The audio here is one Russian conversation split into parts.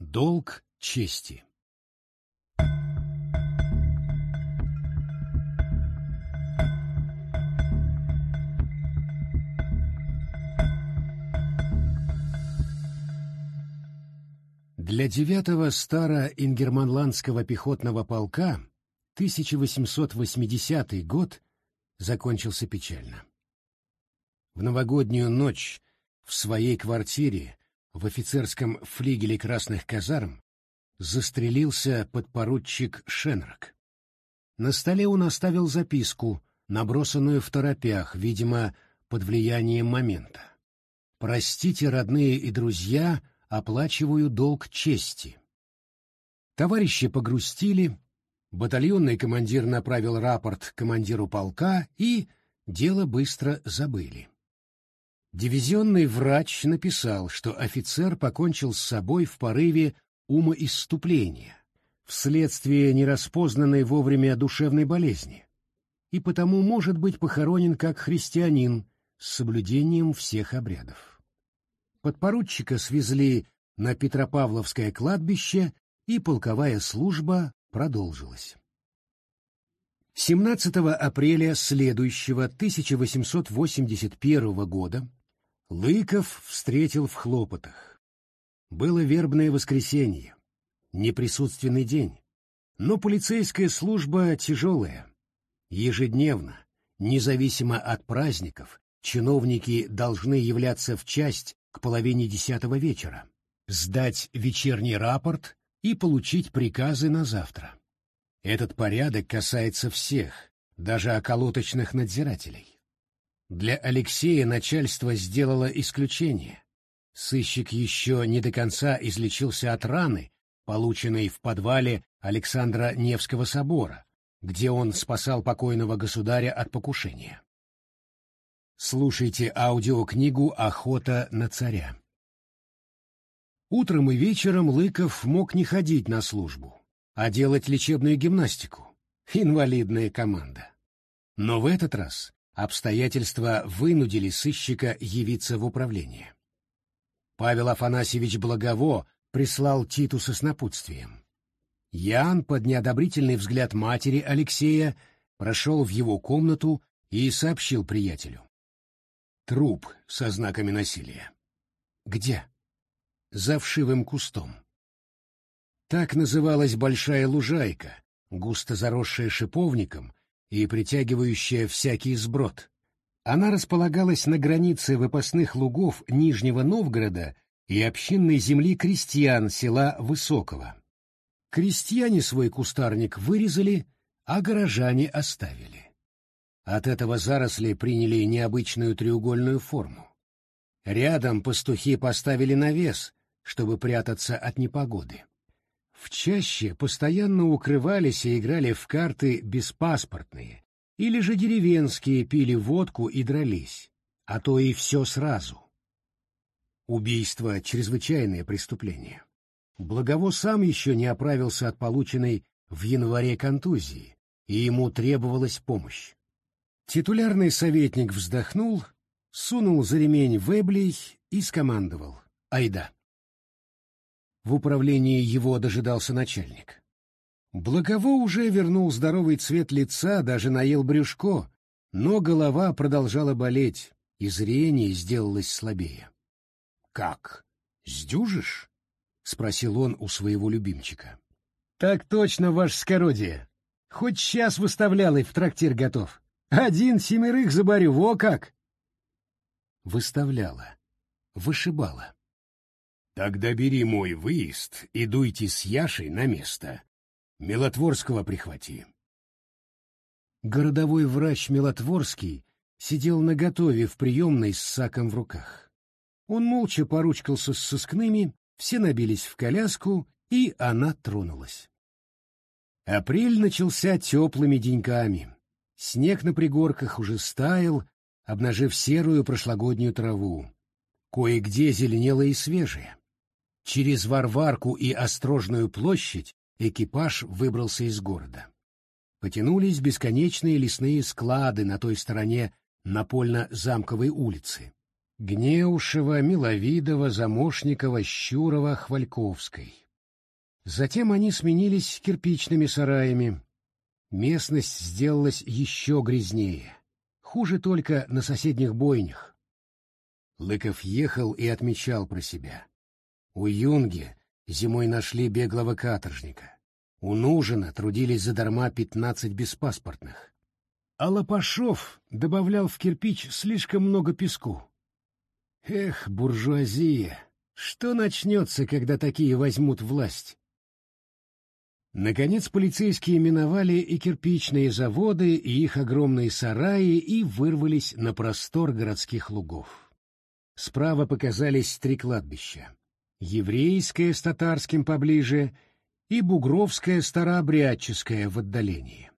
Долг чести. Для девятого старо-ингерманландского пехотного полка 1880 год закончился печально. В новогоднюю ночь в своей квартире в офицерском флигеле красных казарм застрелился подпоручик Шенрак. На столе он оставил записку, набросанную в торопях, видимо, под влиянием момента. «Простите, родные и друзья, оплачиваю долг чести». Товарищи погрустили, батальонный командир направил рапорт командиру полка, и дело быстро забыли. Дивизионный врач написал, что офицер покончил с собой в порыве умоисступления, вследствие нераспознанной вовремя душевной болезни, и потому может быть похоронен как христианин с соблюдением всех обрядов. Подпоручика свезли на Петропавловское кладбище, и полковая служба продолжилась. 17 апреля следующего 1881 года Лыков встретил в хлопотах. Было вербное воскресенье, неприсутственный день, но полицейская служба тяжелая. Ежедневно, независимо от праздников, чиновники должны являться в часть к половине десятого вечера, сдать вечерний рапорт и получить приказы на завтра. Этот порядок касается всех, даже околоточных надзирателей. Для Алексея начальство сделало исключение. Сыщик еще не до конца излечился от раны, полученной в подвале Александра Невского собора, где он спасал покойного государя от покушения. Слушайте аудиокнигу «Охота на царя». Утром и вечером Лыков мог не ходить на службу, а делать лечебную гимнастику. Инвалидная команда. Но в этот раз Обстоятельства вынудили сыщика явиться в управление. Павел Афанасьевич Благово прислал Титуса с напутствием. Ян под неодобрительный взгляд матери Алексея прошел в его комнату и сообщил приятелю. Труп со знаками насилия. Где? За вшивым кустом. Так называлась большая лужайка, густо заросшая шиповником и притягивающая всякий сброд. Она располагалась на границе выпасных лугов Нижнего Новгорода и общинной земли крестьян села Высокого. Крестьяне свой кустарник вырезали, а горожане оставили. От этого заросли приняли необычную треугольную форму. Рядом пастухи поставили навес, чтобы прятаться от непогоды. В чаще постоянно укрывались и играли в карты беспаспортные, или же деревенские пили водку и дрались, а то и все сразу. Убийство — чрезвычайное преступление. Благово сам еще не оправился от полученной в январе контузии, и ему требовалась помощь. Титулярный советник вздохнул, сунул за ремень веблей и скомандовал «Айда». В управлении его дожидался начальник. Благово уже вернул здоровый цвет лица, даже наел брюшко, но голова продолжала болеть, и зрение сделалось слабее. — Как? Сдюжишь? — спросил он у своего любимчика. — Так точно, ваше скородие. Хоть сейчас выставлял и в трактир готов. Один семерых заборю, во как! Выставляла, вышибала. Тогда бери мой выезд и дуйте с Яшей на место. Мелотворского прихвати. Городовой врач Мелотворский сидел наготове в приемной с саком в руках. Он молча поручкался с сыскными, все набились в коляску, и она тронулась. Апрель начался теплыми деньками. Снег на пригорках уже стаял, обнажив серую прошлогоднюю траву. Кое-где зеленело и свежее. Через Варварку и Острожную площадь экипаж выбрался из города. Потянулись бесконечные лесные склады на той стороне Напольно-Замковой улицы. Гнеушева, Миловидова, Замошникова, Щурова, Хвальковской. Затем они сменились кирпичными сараями. Местность сделалась еще грязнее. Хуже только на соседних бойнях. Лыков ехал и отмечал про себя. У Юнги зимой нашли беглого каторжника. У Нужина трудились задарма пятнадцать беспаспортных. А Лопашов добавлял в кирпич слишком много песку. Эх, буржуазия, что начнется, когда такие возьмут власть? Наконец полицейские миновали и кирпичные заводы, и их огромные сараи, и вырвались на простор городских лугов. Справа показались три кладбища. Еврейское с татарским поближе и Бугровское старообрядческое в отдалении.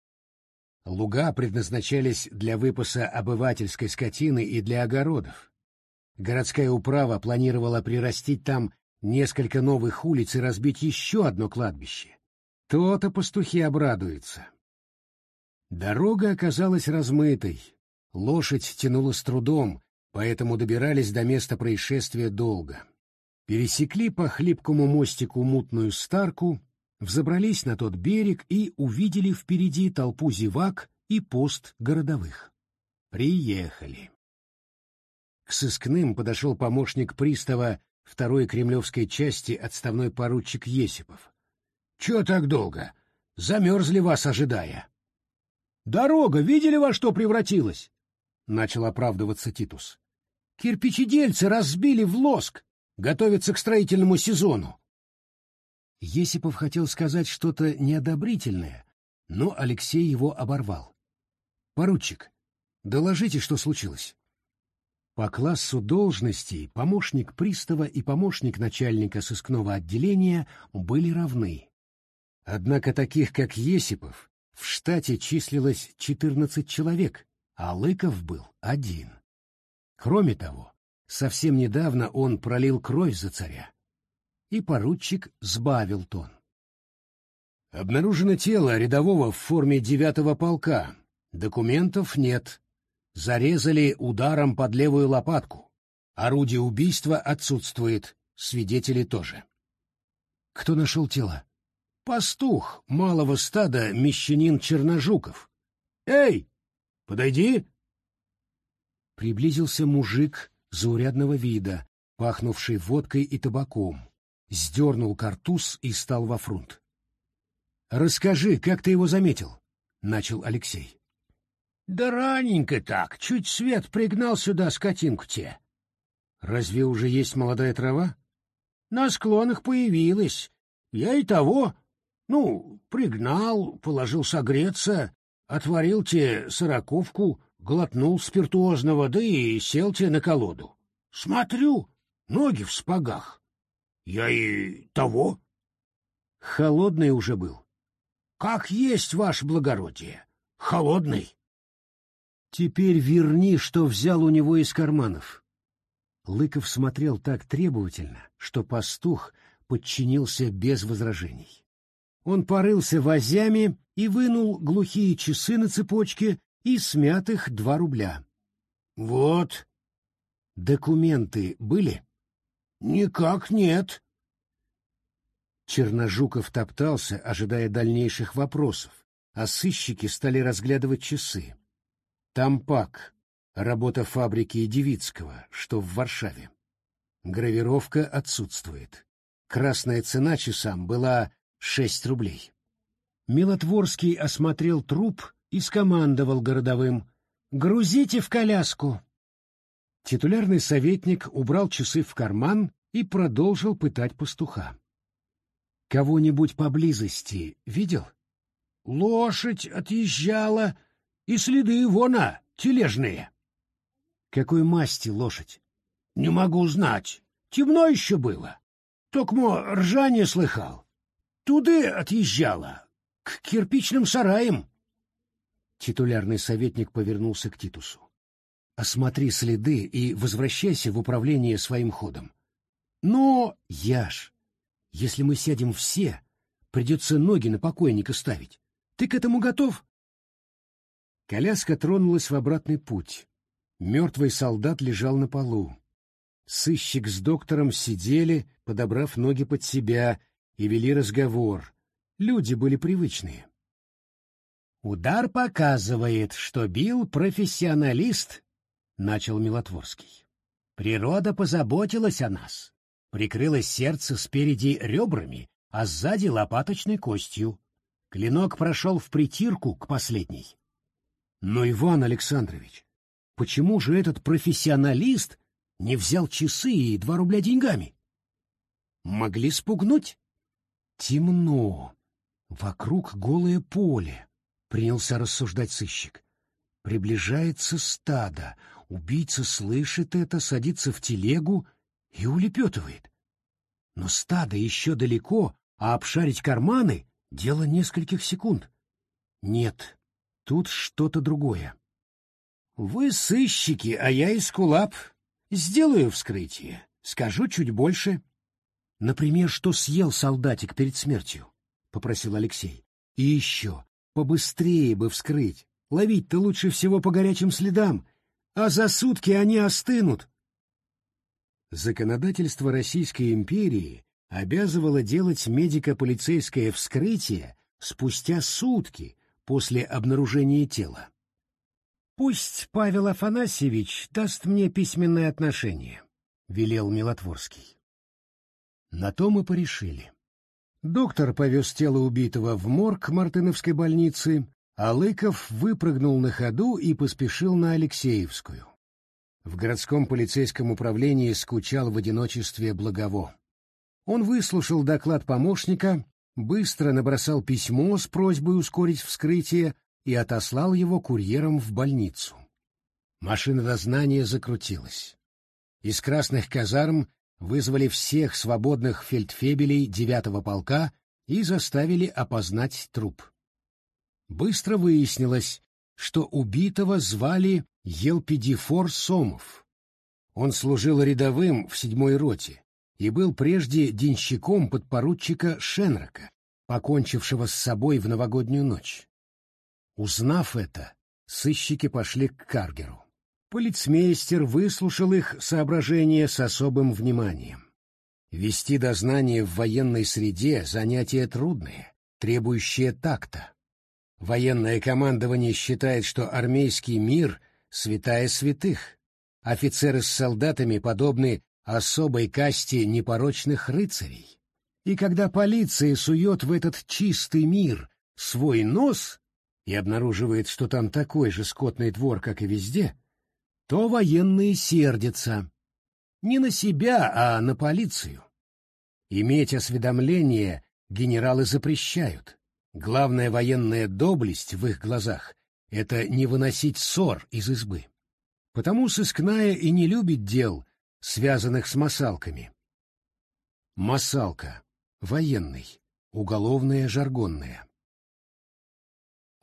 Луга предназначались для выпаса обывательской скотины и для огородов. Городская управа планировала прирастить там несколько новых улиц и разбить еще одно кладбище. То-то пастухи обрадуются. Дорога оказалась размытой, лошадь тянула с трудом, поэтому добирались до места происшествия долго. Пересекли по хлипкому мостику мутную старку, взобрались на тот берег и увидели впереди толпу зевак и пост городовых. Приехали. К сыскным подошел помощник пристава второй кремлевской части отставной поручик Есипов. Чего так долго? Замерзли вас, ожидая. Дорога, видели, во что превратилась? Начал оправдываться Титус. Кирпичедельцы разбили в лоск, готовятся к строительному сезону. Есипов хотел сказать что-то неодобрительное, но Алексей его оборвал. «Поручик, доложите, что случилось». По классу должностей помощник пристава и помощник начальника сыскного отделения были равны. Однако таких, как Есипов, в штате числилось 14 человек, а Лыков был один. Кроме того, совсем недавно он пролил кровь за царя. И поручик сбавил тон. Обнаружено тело рядового в форме девятого полка. Документов нет. Зарезали ударом под левую лопатку. Орудие убийства отсутствует, свидетели тоже. Кто нашел тело? Пастух малого стада мещанин Черножуков. «Эй, подойди!» Приблизился мужик заурядного вида, пахнувший водкой и табаком, сдернул картуз и стал во фронт. «Расскажи, как ты его заметил?» — начал Алексей. «Да раненько так, чуть свет пригнал сюда скотинку те». «Разве уже есть молодая трава?» «На склонах появилась. Я и того ну, пригнал, положил согреться, отварил те сороковку, глотнул спиртуозного, да и сел те на колоду. Смотрю, ноги в спагах. Я и того. Холодный уже был. Как есть, ваше благородие, холодный. Теперь верни, что взял у него из карманов. Лыков смотрел так требовательно, что пастух подчинился без возражений. Он порылся возями и вынул глухие часы на цепочке и смятых два рубля. — Вот. — Документы были? — Никак нет. Черножуков топтался, ожидая дальнейших вопросов, а сыщики стали разглядывать часы. Тампак, работа фабрики Девицкого, что в Варшаве. Гравировка отсутствует. Красная цена часам была шесть рублей. Милотворский осмотрел труп и скомандовал городовым «Грузите в коляску!». Титулярный советник убрал часы в карман и продолжил пытать пастуха. «Кого-нибудь поблизости видел?» «Лошадь отъезжала, и следы вона, тележные». «Какой масти лошадь?» «Не могу знать. Темно еще было. Токмо ржание слыхал. Туда отъезжала, к кирпичным сараям. Титулярный советник повернулся к Титусу. Осмотри следы и возвращайся в управление своим ходом. Но, Яш, если мы сядем все, придется ноги на покойника ставить. Ты к этому готов? Коляска тронулась в обратный путь. Мертвый солдат лежал на полу. Сыщик с доктором сидели, подобрав ноги под себя, и вели разговор. Люди были привычные. «Удар показывает, что бил профессионалист», — начал Милотворский. «Природа позаботилась о нас, прикрыла сердце спереди ребрами, а сзади лопаточной костью. Клинок прошел в притирку к последней». «Но, Иван Александрович, почему же этот профессионалист не взял часы и два рубля деньгами?» «Могли спугнуть?» «Темно. Вокруг голое поле принялся рассуждать сыщик. Приближается стадо, убийца слышит это, садится в телегу и улепетывает. Но стадо еще далеко, а обшарить карманы — дело нескольких секунд. Нет, тут что-то другое. Вы сыщики, а я эскулап. Сделаю вскрытие, скажу чуть больше. Например, что съел солдатик перед смертью, — попросил Алексей. И еще, Побыстрее бы вскрыть. Ловить-то лучше всего по горячим следам, а за сутки они остынут. Законодательство Российской империи обязывало делать медико-полицейское вскрытие спустя сутки после обнаружения тела. «Пусть Павел Афанасьевич даст мне письменное отношение», — велел Милотворский. На то мы порешили. Доктор повез тело убитого в морг Мартыновской больницы, а Лыков выпрыгнул на ходу и поспешил на Алексеевскую. В городском полицейском управлении скучал в одиночестве Благово. Он выслушал доклад помощника, быстро набросал письмо с просьбой ускорить вскрытие и отослал его курьером в больницу. Машина дознания закрутилась. Из красных казарм вызвали всех свободных фельдфебелей девятого полка и заставили опознать труп. Быстро выяснилось, что убитого звали Елпидифор Сомов. Он служил рядовым в седьмой роте и был прежде денщиком подпоручика Шенрока, покончившего с собой в новогоднюю ночь. Узнав это, сыщики пошли к Каргеру. Полицмейстер выслушал их соображения с особым вниманием. Вести дознание в военной среде — занятие трудное, требующее такта. Военное командование считает, что армейский мир — святая святых. Офицеры с солдатами подобны особой касте непорочных рыцарей. И когда полиция сует в этот чистый мир свой нос и обнаруживает, что там такой же скотный двор, как и везде — то военные сердятся. Не на себя, а на полицию. Иметь осведомление генералы запрещают. Главная военная доблесть в их глазах — это не выносить ссор из избы. Потому сыскная и не любит дел, связанных с масалками. Масалка. Военный. Уголовная жаргонная.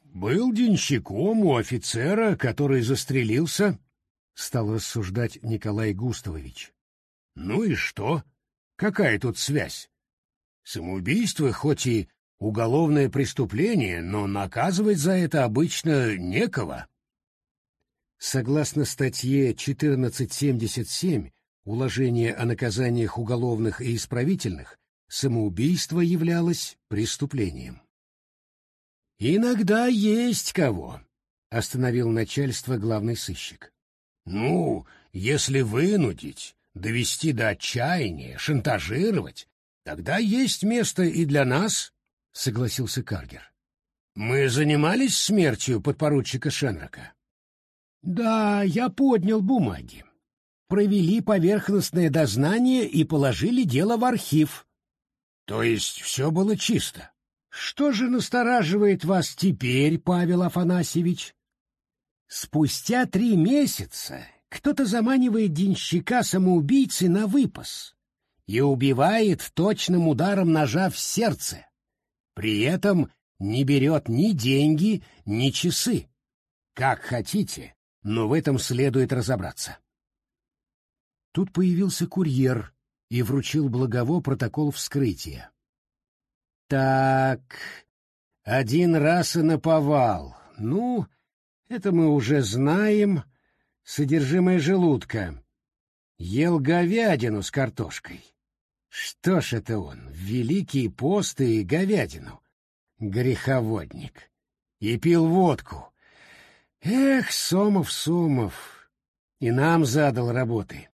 Был денщиком у офицера, который застрелился, стал рассуждать Николай Густавович. Ну и что? Какая тут связь? Самоубийство хоть и уголовное преступление, но наказывать за это обычно некого. Согласно статье 1477 Уложения о наказаниях уголовных и исправительных, самоубийство являлось преступлением. «Иногда есть кого», — остановил начальство главный сыщик. Ну, если вынудить, довести до отчаяния, шантажировать, тогда есть место и для нас, — согласился Каргер. Мы занимались смертью подпоручика Шенрока. Да, я поднял бумаги. Провели поверхностное дознание и положили дело в архив. То есть все было чисто. Что же настораживает вас теперь, Павел Афанасьевич? Спустя три месяца кто-то заманивает денщика-самоубийцы на выпас и убивает точным ударом ножа в сердце. При этом не берет ни деньги, ни часы. Как хотите, но в этом следует разобраться. Тут появился курьер и вручил Благово протокол вскрытия. Так, один раз и наповал. Ну, это мы уже знаем. Содержимое желудка. Ел говядину с картошкой. Что ж это он, великие посты и говядину? Греховодник. И пил водку. Эх, Сомов, Сомов, и нам задал работы.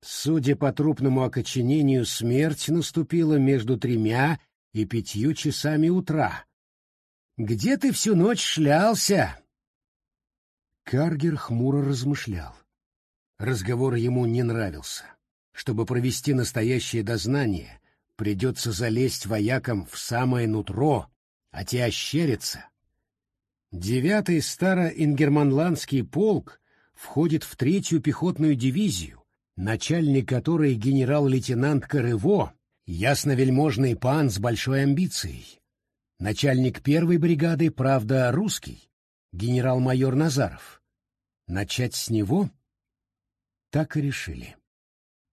Судя по трупному окоченению, смерть наступила между тремя и пятью часами утра. Где ты всю ночь шлялся? Каргер хмуро размышлял. Разговор ему не нравился. Чтобы провести настоящее дознание, придется залезть воякам в самое нутро, а те ощерятся. Девятый старо-ингерманландский полк входит в третью пехотную дивизию, начальник которой генерал-лейтенант Корыво, ясновельможный пан с большой амбицией. Начальник первой бригады, правда, русский, генерал-майор Назаров. Начать с него? Так и решили.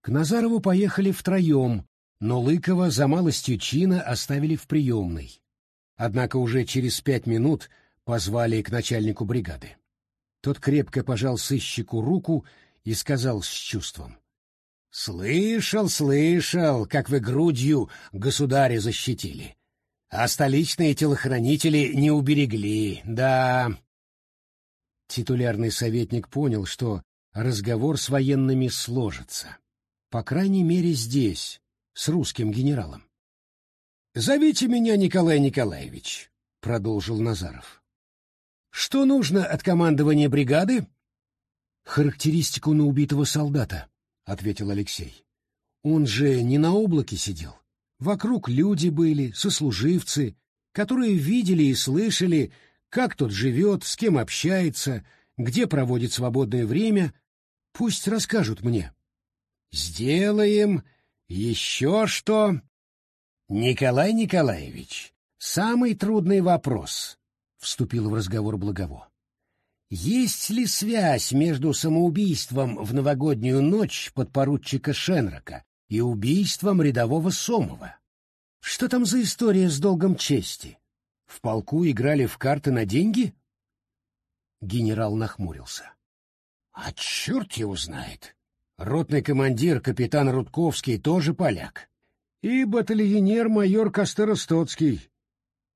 К Назарову поехали втроем, но Лыкова за малостью чина оставили в приемной. Однако уже через пять минут позвали к начальнику бригады. Тот крепко пожал сыщику руку и сказал с чувством. — Слышал, слышал, как вы грудью государя защитили. А столичные телохранители не уберегли, да. Титулярный советник понял, что разговор с военными сложится. По крайней мере, здесь, с русским генералом. «Зовите меня Николай Николаевич», — продолжил Назаров. «Что нужно от командования бригады?» «Характеристику на убитого солдата», — ответил Алексей. «Он же не на облаке сидел. Вокруг люди были, сослуживцы, которые видели и слышали, как тот живет, с кем общается, где проводит свободное время. Пусть расскажут мне». Сделаем. Еще что? Николай Николаевич, самый трудный вопрос, вступил в разговор Благово. Есть ли связь между самоубийством в новогоднюю ночь подпоручика Шенрока и убийством рядового Сомова? Что там за история с долгом чести? В полку играли в карты на деньги? Генерал нахмурился. А черт его знает. Ротный командир капитан Рудковский тоже поляк. И батальонер майор Костеростоцкий.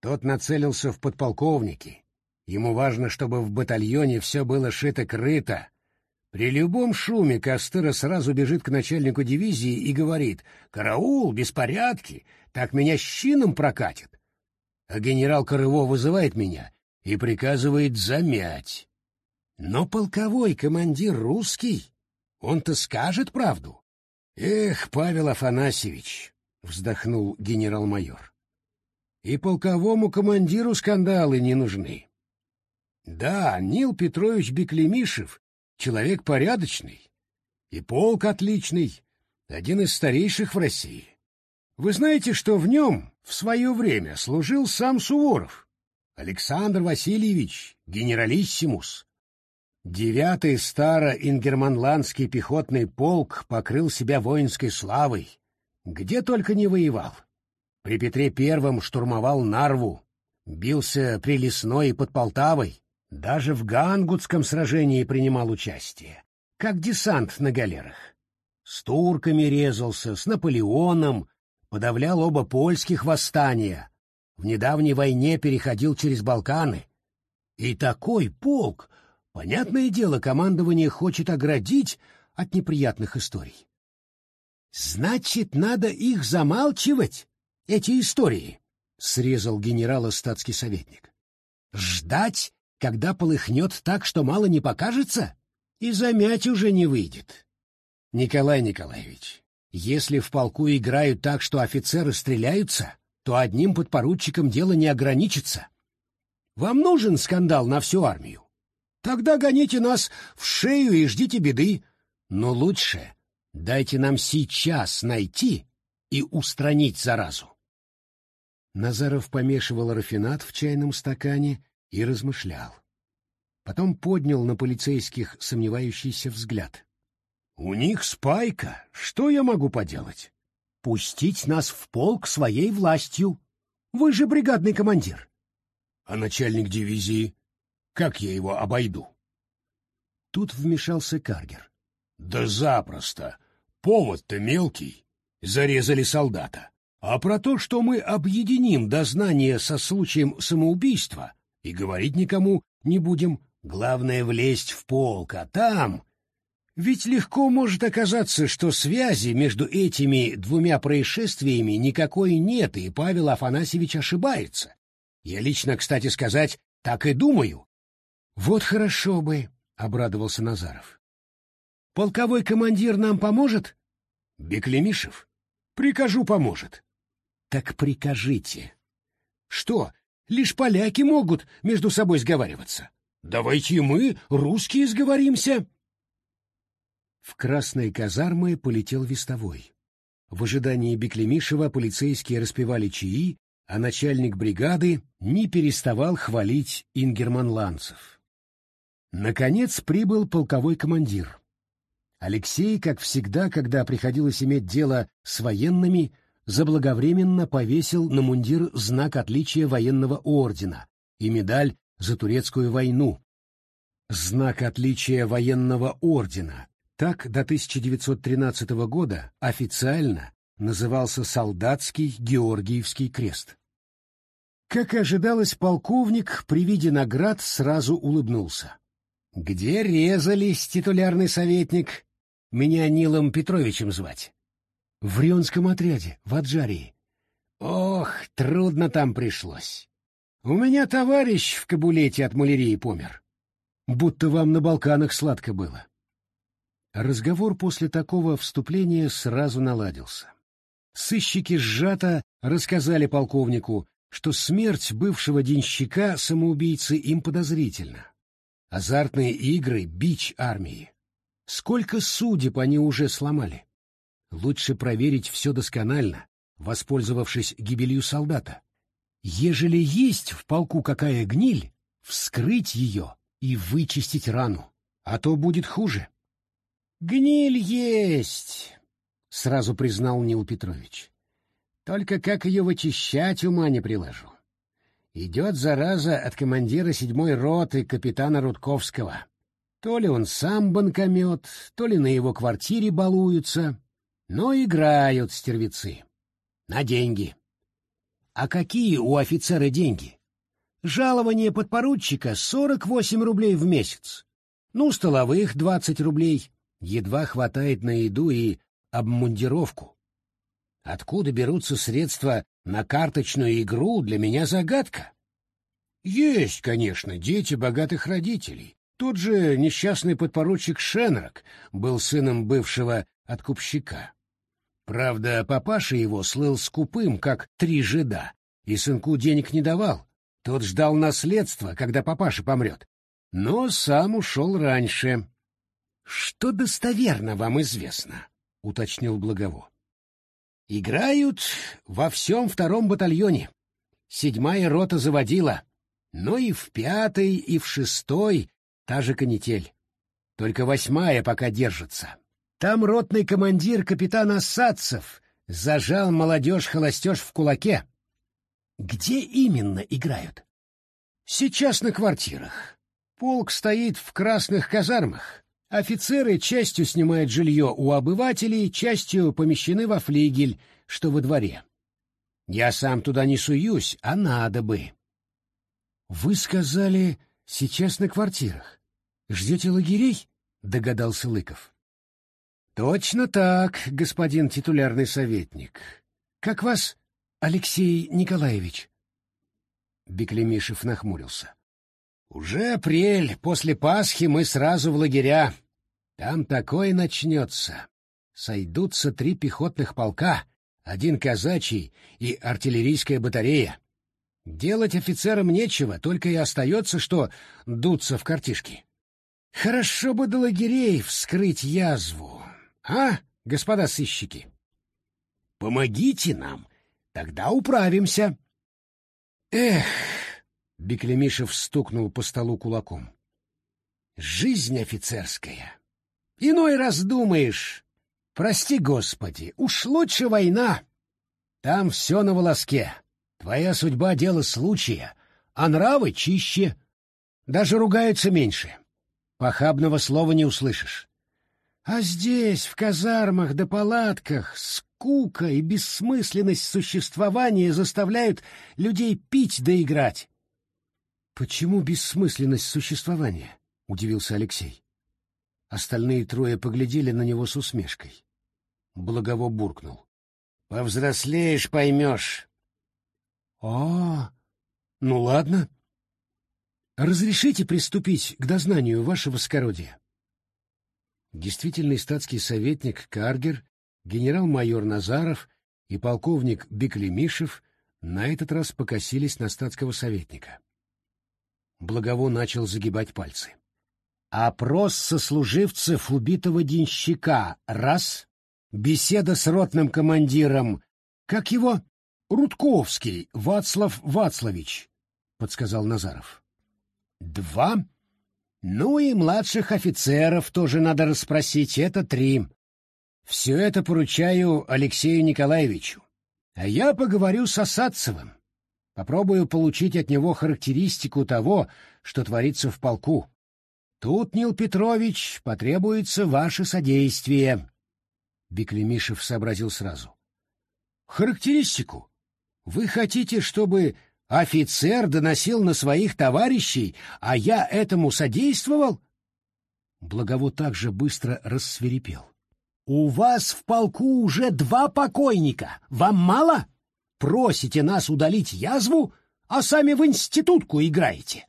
Тот нацелился в подполковники. Ему важно, чтобы в батальоне все было шито-крыто. При любом шуме Костыра сразу бежит к начальнику дивизии и говорит «Караул, беспорядки, так меня щином прокатит». А генерал Корыво вызывает меня и приказывает замять. Но полковой командир русский он-то скажет правду. Эх, Павел Афанасьевич, вздохнул генерал-майор. И полковому командиру скандалы не нужны. Да, Нил Петрович Беклемишев человек порядочный, и полк отличный, один из старейших в России. Вы знаете, что в нем в свое время служил сам Суворов, Александр Васильевич, генералиссимус, Девятый старо-ингерманландский пехотный полк покрыл себя воинской славой, где только не воевал. При Петре Первом штурмовал Нарву, бился при Лесной и под Полтавой, даже в Гангутском сражении принимал участие, как десант на галерах. С турками резался, с Наполеоном, подавлял оба польских восстания, в недавней войне переходил через Балканы. И такой полк Понятное дело, командование хочет оградить от неприятных историй. Значит, надо их замалчивать, эти истории, срезал генерала статский советник. Ждать, когда полыхнет так, что мало не покажется, и замять уже не выйдет. Николай Николаевич, если в полку играют так, что офицеры стреляются, то одним подпоручиком дело не ограничится. Вам нужен скандал на всю армию? Тогда гоните нас в шею и ждите беды. Но лучше дайте нам сейчас найти и устранить заразу. Назаров помешивал рафинат в чайном стакане и размышлял. Потом поднял на полицейских сомневающийся взгляд. «У них спайка. Что я могу поделать? Пустить нас в полк своей властью. Вы же бригадный командир». «А начальник дивизии?» Как я его обойду? Тут вмешался Каргер. Да запросто. Повод-то мелкий. зарезали солдата, а про то, что мы объединим дознание со случаем самоубийства и говорить никому не будем, главное влезть в полк, а там... Ведь легко может оказаться, что связи между этими двумя происшествиями никакой нет, и Павел Афанасьевич ошибается. Я лично, кстати сказать, так и думаю. Вот хорошо бы, — обрадовался Назаров. Полковой командир нам поможет? Беклемишев? Прикажу, поможет. Так прикажите. Что, лишь поляки могут между собой сговариваться? Давайте мы, русские, сговоримся. В красные казармы полетел вестовой. В ожидании Беклемишева полицейские распевали чаи, а начальник бригады не переставал хвалить ингерманландцев. Наконец прибыл полковой командир. Алексей, как всегда, когда приходилось иметь дело с военными, заблаговременно повесил на мундир знак отличия военного ордена и медаль за турецкую войну. Знак отличия военного ордена так до 1913 года официально назывался солдатский Георгиевский крест. Как и ожидалось, полковник при виде наград сразу улыбнулся. «Где резались, титулярный советник?» Меня Нилом Петровичем звать. В Рионском отряде, в Аджарии. Ох, трудно там пришлось. У меня товарищ в Кабулете от малярии помер. Будто вам на Балканах сладко было. Разговор после такого вступления сразу наладился. Сыщики сжато рассказали полковнику, что смерть бывшего денщика самоубийцы им подозрительна. Азартные игры — бич армии. Сколько судеб они уже сломали? Лучше проверить все досконально, воспользовавшись гибелью солдата. Ежели есть в полку какая гниль, вскрыть ее и вычистить рану, а то будет хуже. «Гниль есть!» — сразу признал Нил Петрович. «Только как ее вычищать, ума не приложу. Идет зараза от командира седьмой роты капитана Рудковского. То ли он сам банкомет, то ли на его квартире балуются, но играют стервецы. На деньги. А какие у офицера деньги? Жалование подпоручика — 48 рублей в месяц. Ну, столовых — 20 рублей. Едва хватает на еду и обмундировку. Откуда берутся средства на карточную игру, для меня загадка. Есть, конечно, дети богатых родителей, тот же несчастный подпоручик Шенрак был сыном бывшего откупщика. Правда, папаша его слыл скупым, как три жида, и сынку денег не давал. Тот ждал наследства, когда папаша помрет. Но сам ушел раньше. — Что достоверно вам известно? — уточнил Благово. — Играют во всем втором батальоне. Седьмая рота заводила. Но и в пятой, и в шестой Та же канитель. Только восьмая пока держится. Там ротный командир капитан Осадцев зажал молодежь-холостеж в кулаке. Где именно играют? Сейчас на квартирах. Полк стоит в красных казармах. Офицеры частью снимают жилье у обывателей, частью помещены во флигель, что во дворе. Я сам туда не суюсь, а надо бы. Вы сказали, сейчас на квартирах. Ждете лагерей? догадался Лыков. Точно так, господин титулярный советник. Как вас, Алексей Николаевич? Беклемишев нахмурился. Уже апрель, после Пасхи мы сразу в лагеря. Там такое начнется. Сойдутся три пехотных полка, один казачий и артиллерийская батарея. Делать офицерам нечего, только и остается, что дуться в картишки. Хорошо бы до лагерей вскрыть язву. А, господа сыщики? Помогите нам, тогда управимся. Эх, Беклемишев стукнул по столу кулаком. Жизнь офицерская. Иной раз думаешь, прости, Господи, уж лучше война. Там все на волоске. Твоя судьба — дело случая, а нравы чище. Даже ругаются меньше. Похабного слова не услышишь. А здесь, в казармах да палатках, скука и бессмысленность существования заставляют людей пить да играть. Почему бессмысленность существования? удивился Алексей. Остальные трое поглядели на него с усмешкой. Благово буркнул. Повзрослеешь, поймешь. А, ну ладно. Разрешите приступить к дознанию вашего скородия. Действительный статский советник Каргер, генерал-майор Назаров и полковник Беклемишев на этот раз покосились на статского советника. Благово начал загибать пальцы. Опрос сослуживцев убитого денщика — раз. Беседа с ротным командиром. Как его? Рудковский Вацлав Вацлавич, — подсказал Назаров. Два. Ну и младших офицеров тоже надо расспросить, это три. Все это поручаю Алексею Николаевичу. А я поговорю с Осадцевым. Попробую получить от него характеристику того, что творится в полку. Тут, Нил Петрович, потребуется ваше содействие. Беклемишев сообразил сразу. Характеристику? Вы хотите, чтобы офицер доносил на своих товарищей, а я этому содействовал? Благово также быстро рассверепел. У вас в полку уже два покойника. Вам мало? Просите нас удалить язву, а сами в институтку играете.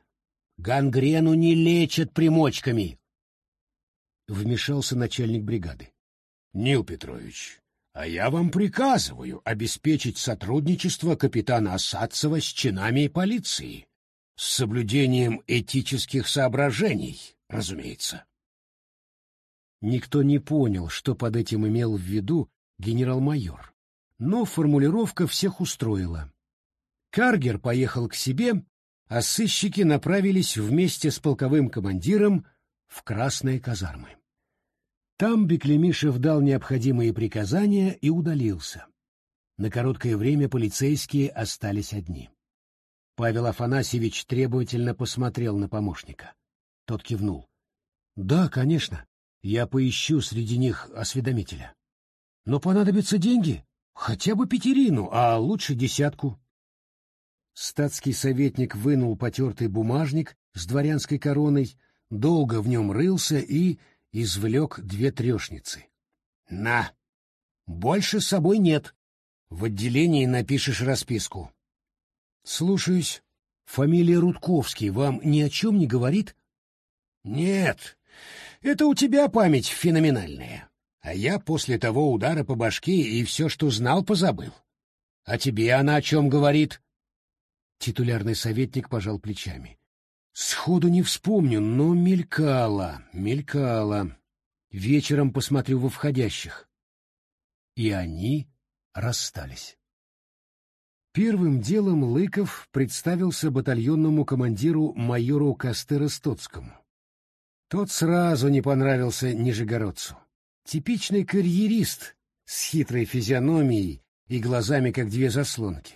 Гангрену не лечат примочками. Вмешался начальник бригады. Нил Петрович, а я вам приказываю обеспечить сотрудничество капитана Осадцева с чинами полиции. С соблюдением этических соображений, разумеется. Никто не понял, что под этим имел в виду генерал-майор, но формулировка всех устроила. Каргер поехал к себе, а сыщики направились вместе с полковым командиром в красные казармы. Там Беклемишев дал необходимые приказания и удалился. На короткое время полицейские остались одни. Павел Афанасьевич требовательно посмотрел на помощника. Тот кивнул. — Да, конечно, я поищу среди них осведомителя. Но понадобятся деньги, хотя бы пятерину, а лучше десятку. Статский советник вынул потертый бумажник с дворянской короной, долго в нем рылся и извлек две трешницы. — На! Больше с собой нет. В отделении напишешь расписку. — Слушаюсь. Фамилия Рудковский вам ни о чем не говорит? — Нет. Это у тебя память феноменальная. А я после того удара по башке и все, что знал, позабыл. А тебе она о чем говорит? Титулярный советник пожал плечами. Сходу не вспомню, но мелькало, мелькало. Вечером посмотрю во входящих. И они расстались. Первым делом Лыков представился батальонному командиру майору Кастеростоцкому. Тот сразу не понравился нижегородцу. Типичный карьерист с хитрой физиономией и глазами, как две заслонки.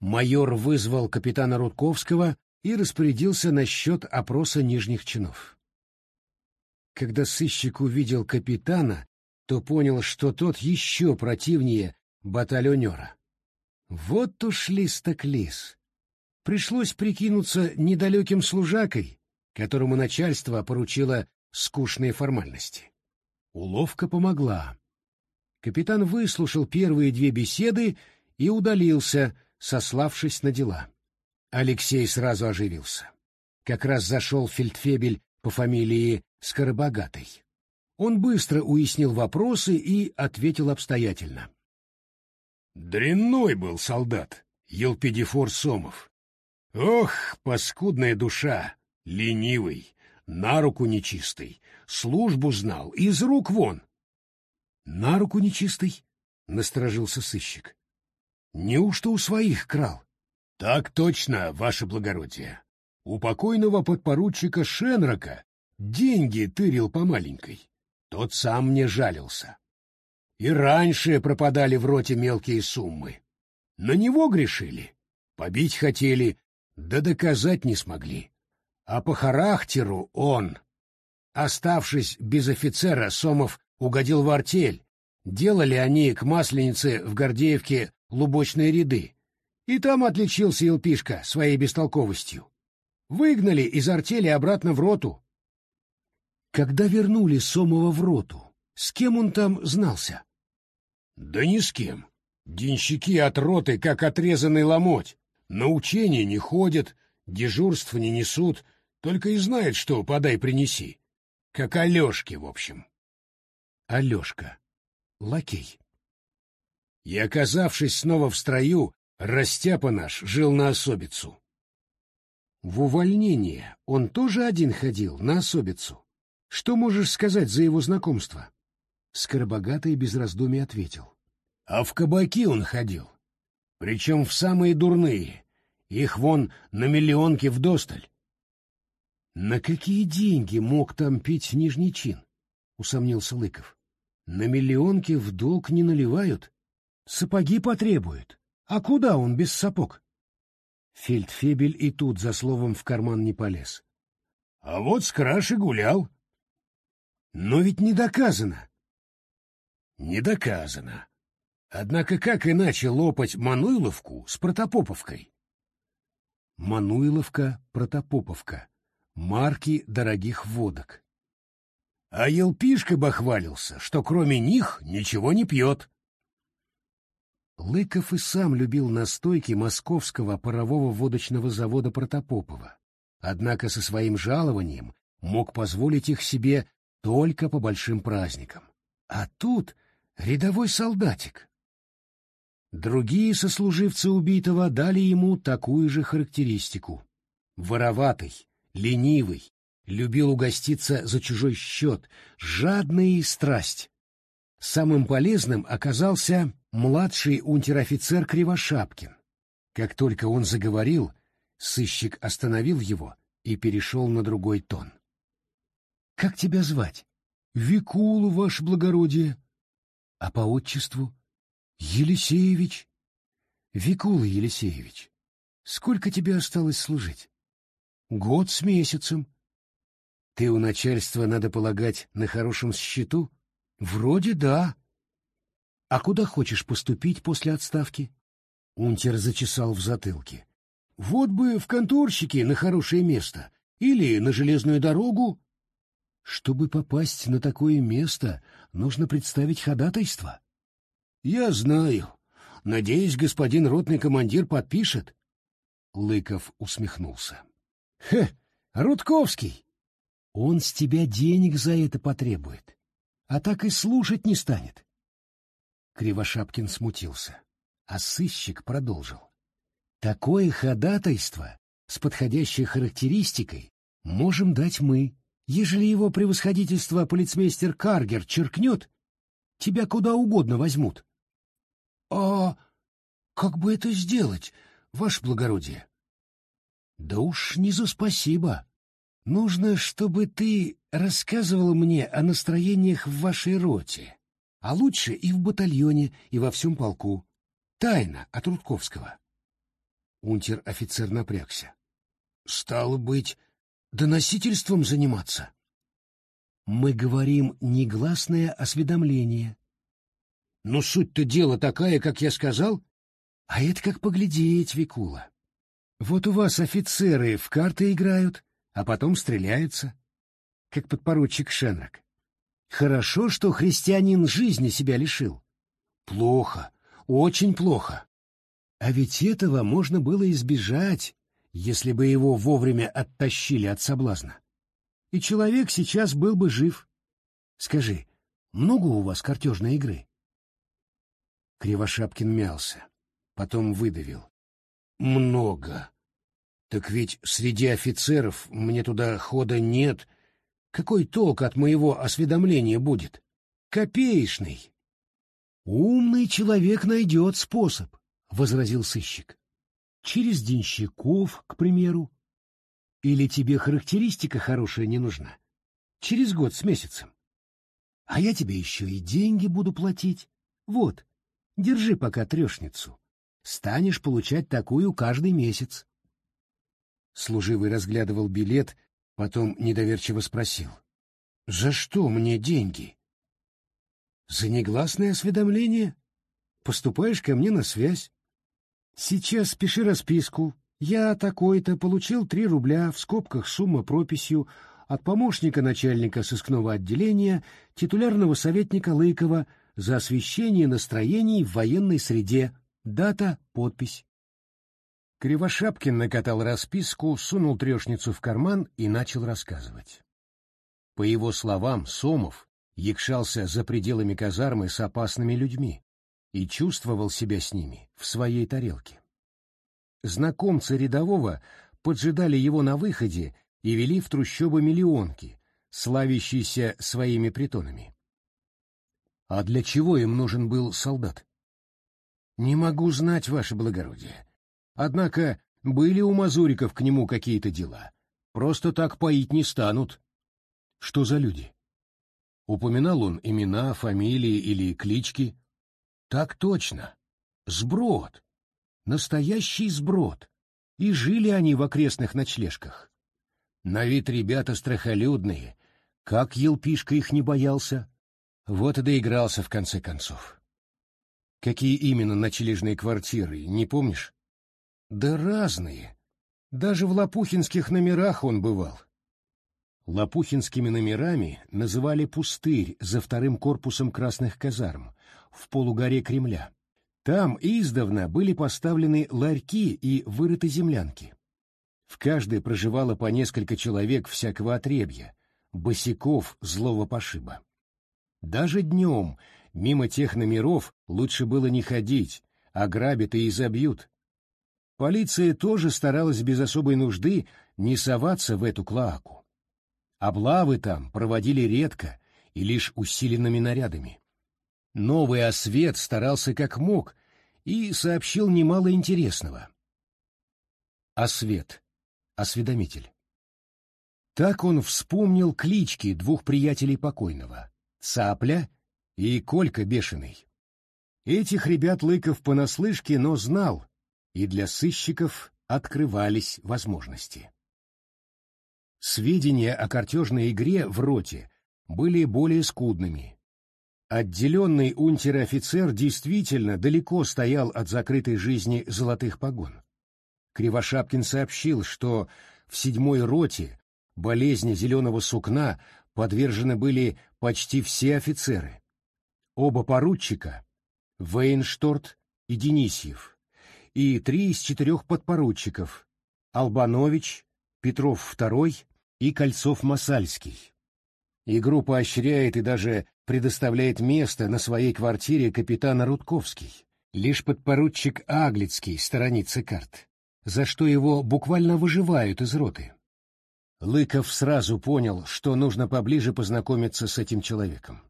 Майор вызвал капитана Рудковского и распорядился насчет опроса нижних чинов. Когда сыщик увидел капитана, то понял, что тот еще противнее батальонера. Вот уж лис так лис. Пришлось прикинуться недалеким служакой, которому начальство поручило скучные формальности. Уловка помогла. Капитан выслушал первые две беседы и удалился, сославшись на дела. Алексей сразу оживился. Как раз зашел фельдфебель по фамилии Скоробогатый. Он быстро уяснил вопросы и ответил обстоятельно. Дрянной был солдат, Елпидифор Сомов. Ох, паскудная душа, ленивый, на руку нечистый, службу знал, из рук вон. — На руку нечистый? — насторожился сыщик. — Неужто у своих крал? Так точно, ваше благородие. У покойного подпоручика Шенрока деньги тырил по маленькой. Тот сам мне жалился. И раньше пропадали в роте мелкие суммы. На него грешили, побить хотели, да доказать не смогли. А по характеру он... Оставшись без офицера, Сомов угодил в артель. Делали они к Масленице в Гордеевке лубочные ряды. И там отличился Елпишка своей бестолковостью. Выгнали из артели обратно в роту. Когда вернули Сомова в роту, с кем он там знался? Да ни с кем. Денщики от роты, как отрезанный ломоть. На учения не ходят, дежурств не несут, только и знает, что подай принеси. Как Алешки, в общем. Алешка. Лакей. И, оказавшись снова в строю, Растяпа наш жил на особицу. В увольнение он тоже один ходил, на особицу. Что можешь сказать за его знакомство? Скоробогатый без раздумий ответил. А в кабаки он ходил. Причем в самые дурные. Их вон на миллионке вдосталь. На какие деньги мог там пить нижний чин? Усомнился Лыков. На миллионке в долг не наливают. Сапоги потребуют. А куда он без сапог? Фельдфебель и тут за словом в карман не полез. А вот с краши гулял. Но ведь не доказано. Не доказано. Однако как иначе лопать Мануиловку с Протопоповкой? Мануиловка, Протопоповка. Марки дорогих водок. А Елпишка бахвалился, что кроме них ничего не пьет. Лыков и сам любил настойки московского парового водочного завода Протопопова, однако со своим жалованием мог позволить их себе только по большим праздникам. А тут рядовой солдатик. Другие сослуживцы убитого дали ему такую же характеристику. Вороватый, ленивый, любил угоститься за чужой счет, жадный и страсть. Самым полезным оказался младший унтер-офицер Кривошапкин. Как только он заговорил, сыщик остановил его и перешел на другой тон. — Как тебя звать? — Викулу, ваше благородие. — А по отчеству? — Елисеевич. — Викула Елисеевич, сколько тебе осталось служить? — Год с месяцем. — Ты у начальства, надо полагать, на хорошем счету? — Вроде да. «А куда хочешь поступить после отставки?» Унтер зачесал в затылке. «Вот бы в конторщики на хорошее место или на железную дорогу». «Чтобы попасть на такое место, нужно представить ходатайство». «Я знаю. Надеюсь, господин ротный командир подпишет». Лыков усмехнулся. «Хе, Рудковский! Он с тебя денег за это потребует, а так и слушать не станет. Кривошапкин смутился, а сыщик продолжил. Такое ходатайство с подходящей характеристикой можем дать мы. Ежели его превосходительство полицмейстер Каргер черкнет, тебя куда угодно возьмут. — А как бы это сделать, ваше благородие? — Да уж не за спасибо. Нужно, чтобы ты рассказывал мне о настроениях в вашей роте а лучше и в батальоне, и во всем полку. Тайна от Рудковского. Унтер-офицер напрягся. Стало быть, доносительством заниматься. Мы говорим негласное осведомление. Но суть-то дела такая, как я сказал. А это как поглядеть, Викула. Вот у вас офицеры в карты играют, а потом стреляются, как подпоручик Шенрак. Хорошо, что христианин жизни себя лишил. Плохо, очень плохо. А ведь этого можно было избежать, если бы его вовремя оттащили от соблазна. И человек сейчас был бы жив. Скажи, много у вас картежной игры? Кривошапкин мялся, потом выдавил. Много. Так ведь среди офицеров мне туда хода нет, — какой толк от моего осведомления будет? Копеечный. Умный человек найдет способ, — возразил сыщик. Через денщиков, к примеру. Или тебе характеристика хорошая не нужна? Через год с месяцем. А я тебе еще и деньги буду платить. Вот, держи пока трешницу. Станешь получать такую каждый месяц. Служивый разглядывал билет Потом недоверчиво спросил. За что мне деньги? За негласное осведомление? Поступаешь ко мне на связь. Сейчас пиши расписку. Я такой-то получил три рубля, в скобках сумма прописью, от помощника начальника сыскного отделения, титулярного советника Лыкова, за освещение настроений в военной среде. Дата, подпись. Кривошапкин накатал расписку, сунул трешницу в карман и начал рассказывать. По его словам, Сомов якшался за пределами казармы с опасными людьми и чувствовал себя с ними в своей тарелке. Знакомцы рядового поджидали его на выходе и вели в трущобы миллионки, славящиеся своими притонами. А для чего им нужен был солдат? Не могу знать, ваше благородие. Однако были у мазуриков к нему какие-то дела. Просто так поить не станут. Что за люди? Упоминал он имена, фамилии или клички? Так точно. Сброд. Настоящий сброд. И жили они в окрестных ночлежках. На вид ребята страхолюдные. Как елпишка их не боялся. Вот и доигрался в конце концов. Какие именно ночлежные квартиры, не помнишь? Да разные. Даже в лопухинских номерах он бывал. Лопухинскими номерами называли пустырь за вторым корпусом красных казарм в полугоре Кремля. Там издавна были поставлены ларьки и вырыты землянки. В каждой проживало по несколько человек всякого отребья, босиков злого пошиба. Даже днем мимо тех номеров лучше было не ходить, ограбят и изобьют, Полиция тоже старалась без особой нужды не соваться в эту клоаку. Облавы там проводили редко и лишь усиленными нарядами. Новый освет старался как мог и сообщил немало интересного. Освет. Осведомитель. Так он вспомнил клички двух приятелей покойного — Цапля и Колька Бешеный. Этих ребят Лыков понаслышке, но знал, и для сыщиков открывались возможности. Сведения о картежной игре в роте были более скудными. Отделенный унтер-офицер действительно далеко стоял от закрытой жизни золотых погон. Кривошапкин сообщил, что в седьмой роте болезни зеленого сукна подвержены были почти все офицеры. Оба поручика, Вейншторт и Денисьев, и три из четырех подпоручиков — Албанович, Петров II и Кольцов-Масальский. Игру поощряет и даже предоставляет место на своей квартире капитана Рудковский. Лишь подпоручик Аглицкий сторонится карт, за что его буквально выживают из роты. Лыков сразу понял, что нужно поближе познакомиться с этим человеком.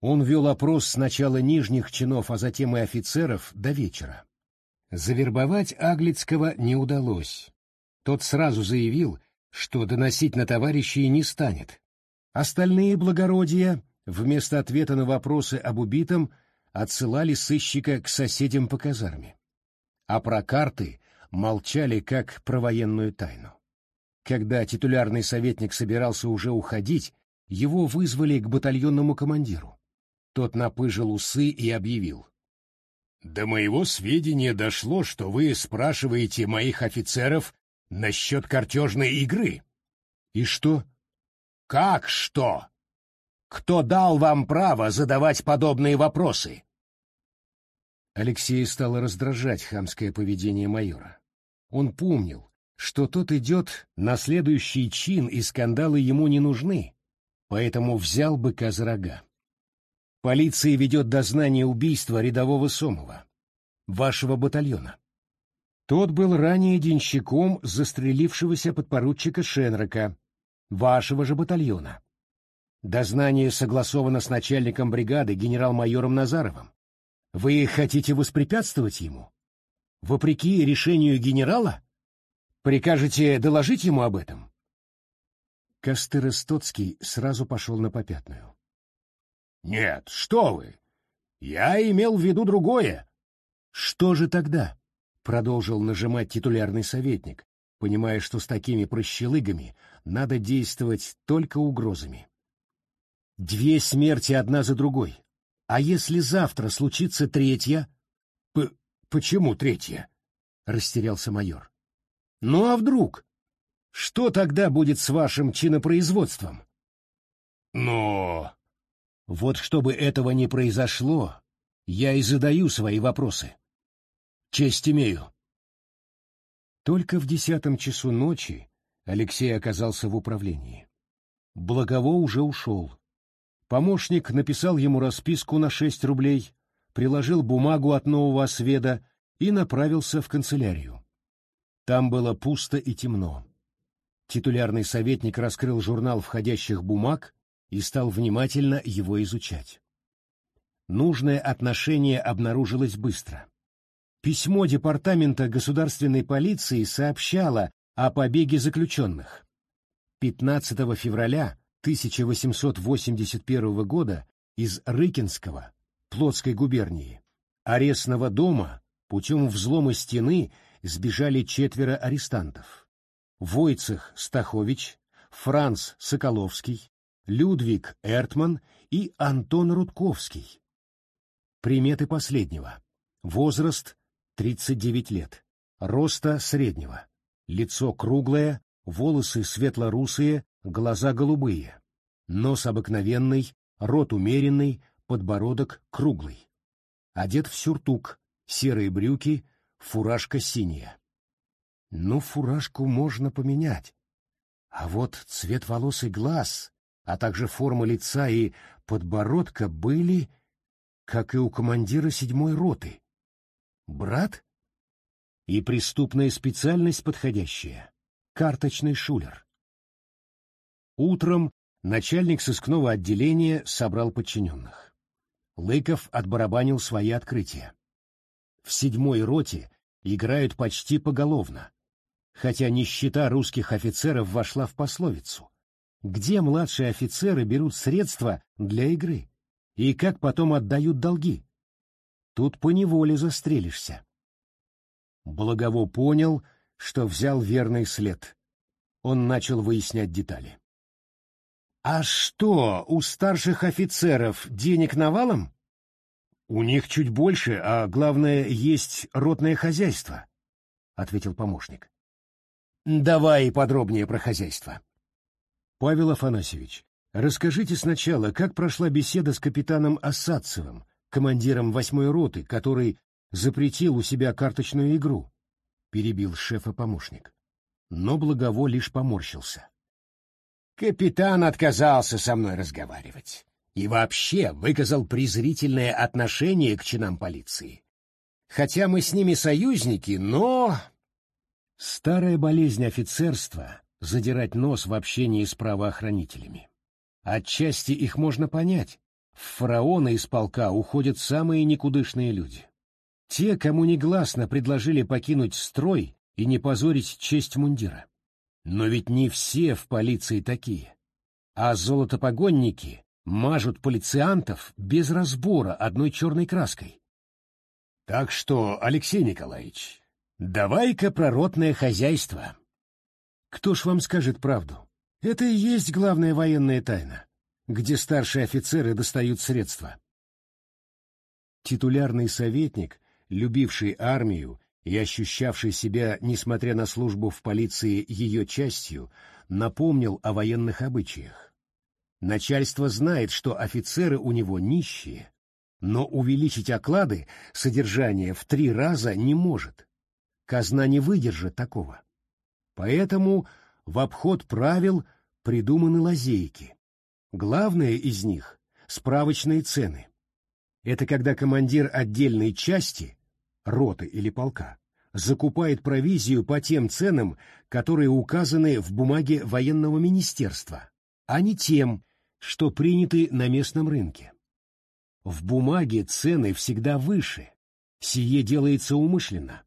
Он вел опрос сначала нижних чинов, а затем и офицеров до вечера. Завербовать Аглицкого не удалось. Тот сразу заявил, что доносить на товарищей не станет. Остальные благородия, вместо ответа на вопросы об убитом, отсылали сыщика к соседям по казарме. А про карты молчали как про военную тайну. Когда титулярный советник собирался уже уходить, его вызвали к батальонному командиру. Тот напыжил усы и объявил. До моего сведения дошло, что вы спрашиваете моих офицеров насчет картежной игры. И что? Как что? Кто дал вам право задавать подобные вопросы? Алексей стало раздражать хамское поведение майора. Он помнил, что тот идет на следующий чин, и скандалы ему не нужны, поэтому взял быка за рога. Полиция ведет дознание убийства рядового Сомова, вашего батальона. Тот был ранее денщиком застрелившегося подпоручика Шенрока, вашего же батальона. Дознание согласовано с начальником бригады генерал-майором Назаровым. Вы хотите воспрепятствовать ему? Вопреки решению генерала? Прикажете доложить ему об этом? Костыр Стоцкий сразу пошел на попятную. Нет, что вы! Я имел в виду другое. Что же тогда? Продолжил нажимать титулярный советник, понимая, что с такими прощелыгами надо действовать только угрозами. Две смерти одна за другой. А если завтра случится третья? П почему третья? Растерялся майор. Ну а вдруг? Что тогда будет с вашим чинопроизводством? Но... Вот чтобы этого не произошло, я и задаю свои вопросы. Честь имею. Только в десятом часу ночи Алексей оказался в управлении. Благово уже ушел. Помощник написал ему расписку на шесть рублей, приложил бумагу от нового осведа и направился в канцелярию. Там было пусто и темно. Титулярный советник раскрыл журнал входящих бумаг и стал внимательно его изучать. Нужное отношение обнаружилось быстро. Письмо Департамента государственной полиции сообщало о побеге заключенных. 15 февраля 1881 года из Рыкинского, Плотской губернии, арестного дома путем взлома стены сбежали четверо арестантов. Войцех Стахович, Франц Соколовский, Людвиг Эртман и Антон Рудковский. Приметы последнего. Возраст 39 лет. Роста среднего. Лицо круглое, волосы светло-русые, глаза голубые. Нос обыкновенный, рот умеренный, подбородок круглый. Одет в сюртук, серые брюки, фуражка синяя. Ну, фуражку можно поменять. А вот цвет волос и глаз, а также форма лица и подбородка были, как и у командира седьмой роты. Брат? И преступная специальность подходящая. Карточный шулер. Утром начальник сыскного отделения собрал подчиненных. Лыков отбарабанил свои открытия. В седьмой роте играют почти поголовно, хотя нищета русских офицеров вошла в пословицу. Где младшие офицеры берут средства для игры? И как потом отдают долги? Тут поневоле застрелишься. Благово понял, что взял верный след. Он начал выяснять детали. «А что, у старших офицеров денег навалом?» «У них чуть больше, а главное, есть ротное хозяйство», — ответил помощник. «Давай подробнее про хозяйство». «Павел Афанасьевич, расскажите сначала, как прошла беседа с капитаном Осадцевым, командиром восьмой роты, который запретил у себя карточную игру, перебил шефа помощник. Но Благово лишь поморщился. Капитан отказался со мной разговаривать и вообще выказал презрительное отношение к чинам полиции. Хотя мы с ними союзники, но... Старая болезнь офицерства — задирать нос в общении с правоохранителями. Отчасти их можно понять. В фараона из полка уходят самые никудышные люди. Те, кому негласно предложили покинуть строй и не позорить честь мундира. Но ведь не все в полиции такие. А золотопогонники мажут полициантов без разбора одной черной краской. Так что, Алексей Николаевич, давай-ка про ротное хозяйство. Кто ж вам скажет правду? Это и есть главная военная тайна где старшие офицеры достают средства. Титулярный советник, любивший армию и ощущавший себя, несмотря на службу в полиции, ее частью, напомнил о военных обычаях. Начальство знает, что офицеры у него нищие, но увеличить оклады содержания в три раза не может. Казна не выдержит такого. Поэтому в обход правил придуманы лазейки. Главное из них — справочные цены. Это когда командир отдельной части, роты или полка, закупает провизию по тем ценам, которые указаны в бумаге военного министерства, а не тем, что приняты на местном рынке. В бумаге цены всегда выше, сие делается умышленно.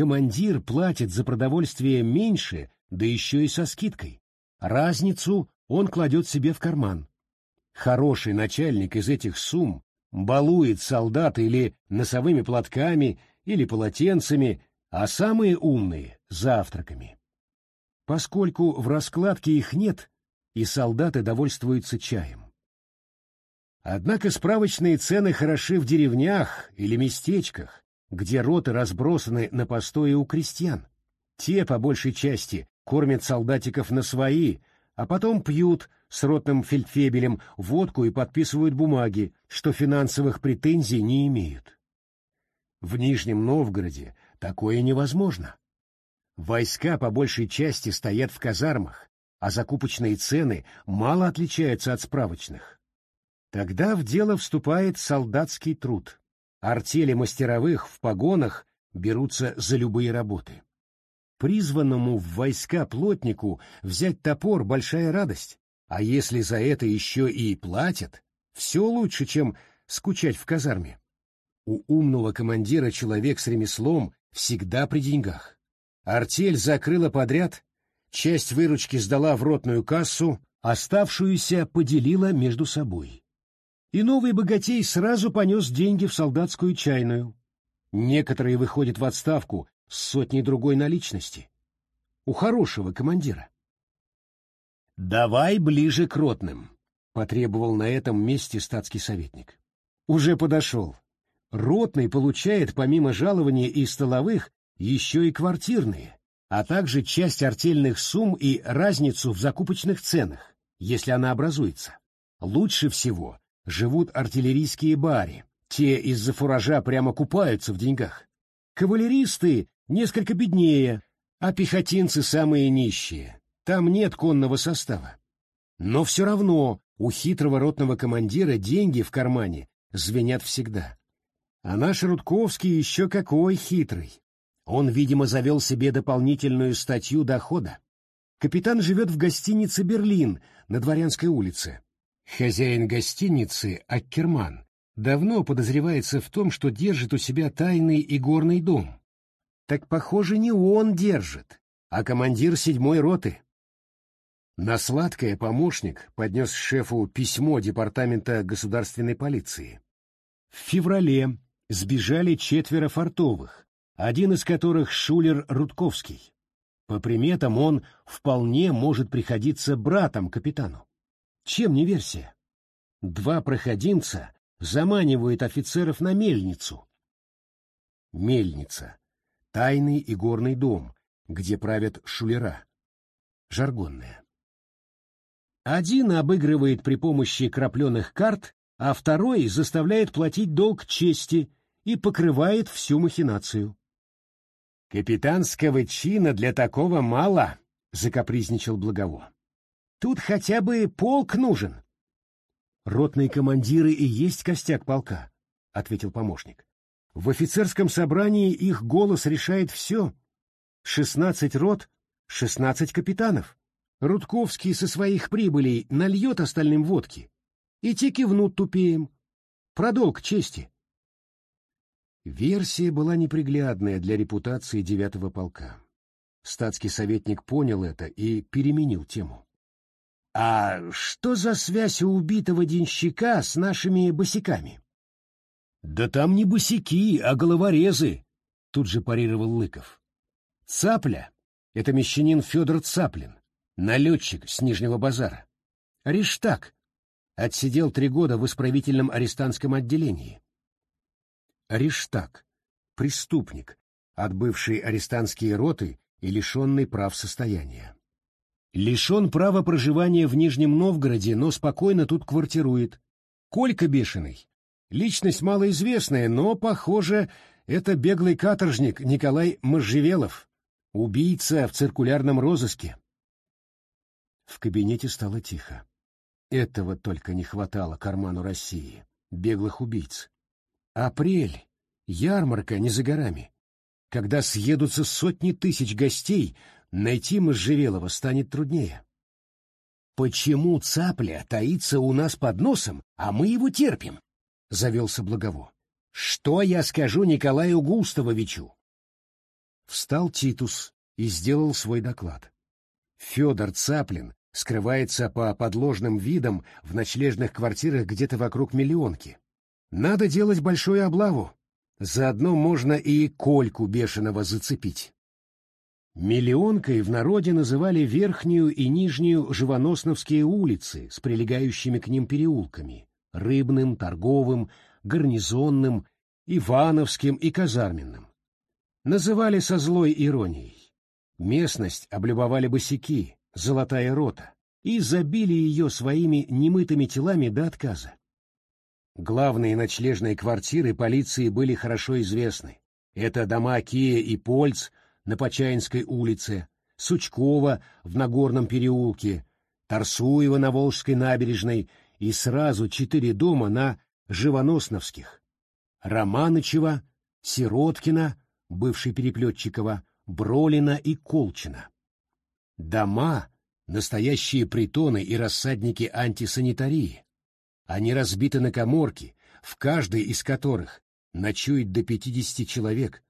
Командир платит за продовольствие меньше, да еще и со скидкой. Разницу он кладет себе в карман. Хороший начальник из этих сумм балует солдат или носовыми платками, или полотенцами, а самые умные — завтраками. Поскольку в раскладке их нет, и солдаты довольствуются чаем. Однако справочные цены хороши в деревнях или местечках, где роты разбросаны на постои у крестьян. Те, по большей части, кормят солдатиков на свои, а потом пьют с ротным фельдфебелем водку и подписывают бумаги, что финансовых претензий не имеют. В Нижнем Новгороде такое невозможно. Войска по большей части стоят в казармах, а закупочные цены мало отличаются от справочных. Тогда в дело вступает солдатский труд. Артели мастеровых в погонах берутся за любые работы. Призванному в войска плотнику взять топор — большая радость, а если за это еще и платят, все лучше, чем скучать в казарме. У умного командира человек с ремеслом всегда при деньгах. Артель закрыла подряд, часть выручки сдала в ротную кассу, оставшуюся поделила между собой. И новый богатей сразу понес деньги в солдатскую чайную. Некоторые выходят в отставку с сотней другой наличности. У хорошего командира. «Давай ближе к ротным», — потребовал на этом месте статский советник. Уже подошел. Ротный получает помимо жалования и столовых еще и квартирные, а также часть артельных сумм и разницу в закупочных ценах, если она образуется. Лучше всего живут артиллерийские бари, те из-за фуража прямо купаются в деньгах. Кавалеристы несколько беднее, а пехотинцы самые нищие. Там нет конного состава. Но все равно у хитрого ротного командира деньги в кармане звенят всегда. А наш Рудковский еще какой хитрый. Он, видимо, завел себе дополнительную статью дохода. Капитан живет в гостинице «Берлин» на Дворянской улице. Хозяин гостиницы, Аккерман, давно подозревается в том, что держит у себя тайный игорный дом. Так, похоже, не он держит, а командир седьмой роты. На сладкое помощник поднес шефу письмо Департамента государственной полиции. В феврале сбежали четверо фартовых, один из которых Шулер Рудковский. По приметам он вполне может приходиться братом капитану. Чем не версия? Два проходимца заманивают офицеров на мельницу. Мельница — тайный игорный дом, где правят шулера. Жаргонная. Один обыгрывает при помощи крапленых карт, а второй заставляет платить долг чести и покрывает всю махинацию. «Капитанского чина для такого мало», — закапризничал Благово. «Тут хотя бы полк нужен». «Ротные командиры и есть костяк полка», — ответил помощник. «В офицерском собрании их голос решает все. Шестнадцать рот, шестнадцать капитанов. Рудковский со своих прибылей нальет остальным водки, и те кивнут тупеем. Про долг чести». Версия была неприглядная для репутации девятого полка. Статский советник понял это и переменил тему. — А что за связь у убитого денщика с нашими босиками? — Да там не босики, а головорезы, — тут же парировал Лыков. — Цапля — это мещанин Федор Цаплин, налетчик с Нижнего базара. Риштаг отсидел три года в исправительном арестантском отделении. Риштаг, преступник, отбывший арестантские роты и лишенный прав состояния. Лишен права проживания в Нижнем Новгороде, но спокойно тут квартирует. Колька бешеный. Личность малоизвестная, но, похоже, это беглый каторжник Николай Можжевелов, убийца в циркулярном розыске. В кабинете стало тихо. Этого только не хватало карману России, беглых убийц. Апрель. Ярмарка не за горами. Когда съедутся сотни тысяч гостей, найти Можжевелова станет труднее. «Почему цапля таится у нас под носом, а мы его терпим?» — завелся Благово. «Что я скажу Николаю Густавовичу?» Встал Титус и сделал свой доклад. Федор Цаплин скрывается по подложным видам в ночлежных квартирах где-то вокруг миллионки. Надо делать большую облаву. Заодно можно и Кольку бешеного зацепить. Миллионкой в народе называли верхнюю и нижнюю Живоносновские улицы с прилегающими к ним переулками, рыбным, торговым, гарнизонным, ивановским и казарменным. Называли со злой иронией. Местность облюбовали босяки, золотая рота, и забили ее своими немытыми телами до отказа. Главные ночлежные квартиры полиции были хорошо известны. Это дома Кия и Польц на Почаинской улице, Сучкова в Нагорном переулке, Тарсуева на Волжской набережной и сразу четыре дома на Живоносновских. Романычева, Сироткина, бывший Переплетчикова, Бролина и Колчина. Дома — настоящие притоны и рассадники антисанитарии. Они разбиты на коморки, в каждой из которых ночует до 50 человек.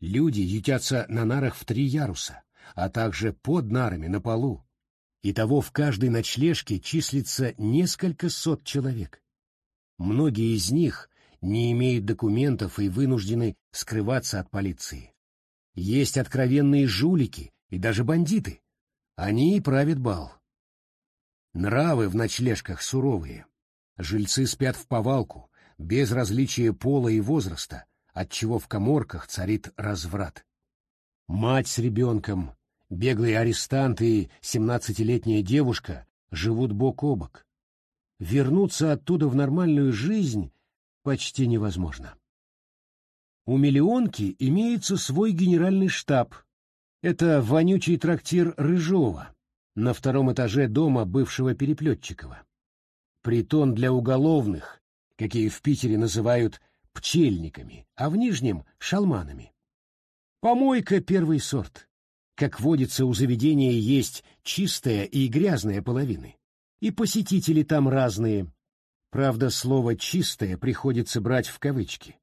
Люди ютятся на нарах в три яруса, а также под нарами на полу. Итого в каждой ночлежке числится несколько сот человек. Многие из них не имеют документов и вынуждены скрываться от полиции. Есть откровенные жулики и даже бандиты. Они и правят бал. Нравы в ночлежках суровые. Жильцы спят в повалку, без различия пола и возраста, отчего в коморках царит разврат. Мать с ребенком, беглые арестанты и семнадцатилетняя девушка живут бок о бок. Вернуться оттуда в нормальную жизнь почти невозможно. У миллионки имеется свой генеральный штаб. Это вонючий трактир Рыжова на втором этаже дома бывшего Переплетчикова притон для уголовных, какие в Питере называют пчельниками, а в Нижнем — шалманами. Помойка — первый сорт. Как водится, у заведения есть чистая и грязная половины. И посетители там разные. Правда, слово «чистое» приходится брать в кавычки.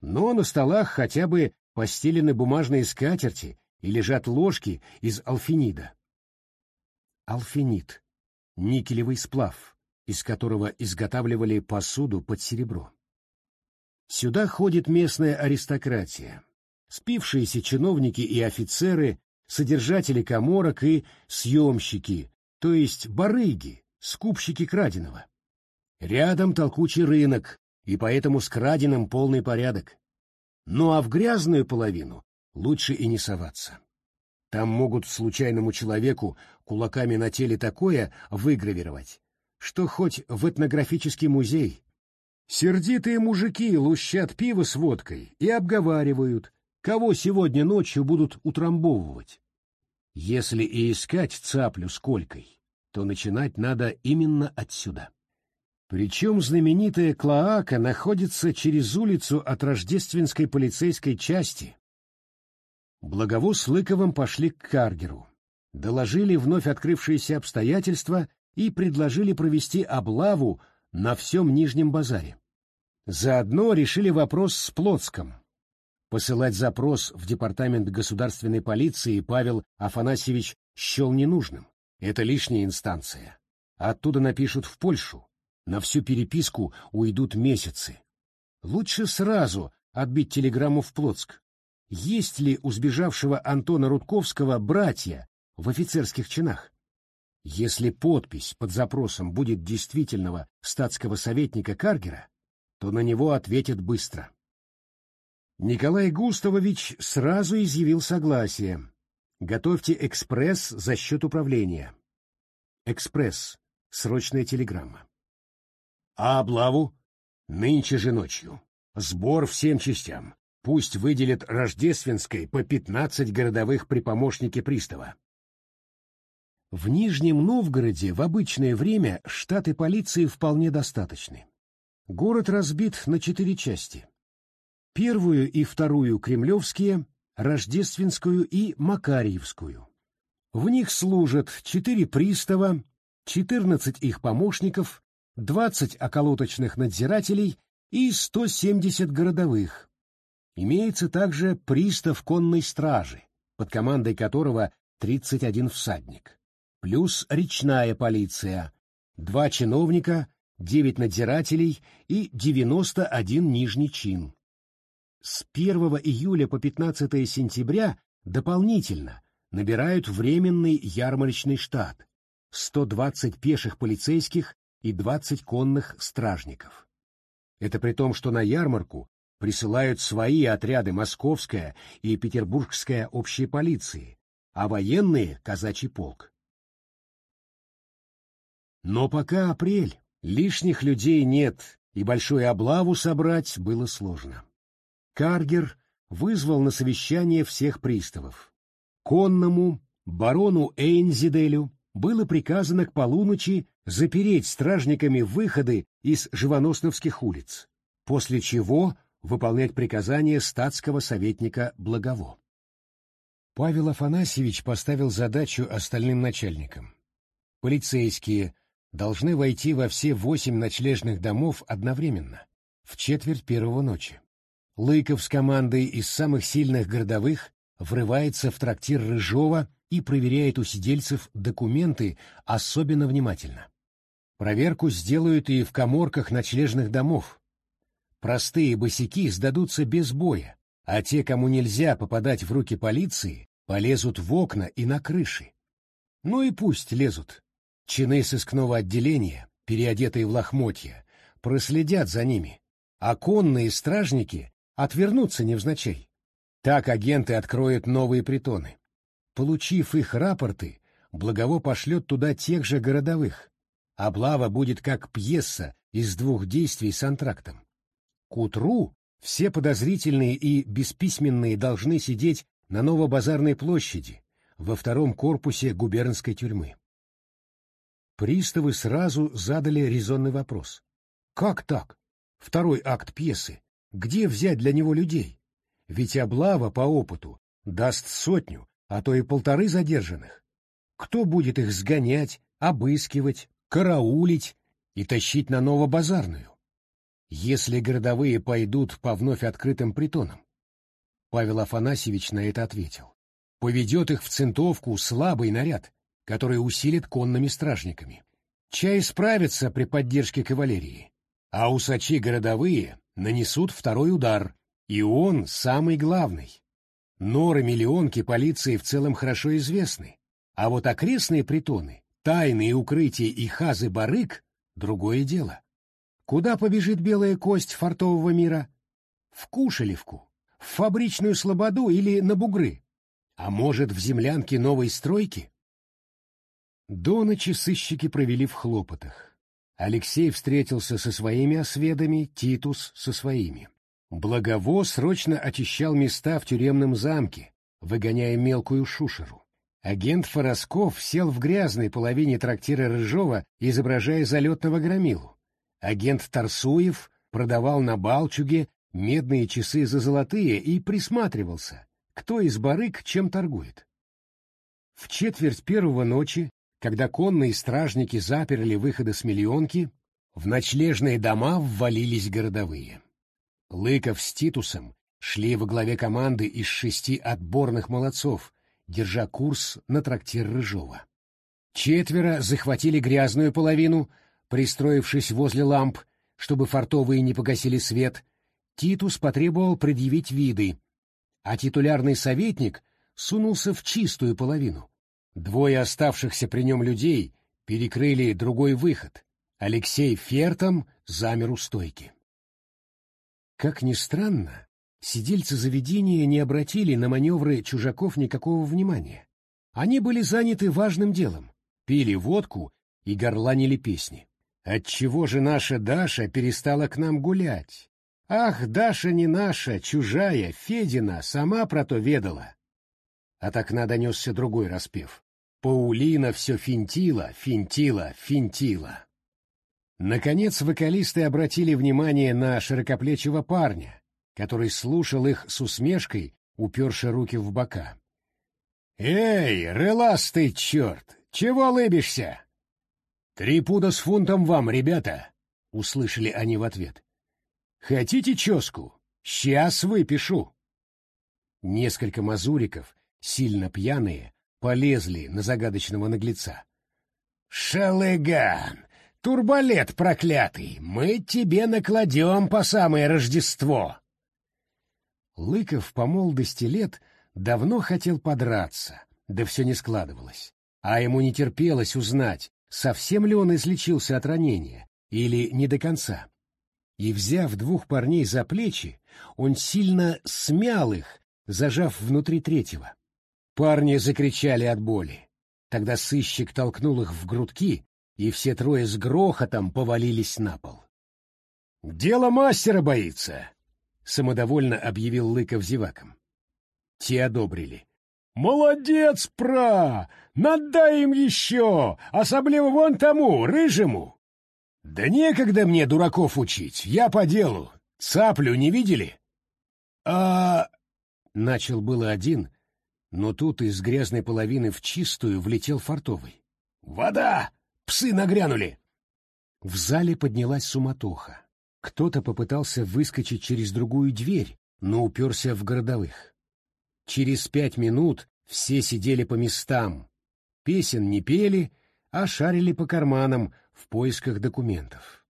Но на столах хотя бы постелены бумажные скатерти и лежат ложки из алфенида. Алфенид — никелевый сплав из которого изготавливали посуду под серебро. Сюда ходит местная аристократия, спившиеся чиновники и офицеры, содержатели коморок и съемщики, то есть барыги, скупщики краденого. Рядом толкучий рынок, и поэтому с краденым полный порядок. Ну а в грязную половину лучше и не соваться. Там могут случайному человеку кулаками на теле такое выгравировать, что хоть в этнографический музей. Сердитые мужики лущат пиво с водкой и обговаривают, кого сегодня ночью будут утрамбовывать. Если и искать цаплю с колькой, то начинать надо именно отсюда. Причем знаменитая Клоака находится через улицу от рождественской полицейской части. Благовоз с Лыковым пошли к Каргеру. Доложили вновь открывшиеся обстоятельства и предложили провести облаву на всем Нижнем базаре. Заодно решили вопрос с Плотском. Посылать запрос в департамент государственной полиции Павел Афанасьевич счел ненужным. Это лишняя инстанция. Оттуда напишут в Польшу. На всю переписку уйдут месяцы. Лучше сразу отбить телеграмму в Плотск. Есть ли у сбежавшего Антона Рудковского братья в офицерских чинах? Если подпись под запросом будет действительного статского советника Каргера, то на него ответят быстро. Николай Густавович сразу изъявил согласие. Готовьте экспресс за счет управления. Экспресс. Срочная телеграмма. А облаву? Нынче же ночью. Сбор всем частям. Пусть выделят Рождественской по пятнадцать городовых при помощнике пристава. В Нижнем Новгороде в обычное время штаты полиции вполне достаточны. Город разбит на четыре части. Первую и вторую кремлевские, Рождественскую и Макарьевскую. В них служат четыре пристава, четырнадцать их помощников, двадцать околоточных надзирателей и сто семьдесят городовых. Имеется также пристав конной стражи, под командой которого тридцать один всадник плюс речная полиция, два чиновника, девять надзирателей и 91 нижний чин. С 1 июля по 15 сентября дополнительно набирают временный ярмарочный штат, 120 пеших полицейских и 20 конных стражников. Это при том, что на ярмарку присылают свои отряды Московская и Петербургская общие полиции, а военные — казачий полк. Но пока апрель, лишних людей нет, и большую облаву собрать было сложно. Каргер вызвал на совещание всех приставов. Конному, барону Эйнзиделю, было приказано к полуночи запереть стражниками выходы из Живоносновских улиц, после чего выполнять приказания статского советника Благово. Павел Афанасьевич поставил задачу остальным начальникам. Полицейские должны войти во все восемь ночлежных домов одновременно, в четверть первого ночи. Лыков с командой из самых сильных городовых врывается в трактир Рыжова и проверяет у сидельцев документы особенно внимательно. Проверку сделают и в коморках ночлежных домов. Простые босяки сдадутся без боя, а те, кому нельзя попадать в руки полиции, полезут в окна и на крыши. Ну и пусть лезут. Чины сыскного отделения, переодетые в лохмотья, проследят за ними, а конные стражники отвернутся невзначай. Так агенты откроют новые притоны. Получив их рапорты, Благово пошлет туда тех же городовых. Облава будет как пьеса из двух действий с антрактом. К утру все подозрительные и бесписьменные должны сидеть на Новобазарной площади, во втором корпусе губернской тюрьмы. Приставы сразу задали резонный вопрос. Как так? Второй акт пьесы. Где взять для него людей? Ведь облава по опыту даст сотню, а то и полторы задержанных. Кто будет их сгонять, обыскивать, караулить и тащить на Новобазарную? Если городовые пойдут по вновь открытым притонам? Павел Афанасьевич на это ответил. Поведет их в центовку слабый наряд, который усилит конными стражниками. Чай справится при поддержке кавалерии, а усачи городовые нанесут второй удар, и он самый главный. Норы-миллионки полиции в целом хорошо известны, а вот окрестные притоны, тайные укрытия и хазы-барык — другое дело. Куда побежит белая кость фартового мира? В Кушелевку, в фабричную слободу или на бугры? А может, в землянке новой стройки? До ночи сыщики провели в хлопотах. Алексей встретился со своими осведами, Титус со своими. Благово срочно очищал места в тюремном замке, выгоняя мелкую шушеру. Агент Форосков сел в грязной половине трактира Рыжова, изображая залетного громилу. Агент Тарсуев продавал на Балчуге медные часы за золотые и присматривался, кто из барык чем торгует. В четверть первого ночи, когда конные стражники заперли выходы с миллионки, в ночлежные дома ввалились городовые. Лыков с Титусом шли во главе команды из шести отборных молодцов, держа курс на трактир Рыжова. Четверо захватили грязную половину — Пристроившись возле ламп, чтобы фартовые не погасили свет, Титус потребовал предъявить виды, а титулярный советник сунулся в чистую половину. Двое оставшихся при нем людей перекрыли другой выход. Алексей Фертом замер у стойки. Как ни странно, сидельцы заведения не обратили на маневры чужаков никакого внимания. Они были заняты важным делом, пили водку и горланили песни. Отчего же наша Даша перестала к нам гулять? Ах, Даша не наша, чужая, Федина, сама про то ведала. От окна донесся другой распев. Паулина все финтила, финтила, финтила. Наконец вокалисты обратили внимание на широкоплечего парня, который слушал их с усмешкой, уперши руки в бока. «Эй, рыластый черт, чего лыбишься? «Три пуда с фунтом вам, ребята!» — услышали они в ответ. «Хотите ческу? Сейчас выпишу!» Несколько мазуриков, сильно пьяные, полезли на загадочного наглеца. «Шалыган! Турболет проклятый! Мы тебе накладем по самое Рождество!» Лыков по молодости лет давно хотел подраться, да все не складывалось, а ему не терпелось узнать, совсем ли он излечился от ранения или не до конца. И, взяв двух парней за плечи, он сильно смял их, зажав внутри третьего. Парни закричали от боли. Тогда сыщик толкнул их в грудки, и все трое с грохотом повалились на пол. «Дело мастера боится!» — самодовольно объявил Лыков зеваком. Те одобрили. «Молодец, пра! Надай им еще! Особливо вон тому, рыжему!» «Да некогда мне дураков учить, я по делу. Цаплю не видели?» «А...» — начал было один, но тут из грязной половины в чистую влетел фартовый. «Вода! Псы нагрянули!» В зале поднялась суматоха. Кто-то попытался выскочить через другую дверь, но уперся в городовых. Через пять минут все сидели по местам. Песен не пели, а шарили по карманам в поисках документов.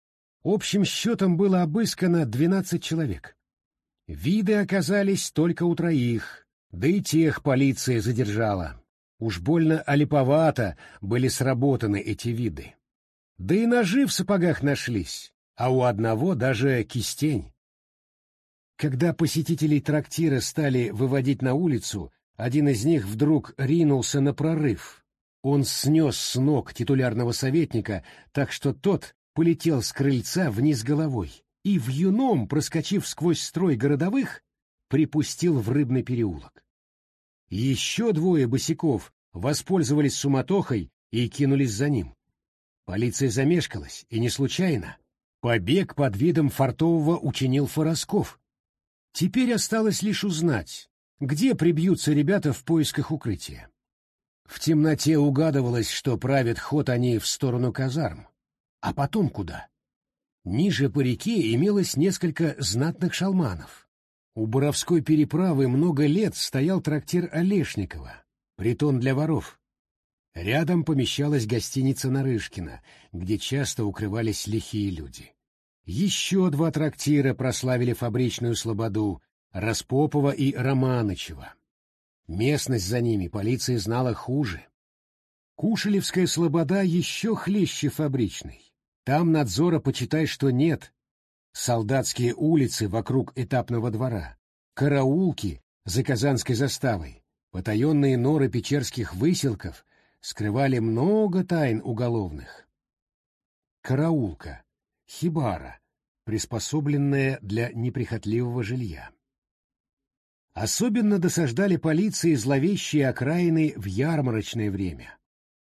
Общим счетом было обыскано двенадцать человек. Виды оказались только у троих, да и тех полиция задержала. Уж больно олиповато были сработаны эти виды. Да и ножи в сапогах нашлись, а у одного даже кистень. Когда посетителей трактира стали выводить на улицу, один из них вдруг ринулся на прорыв. Он снес с ног титулярного советника, так что тот полетел с крыльца вниз головой и, в юном, проскочив сквозь строй городовых, припустил в рыбный переулок. Еще двое босиков воспользовались суматохой и кинулись за ним. Полиция замешкалась, и не случайно. Побег под видом фартового учинил Форосков. Теперь осталось лишь узнать, где прибьются ребята в поисках укрытия. В темноте угадывалось, что правят ход они в сторону казарм. А потом куда? Ниже по реке имелось несколько знатных шалманов. У Боровской переправы много лет стоял трактир Олешникова, притон для воров. Рядом помещалась гостиница Нарышкина, где часто укрывались лихие люди. Еще два трактира прославили фабричную слободу Распопова и Романычева. Местность за ними полиция знала хуже. Кушелевская слобода еще хлеще фабричной. Там надзора, почитай, что нет. Солдатские улицы вокруг этапного двора, караулки за Казанской заставой, потаенные норы печерских выселков скрывали много тайн уголовных. Караулка хибара, приспособленная для неприхотливого жилья. Особенно досаждали полиции зловещие окраины в ярмарочное время.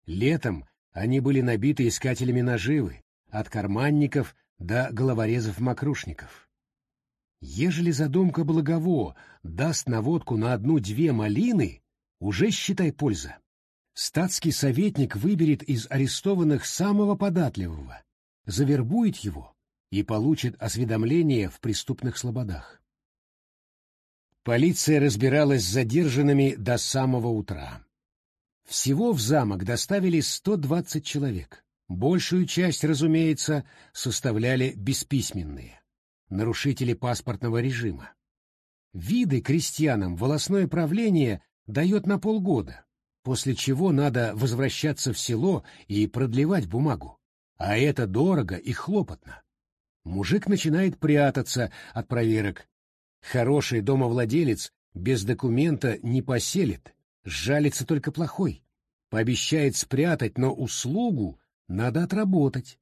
Летом они были набиты искателями наживы, от карманников до головорезов-мокрушников. Ежели задумка благово даст наводку на одну-две малины, уже считай польза. Статский советник выберет из арестованных самого податливого, завербует его и получит осведомление в преступных слободах. Полиция разбиралась с задержанными до самого утра. Всего в замок доставили 120 человек. Большую часть, разумеется, составляли бесписьменные, нарушители паспортного режима. Виды крестьянам волосное правление дает на полгода, после чего надо возвращаться в село и продлевать бумагу. А это дорого и хлопотно. Мужик начинает прятаться от проверок. Хороший домовладелец без документа не поселит, сжалится только плохой. Пообещает спрятать, но услугу надо отработать.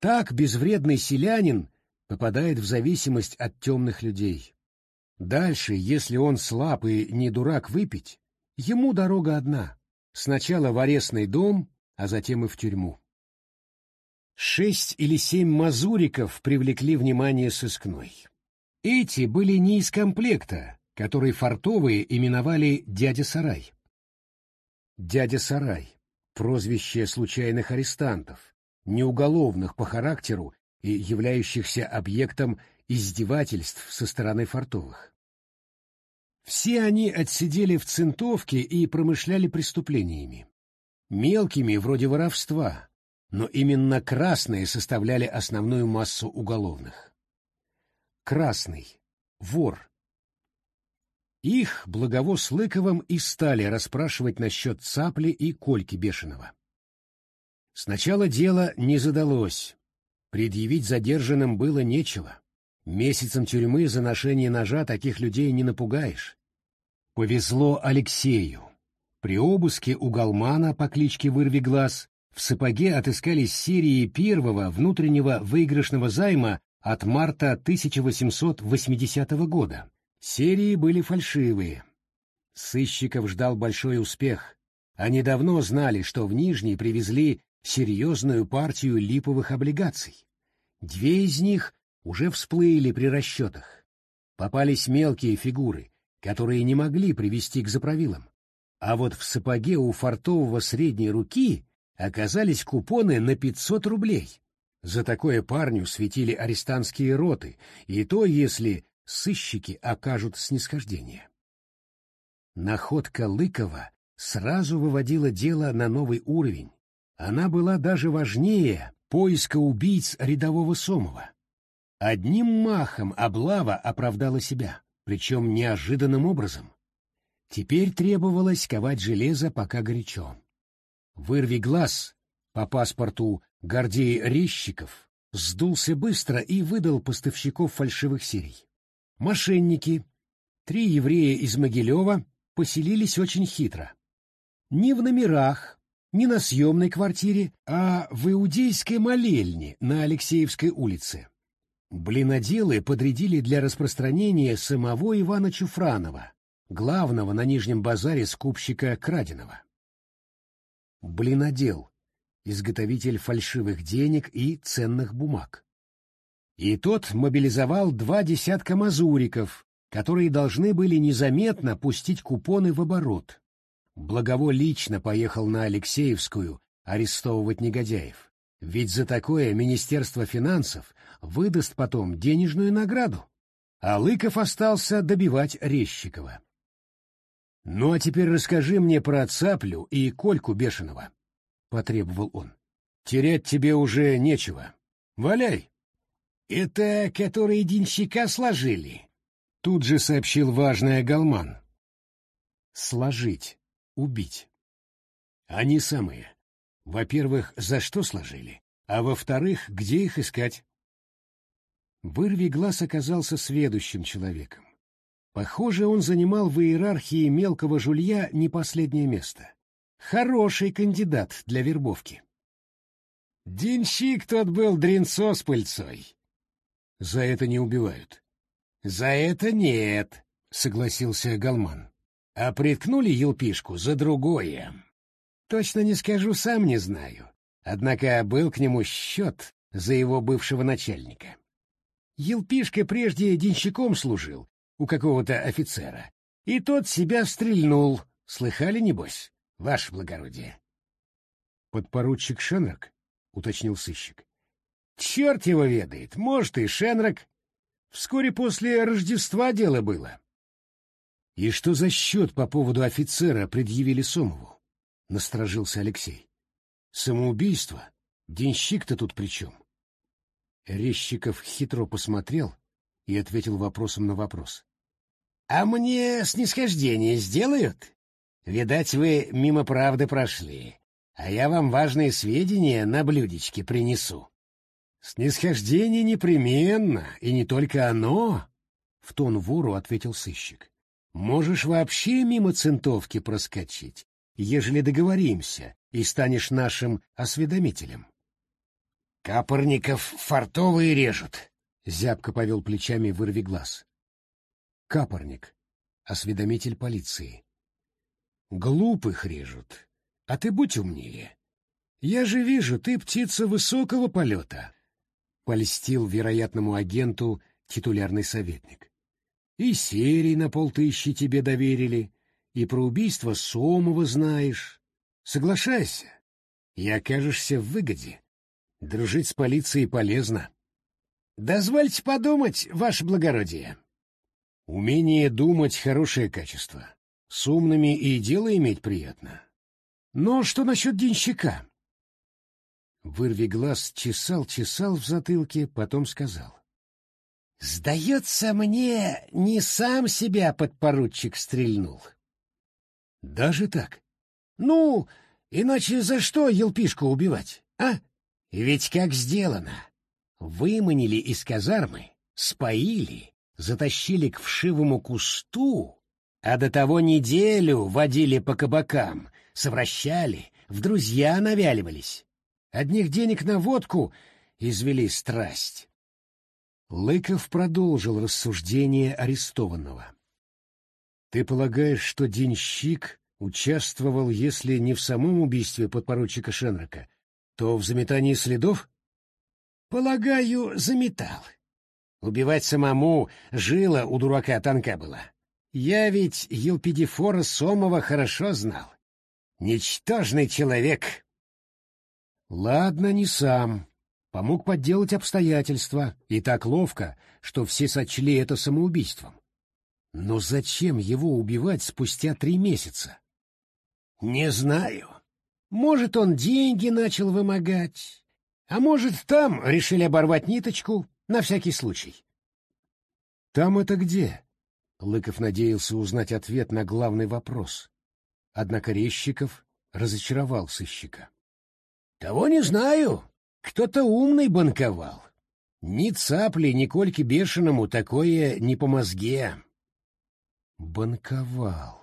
Так безвредный селянин попадает в зависимость от темных людей. Дальше, если он слаб и не дурак выпить, ему дорога одна. Сначала в арестный дом, а затем и в тюрьму. Шесть или семь мазуриков привлекли внимание сыскной. Эти были не из комплекта, который фартовые именовали «дядя Сарай». Прозвище случайных арестантов, неуголовных по характеру и являющихся объектом издевательств со стороны фартовых. Все они отсидели в центовке и промышляли преступлениями. Мелкими, вроде воровства, но именно красные составляли основную массу уголовных. Красный, вор. Их Благово с Лыковым и стали расспрашивать насчет цапли и Кольки Бешеного. Сначала дело не задалось. Предъявить задержанным было нечего. Месяцем тюрьмы за ношение ножа таких людей не напугаешь. Повезло Алексею. При обыске у Галмана по кличке Вырви Глаз в сапоге отыскались серии первого внутреннего выигрышного займа от марта 1880 года. Серии были фальшивые. Сыщиков ждал большой успех. Они давно знали, что в Нижний привезли серьезную партию липовых облигаций. Две из них уже всплыли при расчетах. Попались мелкие фигуры, которые не могли привести к заправилам. А вот в сапоге у фартового средней руки оказались купоны на 500 рублей. За такое парню светили арестантские роты, и то, если сыщики окажут снисхождение. Находка Лыкова сразу выводила дело на новый уровень, она была даже важнее поиска убийц рядового Сомова. Одним махом облава оправдала себя, причем неожиданным образом. Теперь требовалось ковать железо пока горячо. Вырви глаз по паспорту Гордей Резчиков сдулся быстро и выдал поставщиков фальшивых серий. Мошенники, три еврея из Могилева, поселились очень хитро. Не в номерах, не на съемной квартире, а в иудейской молельне на Алексеевской улице. Блиноделы подрядили для распространения самого Ивана Чуфранова, главного на Нижнем базаре скупщика краденого. Блинодел — изготовитель фальшивых денег и ценных бумаг. И тот мобилизовал два десятка мазуриков, которые должны были незаметно пустить купоны в оборот. Благово лично поехал на Алексеевскую арестовывать негодяев. Ведь за такое Министерство финансов выдаст потом денежную награду. А Лыков остался добивать Резчикова. «Ну а теперь расскажи мне про Цаплю и Кольку Бешеного», — потребовал он. «Терять тебе уже нечего. Валяй!» «Это которые денщика сложили?» — тут же сообщил важный Агалман. «Сложить убить. Они самые. Во-первых, за что сложили, а во-вторых, где их искать? Вырви глаз оказался сведущим человеком. Похоже, он занимал в иерархии мелкого жулья не последнее место. Хороший кандидат для вербовки. Денщик тот был дренцо с пыльцой. За это не убивают. За это нет, согласился Галман а приткнули елпишку за другое. Точно не скажу, сам не знаю. Однако был к нему счет за его бывшего начальника. Елпишка прежде денщиком служил у какого-то офицера, и тот себя стрельнул. Слыхали, небось, ваше благородие? Подпоручик Шенрак, — уточнил сыщик. Черт его ведает, может, и Шенрак. Вскоре после Рождества дело было. И что за счет по поводу офицера предъявили Сомову? Насторожился Алексей. Самоубийство? Денщик-то тут при чем? Резчиков хитро посмотрел и ответил вопросом на вопрос. — А мне снисхождение сделают? Видать, вы мимо правды прошли, а я вам важные сведения на блюдечке принесу. — Снисхождение непременно, и не только оно, — в тон вору ответил сыщик. Можешь вообще мимо центовки проскочить, ежели договоримся и станешь нашим осведомителем. Капорников фартовые режут, — зябко повел плечами вырви глаз. Капорник, осведомитель полиции. Глупых режут, а ты будь умнее. Я же вижу, ты птица высокого полета, — польстил вероятному агенту титулярный советник. И серии на полтыщи тебе доверили, и про убийство Сомова знаешь. Соглашайся, и окажешься в выгоде. Дружить с полицией полезно. Дозвольте подумать, ваше благородие. Умение думать — хорошее качество. С умными и дело иметь приятно. Но что насчет денщика? Вырви глаз чесал-чесал в затылке, потом сказал. Сдается мне, не сам себя подпоручик стрельнул. Даже так? Ну, иначе за что елпишку убивать? А? Ведь как сделано. Выманили из казармы, споили, затащили к вшивому кусту, а до того неделю водили по кабакам, совращали, в друзья навяливались. Одних денег на водку извели страсть. Лыков продолжил рассуждение арестованного. «Ты полагаешь, что денщик участвовал, если не в самом убийстве подпоручика Шенрока, то в заметании следов?» «Полагаю, заметал. Убивать самому жила у дурака тонка была. Я ведь Елпидифора Сомова хорошо знал. Ничтожный человек!» «Ладно, не сам», помог подделать обстоятельства, и так ловко, что все сочли это самоубийством. Но зачем его убивать спустя три месяца? Не знаю. Может, он деньги начал вымогать, а может, там решили оборвать ниточку на всякий случай. Там это где? Лыков надеялся узнать ответ на главный вопрос. Однако Резчиков разочаровал сыщика. — Того не знаю, кто-то умный банковал. Ни цапли, ни кольки бешеному такое не по мозге. Банковал.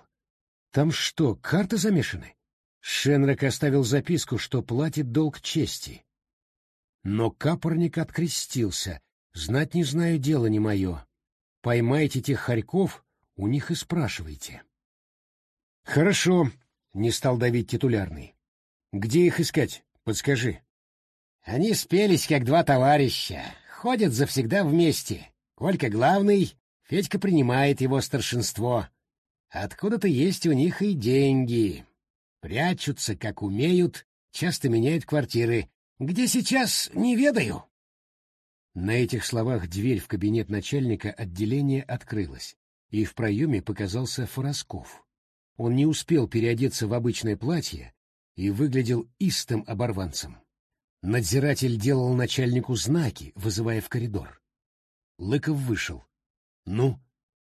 Там что, карты замешаны? Шенрак оставил записку, что платит долг чести. Но капорник открестился. Знать не знаю, дело не мое. Поймайте тех хорьков, у них и спрашивайте. Хорошо, не стал давить титулярный. Где их искать? Подскажи. Они спелись, как два товарища, ходят завсегда вместе. Колька главный, Федька принимает его старшинство. Откуда-то есть у них и деньги. Прячутся, как умеют, часто меняют квартиры. Где сейчас, не ведаю. На этих словах дверь в кабинет начальника отделения открылась, и в проеме показался Форосков. Он не успел переодеться в обычное платье и выглядел истым оборванцем. Надзиратель делал начальнику знаки, вызывая в коридор. Лыков вышел. — Ну,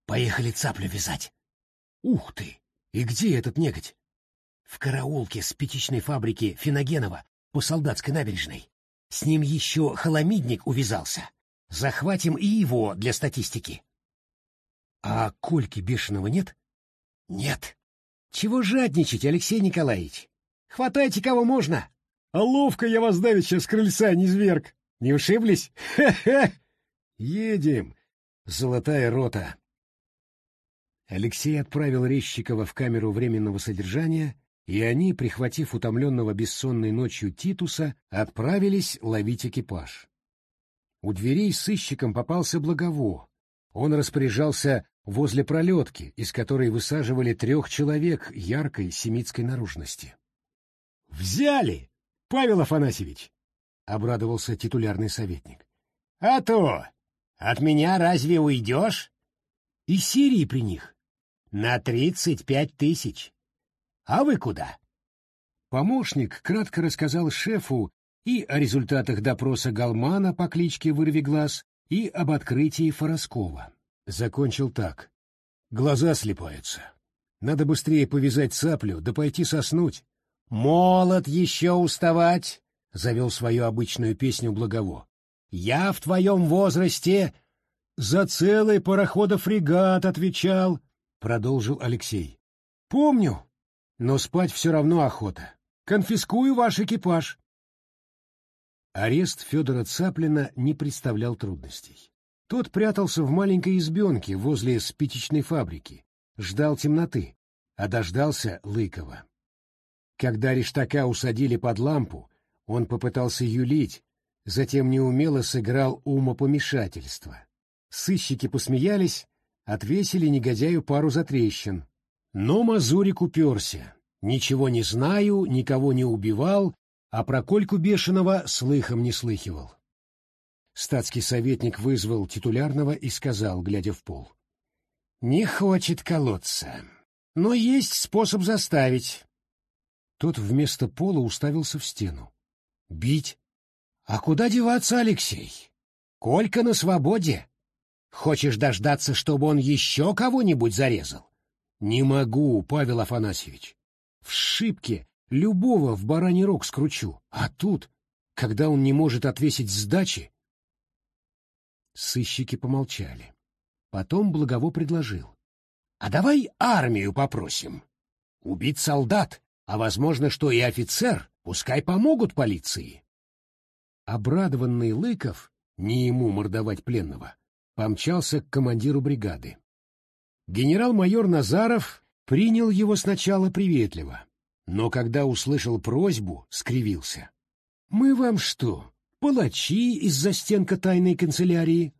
поехали цаплю вязать. — Ух ты! И где этот негодь? — В караулке с пятичной фабрики Финогенова по солдатской набережной. С ним еще холомидник увязался. Захватим и его для статистики. — А Кольки Бешеного нет? — Нет. — Чего жадничать, Алексей Николаевич? Хватайте кого можно. А ловко я вас давеча с крыльца не зверг. Не ушиблись? Хе-хе! Едем! Золотая рота! Алексей отправил Резчикова в камеру временного содержания, и они, прихватив утомленного бессонной ночью Титуса, отправились ловить экипаж. У дверей сыщиком попался Благово. Он распоряжался возле пролетки, из которой высаживали трех человек яркой семитской наружности. «Взяли!» Павел Афанасьевич, — обрадовался титулярный советник. — А то! От меня разве уйдешь? И Сирии при них. На тридцать пять тысяч. А вы куда? Помощник кратко рассказал шефу и о результатах допроса Галмана по кличке Вырви Глаз, и об открытии Фороскова. Закончил так. Глаза слепаются. Надо быстрее повязать цаплю, да пойти соснуть. «Молод еще уставать!» — завел свою обычную песню Благово. «Я в твоем возрасте...» «За целый парохода-фрегат отвечал», — продолжил Алексей. «Помню, но спать все равно охота. Конфискую ваш экипаж». Арест Федора Цаплина не представлял трудностей. Тот прятался в маленькой избенке возле спичечной фабрики, ждал темноты, а дождался Лыкова. Когда Рештака усадили под лампу, он попытался юлить, затем неумело сыграл умопомешательство. Сыщики посмеялись, отвесили негодяю пару затрещин. Но Мазурик уперся. Ничего не знаю, никого не убивал, а про Кольку Бешеного слыхом не слыхивал. Статский советник вызвал титулярного и сказал, глядя в пол. «Не хочет колоться, но есть способ заставить. Тот вместо пола уставился в стену. «Бить? А куда деваться, Алексей? Колька на свободе. Хочешь дождаться, чтобы он еще кого-нибудь зарезал? Не могу, Павел Афанасьевич. В шибке любого в бараний рог скручу, а тут когда он не может отвесить сдачи? Сыщики помолчали. Потом Благово предложил. — А давай армию попросим. Убить солдат, а возможно, что и офицер, пускай помогут полиции. Обрадованный Лыков, не ему мордовать пленного, помчался к командиру бригады. Генерал-майор Назаров принял его сначала приветливо, но когда услышал просьбу, скривился. «Мы вам что, палачи из-за стенка тайной канцелярии?»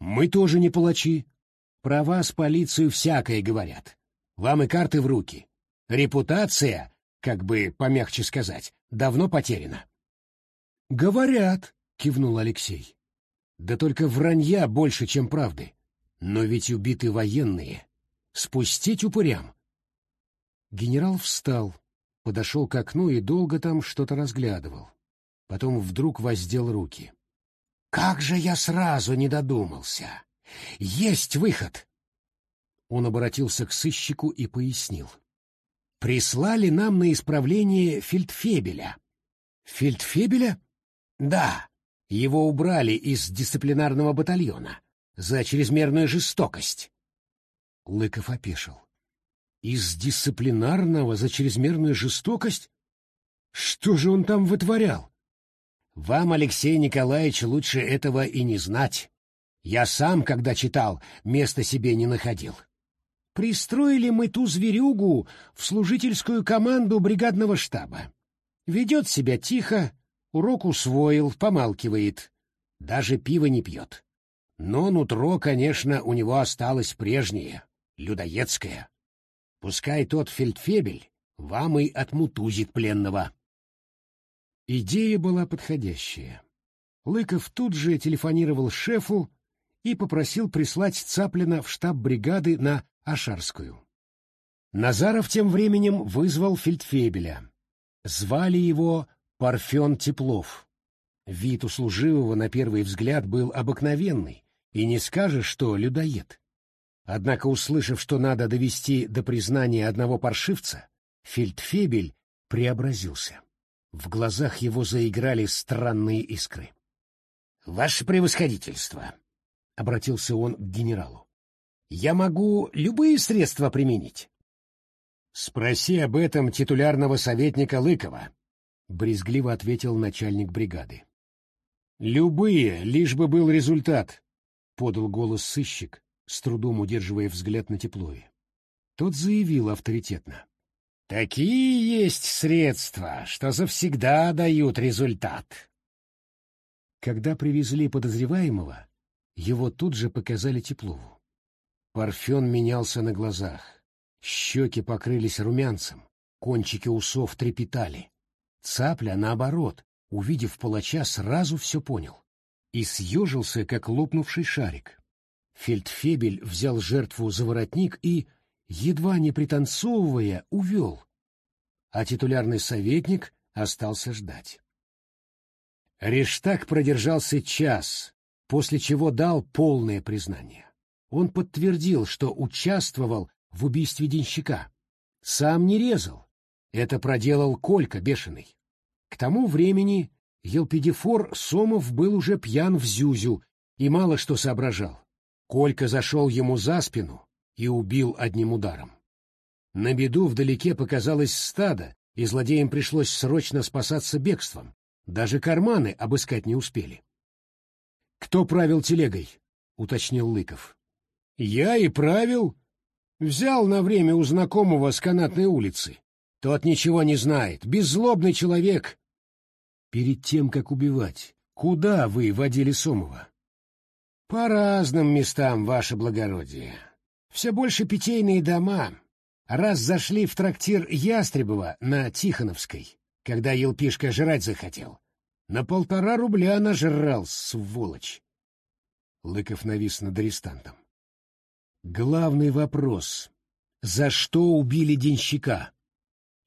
«Мы тоже не палачи. Про вас полицию всякое говорят. Вам и карты в руки. Репутация, как бы помягче сказать, давно потеряна». «Говорят», — кивнул Алексей. «Да только вранья больше, чем правды. Но ведь убиты военные. Спустить упырям». Генерал встал, подошел к окну и долго там что-то разглядывал. Потом вдруг воздел руки. «Как же я сразу не додумался! Есть выход!» Он обратился к сыщику и пояснил. «Прислали нам на исправление фельдфебеля». «Фельдфебеля?» «Да, его убрали из дисциплинарного батальона за чрезмерную жестокость». Лыков опешил. «Из дисциплинарного за чрезмерную жестокость? Что же он там вытворял?» «Вам, Алексей Николаевич, лучше этого и не знать. Я сам, когда читал, места себе не находил. Пристроили мы ту зверюгу в служительскую команду бригадного штаба. Ведет себя тихо, урок усвоил, помалкивает. Даже пиво не пьет. Но нутро, конечно, у него осталось прежнее, людоедское. Пускай тот фельдфебель вам и отмутузит пленного. Идея была подходящая. Лыков тут же телефонировал шефу и попросил прислать Цаплина в штаб бригады на Ашарскую. Назаров тем временем вызвал фельдфебеля. Звали его Парфен Теплов. Вид у служивого на первый взгляд был обыкновенный, и не скажешь, что людоед. Однако, услышав, что надо довести до признания одного паршивца, фельдфебель преобразился. В глазах его заиграли странные искры. — Ваше превосходительство! — обратился он к генералу. — Я могу любые средства применить. — Спроси об этом титулярного советника Лыкова, — брезгливо ответил начальник бригады. — Любые, лишь бы был результат, — подал голос сыщик, с трудом удерживая взгляд на Теплове. Тот заявил авторитетно. — Такие есть средства, что завсегда дают результат. Когда привезли подозреваемого, его тут же показали Теплову. Парфен менялся на глазах. Щеки покрылись румянцем, кончики усов трепетали. Цапля, наоборот, увидев палача, сразу все понял и съежился, как лопнувший шарик. Фельдфебель взял жертву за воротник и, едва не пританцовывая, увел, а титулярный советник остался ждать. Рештаг продержался час, после чего дал полное признание. Он подтвердил, что участвовал в убийстве денщика. Сам не резал. Это проделал Колька бешеный. К тому времени Елпидифор Сомов был уже пьян в зюзю и мало что соображал. Колька зашел ему за спину и убил одним ударом. На беду вдалеке показалось стадо, и злодеям пришлось срочно спасаться бегством. Даже карманы обыскать не успели. «Кто правил телегой?» — уточнил Лыков. «Я и правил. Взял на время у знакомого с канатной улицы. Тот ничего не знает, беззлобный человек». «Перед тем, как убивать, куда вы водили Сомова?» «По разным местам, ваше благородие. Все больше питейные дома. Раз зашли в трактир Ястребова на Тихоновской, когда Елпишка жрать захотел. На полтора рубля нажрал, сволочь. Лыков навис над арестантом. Главный вопрос. За что убили денщика?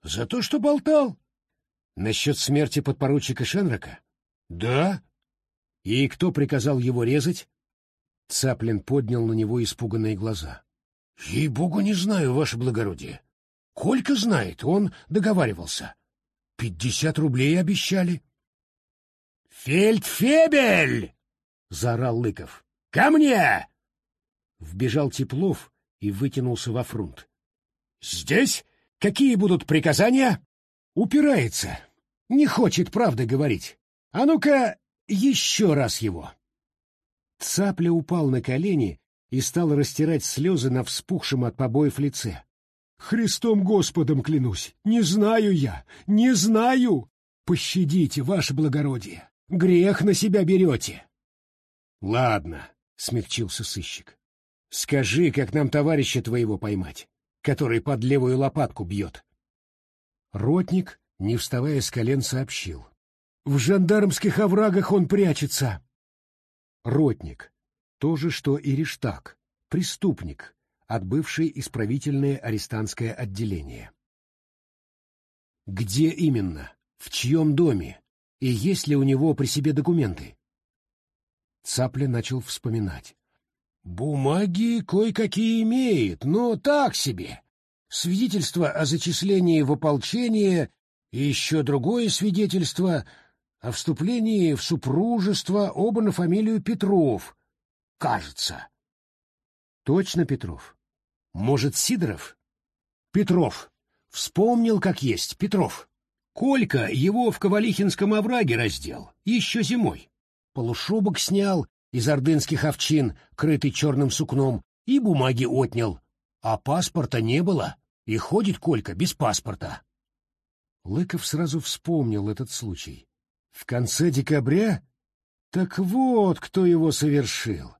За то, что болтал. Насчет смерти подпоручика Шенрока? Да. И кто приказал его резать? Цаплин поднял на него испуганные глаза. Ей-богу, не знаю, ваше благородие. Колька знает, он договаривался. Пятьдесят рублей обещали. «Фельдфебель!» — заорал Лыков. «Ко мне!» Вбежал Теплов и вытянулся во фронт. «Здесь? Какие будут приказания?» Упирается. Не хочет правды говорить. А ну-ка, еще раз его. Цапля упал на колени и стал растирать слезы на вспухшем от побоев лице. «Христом Господом клянусь, не знаю я, не знаю! Пощадите, ваше благородие, грех на себя берете!» «Ладно», — смягчился сыщик, — «скажи, как нам товарища твоего поймать, который под левую лопатку бьет». Ротник, не вставая с колен, сообщил. «В жандармских оврагах он прячется!» Ротник. То же, что и Рештаг. Преступник, отбывший исправительное арестантское отделение. Где именно? В чьем доме? И есть ли у него при себе документы? Цапля начал вспоминать. Бумаги кое-какие имеет, но так себе. Свидетельство о зачислении в ополчение и еще другое свидетельство о вступлении в супружество оба на фамилию Петров, кажется. Точно Петров? Может, Сидоров? Петров. Вспомнил, как есть, Петров. Колька его в Ковалихинском овраге раздел, еще зимой. Полушубок снял из ордынских овчин, крытый черным сукном, и бумаги отнял. А паспорта не было, и ходит Колька без паспорта. Лыков сразу вспомнил этот случай. В конце декабря? Так вот, кто его совершил.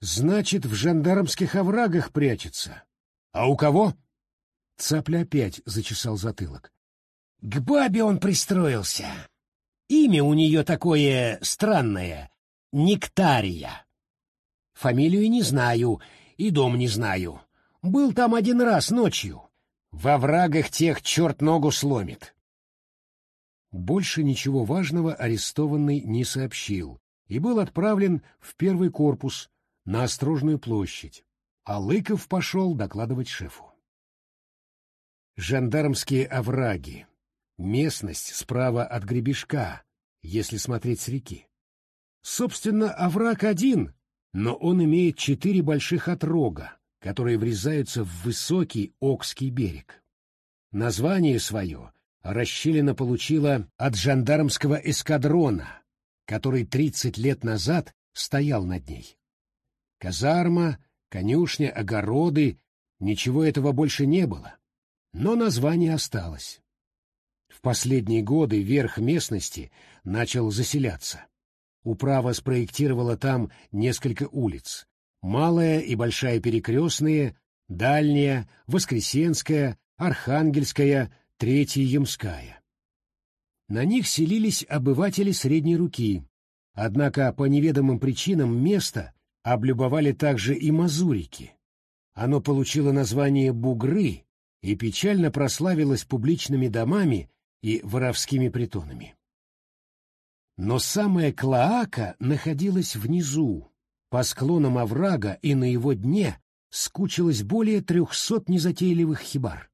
Значит, в жандармских оврагах прячется. А у кого? Цапля опять зачесал затылок. К бабе он пристроился. Имя у нее такое странное — Нектария. Фамилию не знаю и дом не знаю. Был там один раз ночью. Во врагах тех черт ногу сломит. Больше ничего важного арестованный не сообщил и был отправлен в первый корпус на Острожную площадь, а Лыков пошел докладывать шефу. Жандармские овраги. Местность справа от гребешка, если смотреть с реки. Собственно, овраг один, но он имеет четыре больших отрога, которые врезаются в высокий Окский берег. Название свое расщелина получила от жандармского эскадрона, который 30 лет назад стоял над ней. Казарма, конюшня, огороды — ничего этого больше не было, но название осталось. В последние годы верх местности начал заселяться. Управа спроектировала там несколько улиц. Малая и Большая Перекрестные, Дальняя, Воскресенская, Архангельская, Третья Ямская. На них селились обыватели средней руки, однако по неведомым причинам место облюбовали также и мазурики. Оно получило название Бугры и печально прославилось публичными домами и воровскими притонами. Но самая Клоака находилась внизу, по склонам оврага и на его дне скучилось более трехсот незатейливых хибар.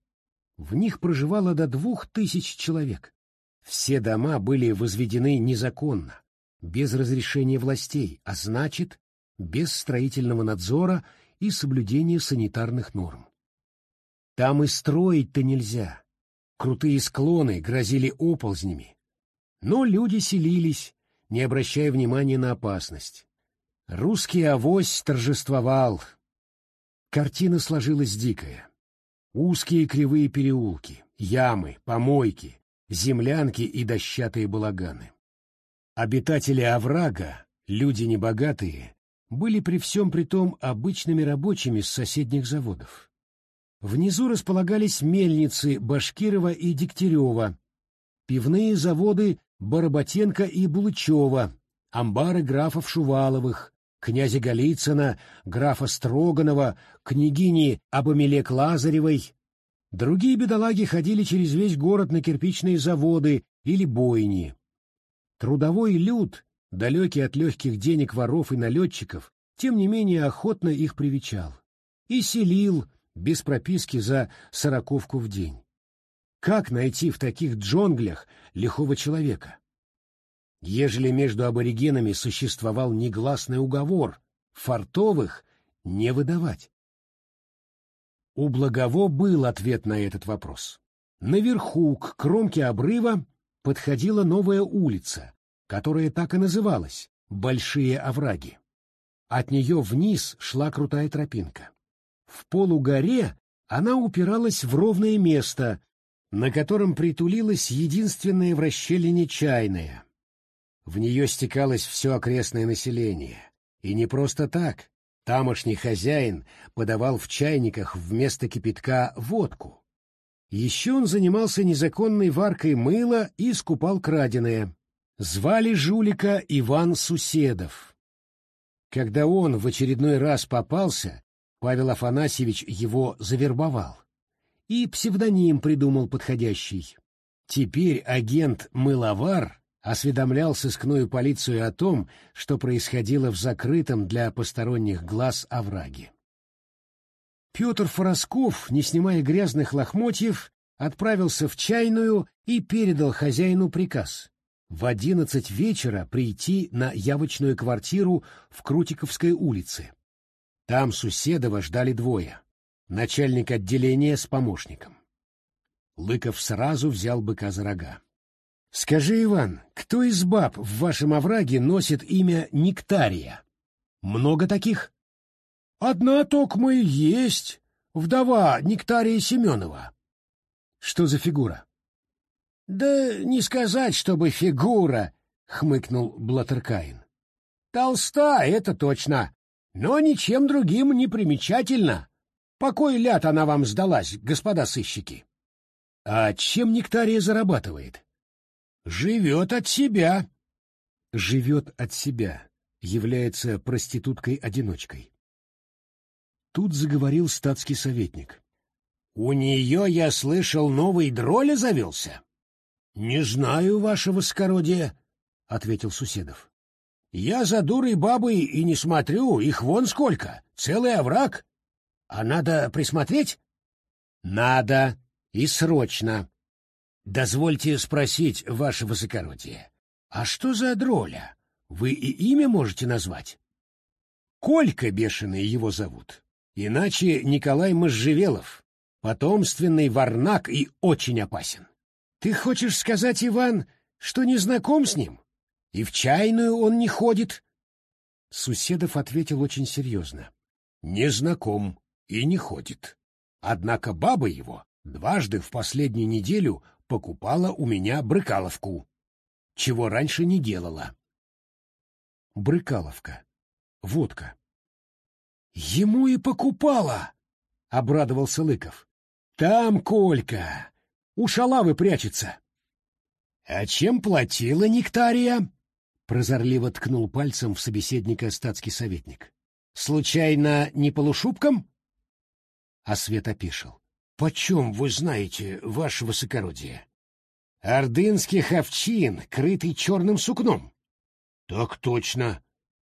В них проживало до двух тысяч человек. Все дома были возведены незаконно, без разрешения властей, а значит, без строительного надзора и соблюдения санитарных норм. Там и строить-то нельзя. Крутые склоны грозили оползнями. Но люди селились, не обращая внимания на опасность. Русский авось торжествовал. Картина сложилась дикая. Узкие кривые переулки, ямы, помойки, землянки и дощатые балаганы. Обитатели оврага, люди небогатые, были при всем при том обычными рабочими с соседних заводов. Внизу располагались мельницы Башкирова и Дегтярева, пивные заводы Баработенко и Булычева, амбары графов Шуваловых, князя Голицына, графа Строганова, княгини Абамелек Лазаревой. Другие бедолаги ходили через весь город на кирпичные заводы или бойни. Трудовой люд, далекий от легких денег воров и налетчиков, тем не менее охотно их привечал и селил без прописки за сороковку в день. Как найти в таких джунглях лихого человека? ежели между аборигенами существовал негласный уговор фартовых не выдавать. У Благово был ответ на этот вопрос. Наверху, к кромке обрыва, подходила новая улица, которая так и называлась — Большие овраги. От нее вниз шла крутая тропинка. В полугоре она упиралась в ровное место, на котором притулилась единственная в расщелине чайная. В нее стекалось все окрестное население. И не просто так. Тамошний хозяин подавал в чайниках вместо кипятка водку. Еще он занимался незаконной варкой мыла и скупал краденое. Звали жулика Иван Суседов. Когда он в очередной раз попался, Павел Афанасьевич его завербовал. И псевдоним придумал подходящий. Теперь агент Мыловар осведомлял сыскную полицию о том, что происходило в закрытом для посторонних глаз овраге. Петр Форосков, не снимая грязных лохмотьев, отправился в чайную и передал хозяину приказ в одиннадцать вечера прийти на явочную квартиру в Крутиковской улице. Там Суседова ждали двое — начальник отделения с помощником. Лыков сразу взял быка за рога. — Скажи, Иван, кто из баб в вашем овраге носит имя Нектария? Много таких? — Одна токма и есть, вдова Нектария Семенова. — Что за фигура? — Да не сказать, чтобы фигура, — хмыкнул Блаттеркаин. — Толста, это точно, но ничем другим не примечательно. Покой ляд она вам сдалась, господа сыщики. — А чем Нектария зарабатывает? живет от себя. Живет от себя, является проституткой-одиночкой. Тут заговорил статский советник. У нее, я слышал, новый дроль завелся. Не знаю, ваше воскородие, — ответил Суседов. Я за дурой бабой и не смотрю, их вон сколько, целый овраг. А надо присмотреть? Надо, и срочно. Дозвольте спросить, ваше высокородие, а что за дроля? Вы и имя можете назвать? Колька бешеный его зовут. Иначе Николай Можжевелов, потомственный варнак и очень опасен. Ты хочешь сказать, Иван, что не знаком с ним? И в чайную он не ходит? Суседов ответил очень серьезно. Не знаком и не ходит. Однако баба его дважды в последнюю неделю покупала у меня брыкаловку, чего раньше не делала. Брыкаловка. Водка. Ему и покупала, — обрадовался Лыков. Там Колька, у шалавы прячется. А чем платила Нектария? Прозорливо ткнул пальцем в собеседника статский советник. Случайно не полушубком? А Свет опишел. Почем вы знаете, ваше высокородие? Ордынских овчин, крытый черным сукном. Так точно.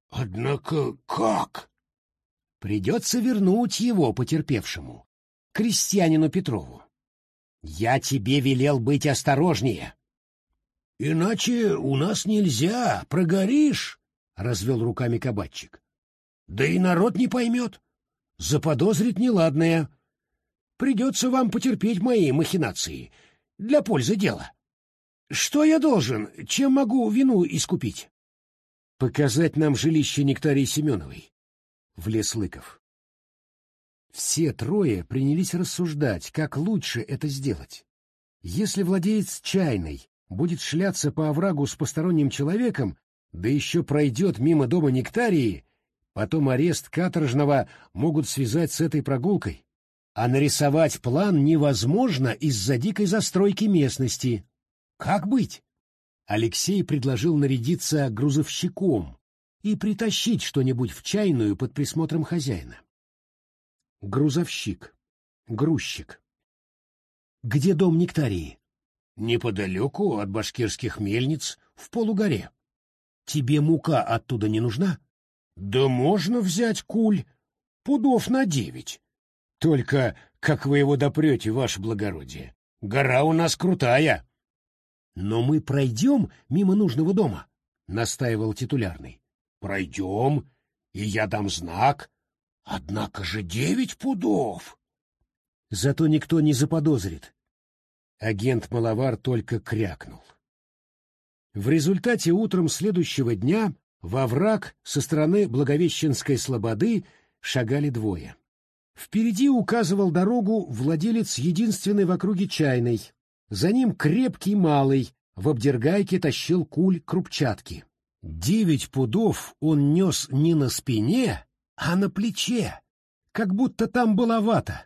Однако как? Придется вернуть его потерпевшему, крестьянину Петрову. Я тебе велел быть осторожнее. Иначе у нас нельзя, прогоришь, — развел руками кабачик. Да и народ не поймет. Заподозрит неладное — Придется вам потерпеть мои махинации для пользы дела. Что я должен? Чем могу вину искупить? Показать нам жилище Нектарии Семеновой. Влез Лыков. Все трое принялись рассуждать, как лучше это сделать. Если владелец чайной будет шляться по оврагу с посторонним человеком, да еще пройдет мимо дома Нектарии, потом арест каторжного могут связать с этой прогулкой а нарисовать план невозможно из-за дикой застройки местности. Как быть? Алексей предложил нарядиться грузовщиком и притащить что-нибудь в чайную под присмотром хозяина. Грузовщик. Грузчик. Где дом Нектарии? Неподалеку от башкирских мельниц, в полугоре. Тебе мука оттуда не нужна? Да можно взять куль, пудов на девять. Только как вы его допрете, ваше благородие? Гора у нас крутая. Но мы пройдем мимо нужного дома. — настаивал титулярный. «Пройдем, и я дам знак. Однако же девять пудов!» Зато никто не заподозрит. Агент Маловар только крякнул. В результате утром следующего дня во враг со стороны Благовещенской слободы шагали двое. Впереди указывал дорогу владелец единственной в округе чайной. За ним крепкий малый, в обдергайке тащил куль крупчатки. Девять пудов он нес не на спине, а на плече, как будто там была вата.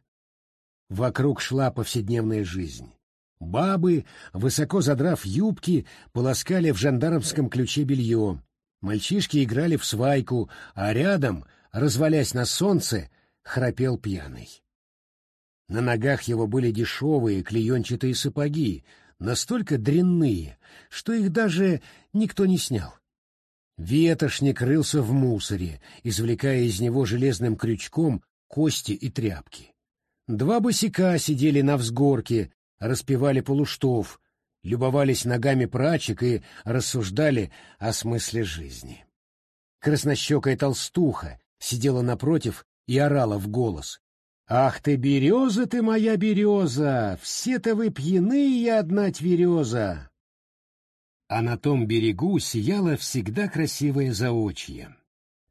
Вокруг шла повседневная жизнь. Бабы, высоко задрав юбки, полоскали в жандармском ключе белье. Мальчишки играли в свайку, а рядом, развалясь на солнце, храпел пьяный. На ногах его были дешевые клеенчатые сапоги, настолько дрянные, что их даже никто не снял. Ветошник рылся в мусоре, извлекая из него железным крючком кости и тряпки. Два босика сидели на взгорке, распевали полуштов, любовались ногами прачек и рассуждали о смысле жизни. Краснощекая толстуха сидела напротив и орала в голос. «Ах ты, береза ты моя береза! Все-то вы я одна твереза!» А на том берегу сияло всегда красивое заочье.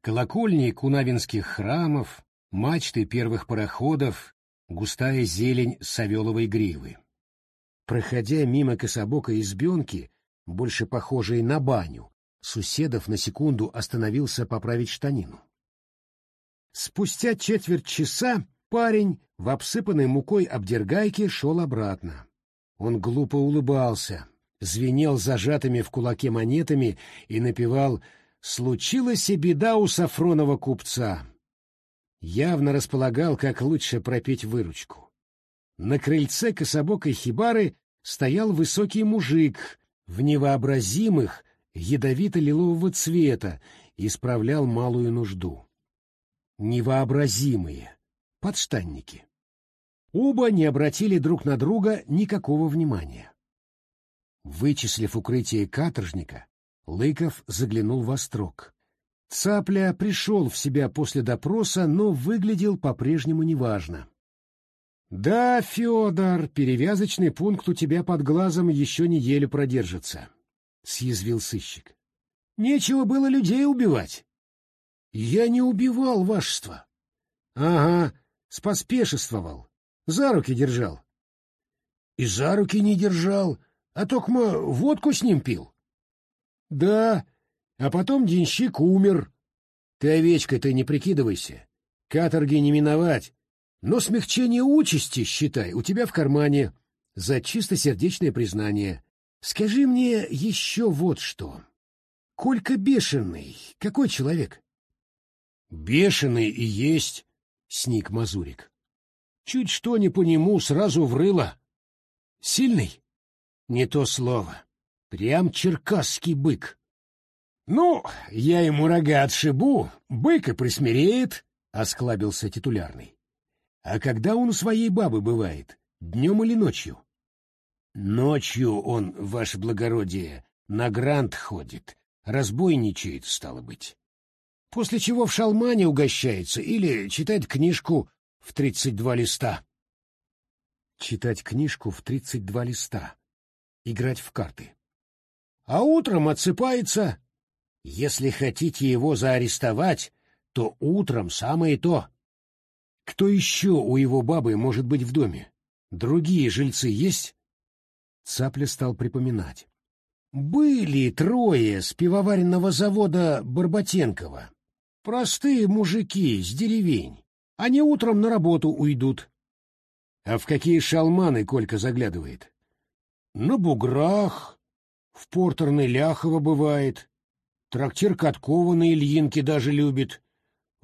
Колокольни кунавинских храмов, мачты первых пароходов, густая зелень савеловой гривы. Проходя мимо кособокой избенки, больше похожей на баню, Суседов на секунду остановился поправить штанину. Спустя четверть часа парень в обсыпанной мукой обдергайке шел обратно. Он глупо улыбался, звенел зажатыми в кулаке монетами и напевал «Случилась и беда у Сафронова купца». Явно располагал, как лучше пропеть выручку. На крыльце кособокой хибары стоял высокий мужик в невообразимых ядовито-лилового цвета и справлял малую нужду. Невообразимые подштанники. Оба не обратили друг на друга никакого внимания. Вычислив укрытие каторжника, Лыков заглянул во строк. Цапля пришел в себя после допроса, но выглядел по-прежнему неважно. «Да, Федор, перевязочный пункт у тебя под глазом еще неделю продержится», — съязвил сыщик. «Нечего было людей убивать». «Я не убивал, вашество». «Ага, споспешествовал, за руки держал». «И за руки не держал, а только водку с ним пил». «Да, а потом денщик умер». «Ты овечкой-то не прикидывайся, каторги не миновать». Но смягчение участи, считай, у тебя в кармане за чистосердечное признание. Скажи мне еще вот что. Колька бешеный, какой человек? Бешеный и есть, сник Мазурик. Чуть что не по нему, сразу врыло. Сильный? Не то слово. Прям черкасский бык. Ну, я ему рога отшибу, бык и присмиреет, — осклабился титулярный. А когда он у своей бабы бывает? Днем или ночью? Ночью он, ваше благородие, на грант ходит, разбойничает, стало быть. После чего в шалмане угощается или читает книжку в тридцать два листа. Читать книжку в тридцать два листа. Играть в карты. А утром отсыпается. Если хотите его заарестовать, то утром самое то. Кто еще у его бабы может быть в доме? Другие жильцы есть? Цапля стал припоминать. Были трое с пивоваренного завода Барботенкова. Простые мужики с деревень. Они утром на работу уйдут. А в какие шалманы Колька заглядывает? На буграх, в портерной Ляхова бывает. Трактир Каткова на Ильинке даже любит.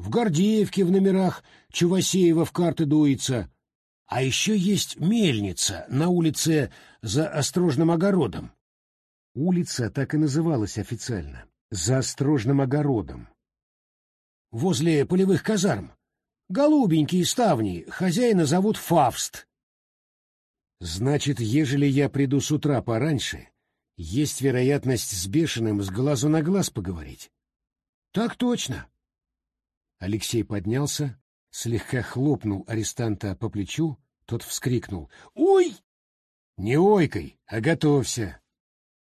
В Гордеевке в номерах Чувасеева в карты дуется. А еще есть мельница на улице за Острожным огородом. Улица так и называлась официально. За Острожным огородом. Возле полевых казарм. Голубенькие ставни, хозяина зовут Фавст. Значит, ежели я приду с утра пораньше, Есть вероятность с бешеным с глазу на глаз поговорить. Так точно. Алексей поднялся, слегка хлопнул арестанта по плечу, тот вскрикнул. «Ой!» «Не ойкой, а готовься.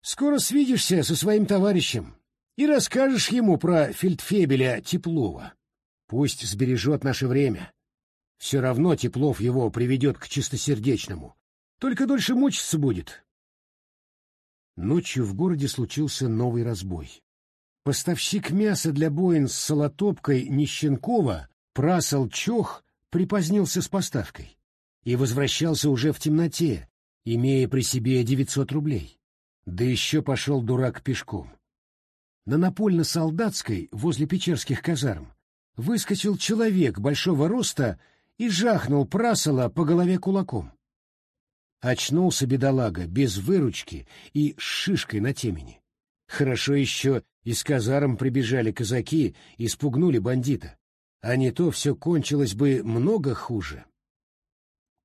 Скоро свидишься со своим товарищем и расскажешь ему про фельдфебеля Теплова. Пусть сбережет наше время. Все равно Теплов его приведет к чистосердечному. Только дольше мучиться будет. Ночью в городе случился новый разбой. Поставщик мяса для боин с Солотопкой Нищенкова, Прасол Чох, припозднился с поставкой и возвращался уже в темноте, имея при себе 900 рублей. Да еще пошел дурак пешком. На напольно-солдатской, возле Печерских казарм, выскочил человек большого роста и жахнул Прасола по голове кулаком. Очнулся бедолага без выручки и с шишкой на темени. Хорошо еще из казарм прибежали казаки и спугнули бандита. А не то все кончилось бы много хуже.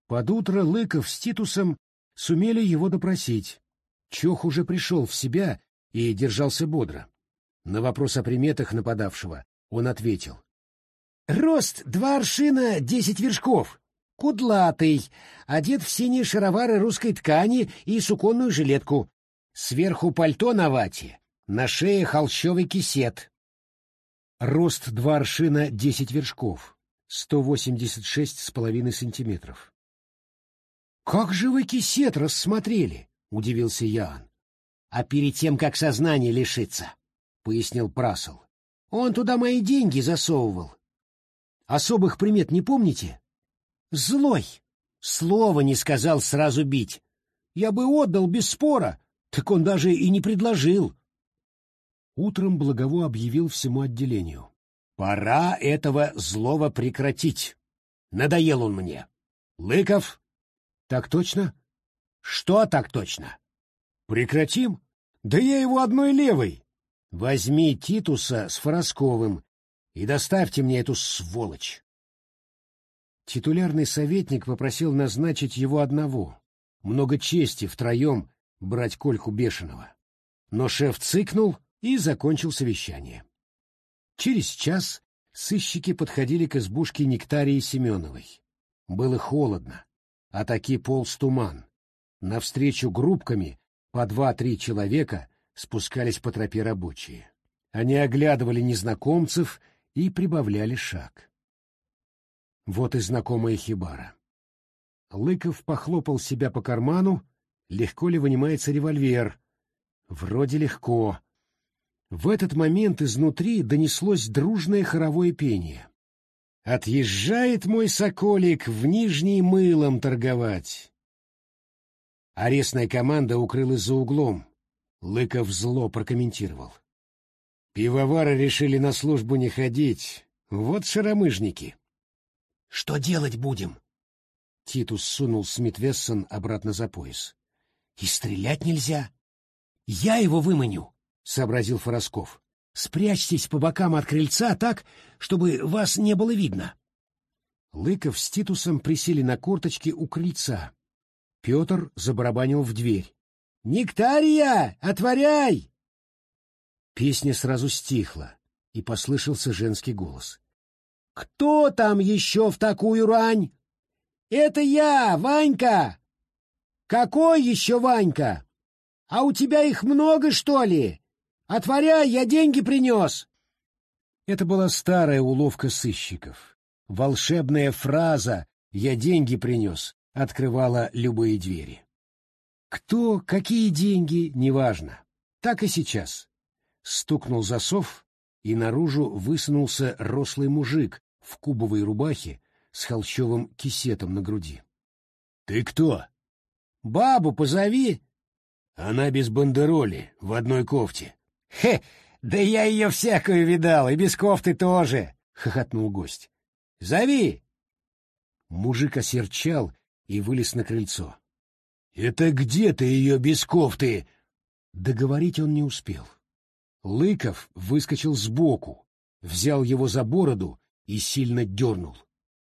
Под утро Лыков с Титусом сумели его допросить. Чох уже пришел в себя и держался бодро. На вопрос о приметах нападавшего он ответил. «Рост два аршина десять вершков кудлатый, одет в синие шаровары русской ткани и суконную жилетку. Сверху пальто на вате, на шее холщовый кисет. Рост два аршина десять вершков, сто восемьдесят шесть с половиной сантиметров. «Как же вы кисет рассмотрели?» — удивился Ян. «А перед тем, как сознание лишиться», — пояснил Прасл. «Он туда мои деньги засовывал». «Особых примет не помните?» Злой. Слова не сказал сразу бить. Я бы отдал без спора, так он даже и не предложил. Утром Благово объявил всему отделению. Пора этого злого прекратить. Надоел он мне. Лыков? Так точно? Что так точно? Прекратим? Да я его одной левой. Возьми Титуса с Форосковым и доставьте мне эту сволочь. Титулярный советник попросил назначить его одного. Много чести втроем брать Кольку Бешеного. Но шеф цыкнул и закончил совещание. Через час сыщики подходили к избушке Нектарии Семеновой. Было холодно, а таки полз туман. Навстречу группками по два-три человека спускались по тропе рабочие. Они оглядывали незнакомцев и прибавляли шаг. Вот и знакомая хибара. Лыков похлопал себя по карману, легко ли вынимается револьвер. Вроде легко. В этот момент изнутри донеслось дружное хоровое пение. «Отъезжает мой соколик в Нижний мылом торговать». Арестная команда укрылась за углом. Лыков зло прокомментировал. Пивовары решили на службу не ходить. Вот шаромыжники. Что делать будем? Титус сунул Смит Вессон обратно за пояс. И стрелять нельзя. Я его выманю, сообразил Форосков. Спрячьтесь по бокам от крыльца так, чтобы вас не было видно. Лыков с Титусом присели на корточки у крыльца. Петр забарабанил в дверь. «Нектария! Отворяй!» Песня сразу стихла, и послышался женский голос. Кто там еще в такую рань? Это я, Ванька. Какой еще Ванька? А у тебя их много, что ли? Отворяй, я деньги принес. Это была старая уловка сыщиков. Волшебная фраза «я деньги принес» открывала любые двери. Кто, какие деньги, неважно. Так и сейчас. Стукнул засов, и наружу высунулся рослый мужик в кубовой рубахе с холщовым кисетом на груди. — Ты кто? — Бабу позови. — Она без бандероли, в одной кофте. — Хе, да я ее всякую видал, и без кофты тоже, — хохотнул гость. — Зови. Мужик осерчал и вылез на крыльцо. — Это где ты ее без кофты? Договорить он не успел. — Лыков выскочил сбоку, взял его за бороду и сильно дернул.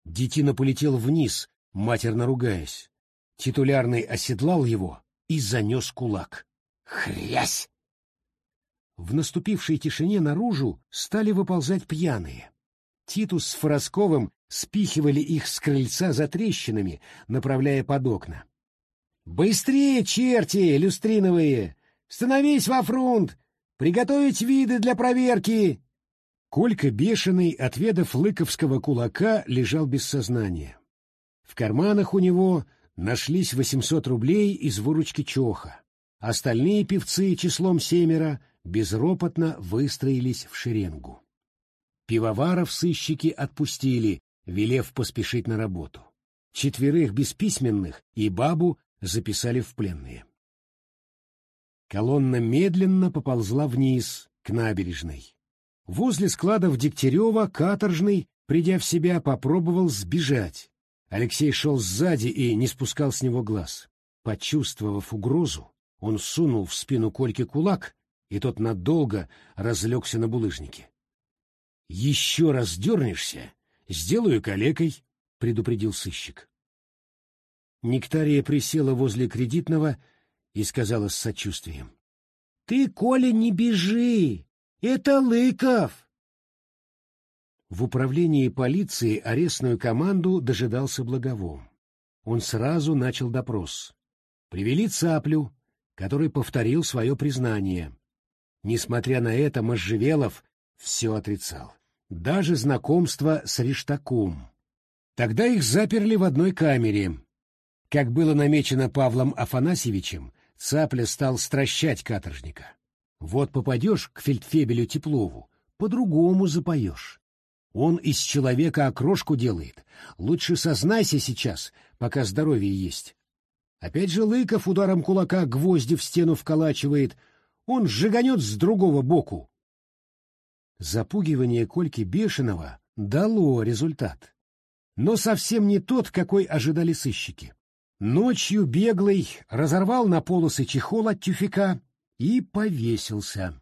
Детина полетел вниз, матерно ругаясь. Титулярный оседлал его и занес кулак. Хрясь! В наступившей тишине наружу стали выползать пьяные. Титус с Форосковым спихивали их с крыльца за трещинами, направляя под окна. «Быстрее, черти, люстриновые! Становись во фронт! Приготовить виды для проверки!» Колька бешеный, отведав лыковского кулака, лежал без сознания. В карманах у него нашлись 800 рублей из выручки Чоха. Остальные певцы числом семеро безропотно выстроились в шеренгу. Пивоваров сыщики отпустили, велев поспешить на работу. Четверых бесписьменных и бабу записали в пленные. Колонна медленно поползла вниз, к набережной. Возле складов Дегтярева каторжный, придя в себя, попробовал сбежать. Алексей шел сзади и не спускал с него глаз. Почувствовав угрозу, он сунул в спину Кольке кулак, и тот надолго разлегся на булыжнике. — Еще раз дернешься, сделаю калекой, — предупредил сыщик. Нектария присела возле кредитного и сказала с сочувствием. — Ты, Коля, не бежи! Это Лыков! В управлении полиции арестную команду дожидался Благовом. Он сразу начал допрос. Привели цаплю, который повторил свое признание. Несмотря на это, Можжевелов все отрицал. Даже знакомство с Рештаком. Тогда их заперли в одной камере. Как было намечено Павлом Афанасьевичем, цапля стал стращать каторжника. Вот попадешь к фельдфебелю Теплову, по-другому запоешь. Он из человека окрошку делает. Лучше сознайся сейчас, пока здоровье есть. Опять же Лыков ударом кулака гвозди в стену вколачивает. Он сжиганет с другого боку. Запугивание Кольки Бешеного дало результат. Но совсем не тот, какой ожидали сыщики. Ночью беглый разорвал на полосы чехол от тюфяка и повесился.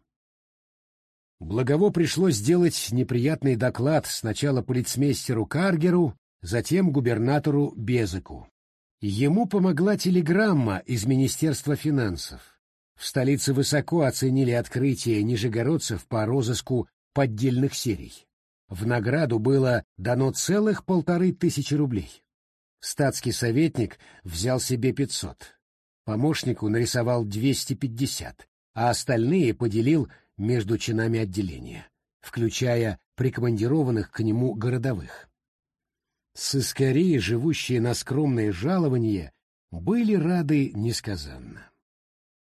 Благово пришлось сделать неприятный доклад сначала полицмейстеру Каргеру, затем губернатору Безыку. Ему помогла телеграмма из Министерства финансов. В столице высоко оценили открытие нижегородцев по розыску поддельных серий. В награду было дано целых полторы тысячи рублей. Статский советник взял себе пятьсот помощнику нарисовал 250, а остальные поделил между чинами отделения, включая прикомандированных к нему городовых. Сыскари, живущие на скромное жалование, были рады несказанно.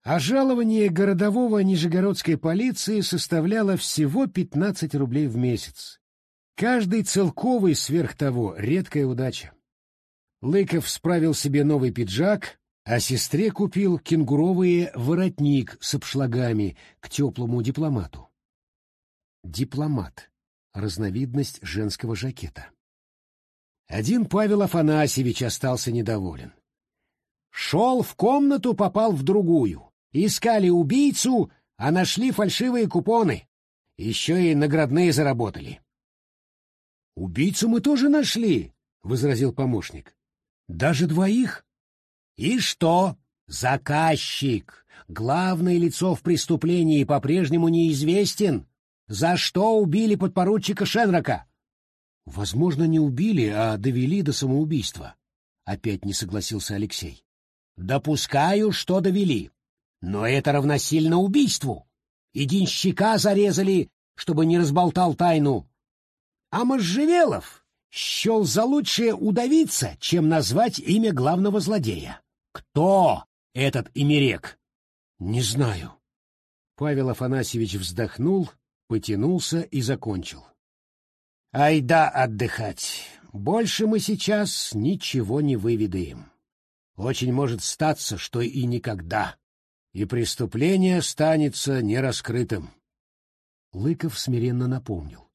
А жалование городового Нижегородской полиции составляло всего 15 рублей в месяц. Каждый целковый сверх того — редкая удача. Лыков справил себе новый пиджак, а сестре купил кенгуровый воротник с обшлагами к теплому дипломату. Дипломат — разновидность женского жакета. Один Павел Афанасьевич остался недоволен. Шел в комнату, попал в другую. Искали убийцу, а нашли фальшивые купоны. Еще и наградные заработали. «Убийцу мы тоже нашли», — возразил помощник. «Даже двоих?» И что? Заказчик, главное лицо в преступлении, по-прежнему неизвестен. За что убили подпоручика Шенрока? Возможно, не убили, а довели до самоубийства. Опять не согласился Алексей. Допускаю, что довели. Но это равносильно убийству. И денщика зарезали, чтобы не разболтал тайну. А Можжевелов счел за лучшее удавиться, чем назвать имя главного злодея. Кто этот Имерек? Не знаю. Павел Афанасьевич вздохнул, потянулся и закончил. Айда отдыхать. Больше мы сейчас ничего не выведаем. Очень может статься, что и никогда. И преступление останется нераскрытым. Лыков смиренно напомнил.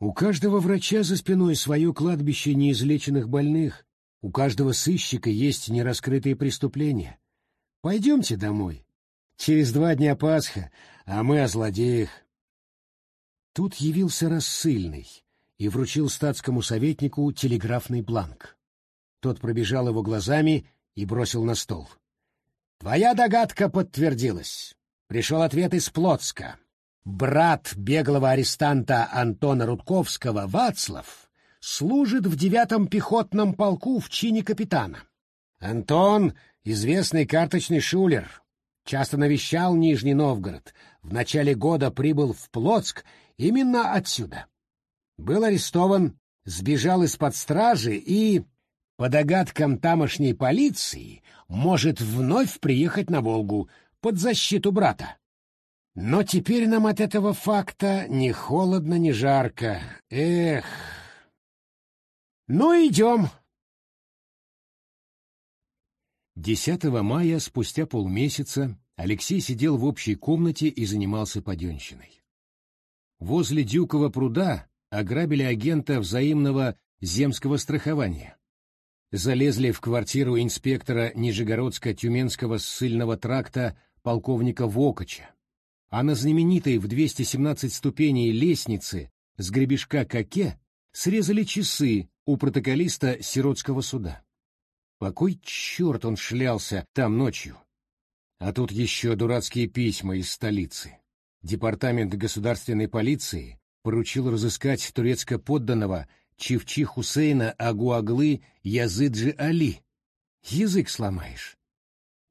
У каждого врача за спиной свое кладбище неизлеченных больных, у каждого сыщика есть нераскрытые преступления. Пойдемте домой. Через два дня Пасха, а мы о злодеях. Тут явился рассыльный и вручил статскому советнику телеграфный бланк. Тот пробежал его глазами и бросил на стол. «Твоя догадка подтвердилась. пришел ответ из Плотска. Брат беглого арестанта Антона Рудковского, Вацлав, служит в девятом пехотном полку в чине капитана. Антон — известный карточный шулер, часто навещал Нижний Новгород, в начале года прибыл в Плотск именно отсюда. Был арестован, сбежал из-под стражи и, по догадкам тамошней полиции, может вновь приехать на Волгу под защиту брата. Но теперь нам от этого факта ни холодно, ни жарко. Эх! Ну, идем. 10 мая, спустя полмесяца, Алексей сидел в общей комнате и занимался паденщиной. Возле Дюкова пруда ограбили агента взаимного земского страхования. Залезли в квартиру инспектора Нижегородско-Тюменского ссыльного тракта полковника Вокача, а на знаменитой в 217 ступеней лестнице с гребешка Коке срезали часы у протоколиста сиротского суда. По кой черт он шлялся там ночью? А тут еще дурацкие письма из столицы. Департамент государственной полиции поручил разыскать турецко-подданного Чивчи Хусейна Агуаглы Языджи Али. Язык сломаешь.